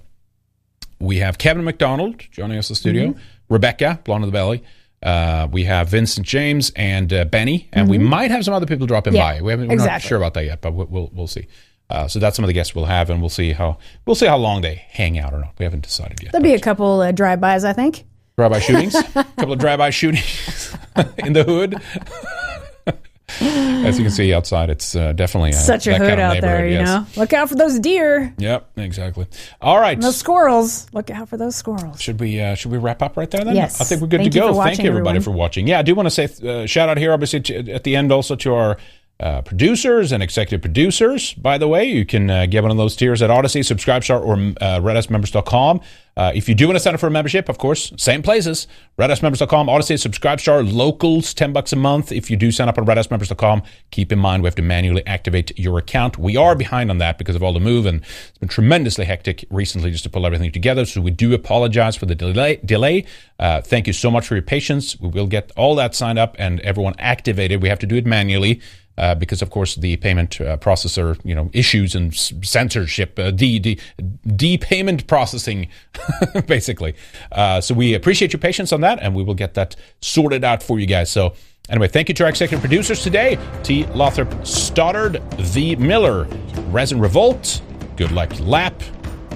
we have Kevin MacDonald joining us in the studio, Mhm. Rebecca, blonde of the belly. Uh, we have Vincent James and uh, Benny, and we Mhm. might have some other people dropping Yeah, by. We haven't, we're not sure about that yet, but we'll we'll, we'll see. Uh, so that's some of the guests we'll have, and we'll see how we'll see how long they hang out or not. We haven't decided yet. There'll be a couple uh, drive-bys, I think. Drive-by shootings, a couple of drive-by shootings in the hood. As you can see outside, it's uh, definitely a, Such a hood kind of out there, you yes. know. Look out for those deer. Yep, exactly. All right. And those squirrels. Look out for those squirrels. Should we uh, should we wrap up right there then? Yes. I think we're good Thank to go. for Thank you everybody everyone. for watching. Yeah, I do want to say uh, shout out here obviously to, at the end also to our uh, producers and executive producers. By the way, you can uh, get one of those tiers at Odysee, Subscribestar, or uh, RedIceMembers.com. Uh, if you do want to sign up for a membership, of course, same places. RedIceMembers.com, Odysee, Subscribestar, locals, 10 bucks a month. If you do sign up on RedIceMembers.com, keep in mind we have to manually activate your account. We are behind on that because of all the move, and it's been tremendously hectic recently just to pull everything together. So we do apologize for the delay. delay. Uh, thank you so much for your patience. We will get all that signed up and everyone activated. We have to do it manually. Uh, because of course the payment uh, processor, you know, issues and censorship, uh, de de de payment processing, basically. Uh, so we appreciate your patience on that, and we will get that sorted out for you guys. So anyway, thank you to our executive producers today: T. Lothrop Stoddard, V. Miller, Resin Revolt, Good Luck Lap,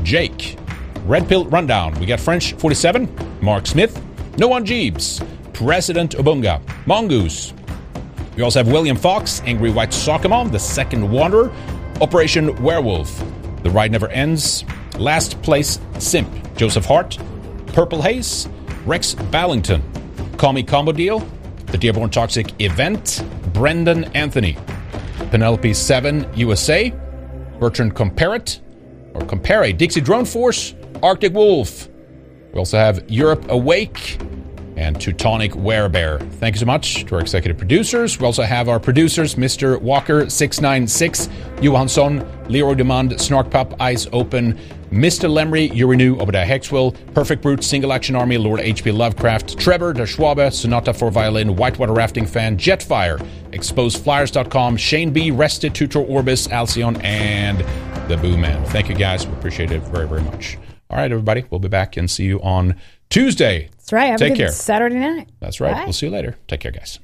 Jake, Red Pill Rundown. We got French 47, Mark Smith, No One Jeeves, President Obunga, Mongoose. We also have William Fox, Angry White Mom, The Second Wanderer, Operation Werewolf, The Ride Never Ends, Last Place Simp, Joseph Hart, Purple Haze, Rex Ballington, Call Me Combo Deal, The Dearborn Toxic Event, Brendan Anthony, Penelope 7 USA, Bertrand Comparet, or Compare, Dixie Drone Force, Arctic Wolf. We also have Europe Awake and Teutonic Werebear. Thank you so much to our executive producers. We also have our producers, Mr. Walker696, Johansson, Leroy Demand, Snarkpup, Eyes Open, Mr. Lemry, Urinu, Obadiah Hexwell, Perfect Brute, Single Action Army, Lord H.P. Lovecraft, Trevor, Der Schwabe, Sonata for Violin, Whitewater Rafting Fan, Jetfire, ExposedFlyers.com, Shane B., Rested, Tutor Orbis, Alcyon, and The Boo Man. Thank you guys. We appreciate it very, very much. All right, everybody. We'll be back and see you on Tuesday. That's right. Have Take care. Saturday night. That's right. Bye. We'll see you later. Take care, guys.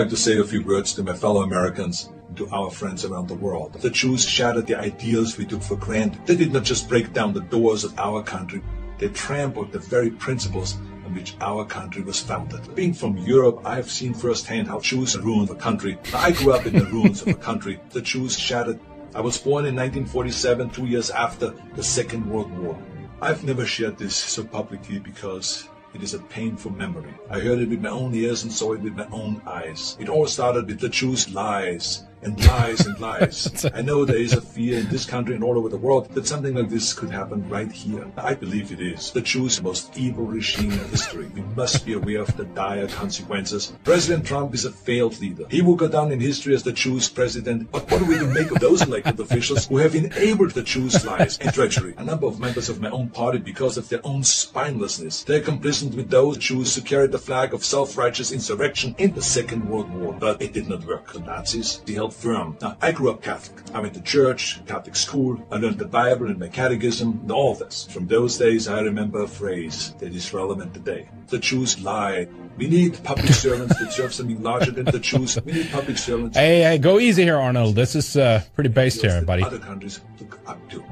Like to say a few words to my fellow Americans and to our friends around the world. The Jews shattered the ideals we took for granted. They did not just break down the doors of our country, they trampled the very principles on which our country was founded. Being from Europe, I have seen firsthand how Jews ruined a country. I grew up in the ruins of a country. The Jews shattered. I was born in 1947, two years after the Second World War. I've never shared this so publicly because it is a painful memory. I heard it with my own ears and saw it with my own eyes. It all started with the Jews' lies and lies and lies. I know there is a fear in this country and all over the world that something like this could happen right here. I believe it is. The Jews' most evil regime in history. We must be aware of the dire consequences. President Trump is a failed leader. He will go down in history as the Jews' president. But what do we make of those elected officials who have enabled the Jews' lies and treachery? A number of members of my own party, because of their own spinelessness, they're complicit with those Jews who carried the flag of self-righteous insurrection in the Second World War. But it did not work. The Nazis, they held firm. Now, I grew up Catholic. I went to church, Catholic school. I learned the Bible and my catechism and all this. From those days, I remember a phrase that is relevant today. The Jews lie. We need public servants that serve something larger than the Jews. We need public servants. Hey, hey, go easy here, Arnold. This is uh, pretty based here, buddy. Other countries look up to.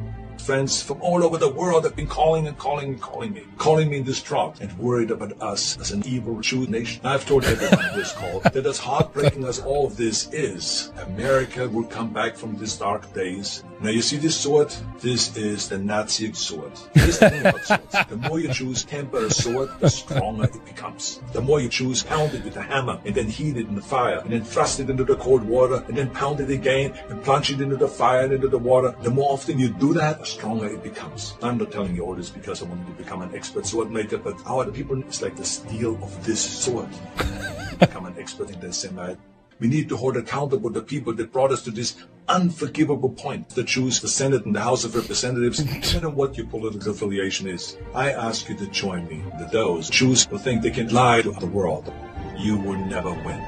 Friends from all over the world have been calling and calling and calling me, calling me distraught and worried about us as an evil Jew nation. I've told everyone on this call that as heartbreaking as all of this is, America will come back from these dark days. Now you see this sword? This is the Nazi sword. The. The more you choose temper a sword, the stronger it becomes. The more you choose pound it with a hammer and then heat it in the fire and then thrust it into the cold water and then pound it again and plunge it into the fire and into the water. The more often you do that, the stronger it becomes. I'm not telling you all this because I want you to become an expert sword maker, but our people, it's like the steel of this sword. become an expert in this and I we need to hold accountable the people that brought us to this unforgivable point. The Jews, the Senate, and the House of Representatives, no matter what your political affiliation is. I ask you to join me. The those Jews who think they can lie to the world. You will never win.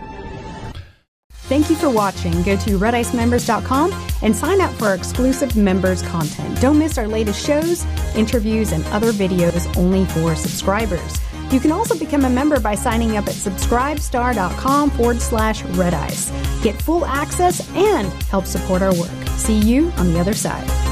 Thank you for watching. Go to redicemembers.com and sign up for our exclusive members content. Don't miss our latest shows, interviews, and other videos only for subscribers. You can also become a member by signing up at subscribestar.com forward slash red ice. Get full access and help support our work. See you on the other side.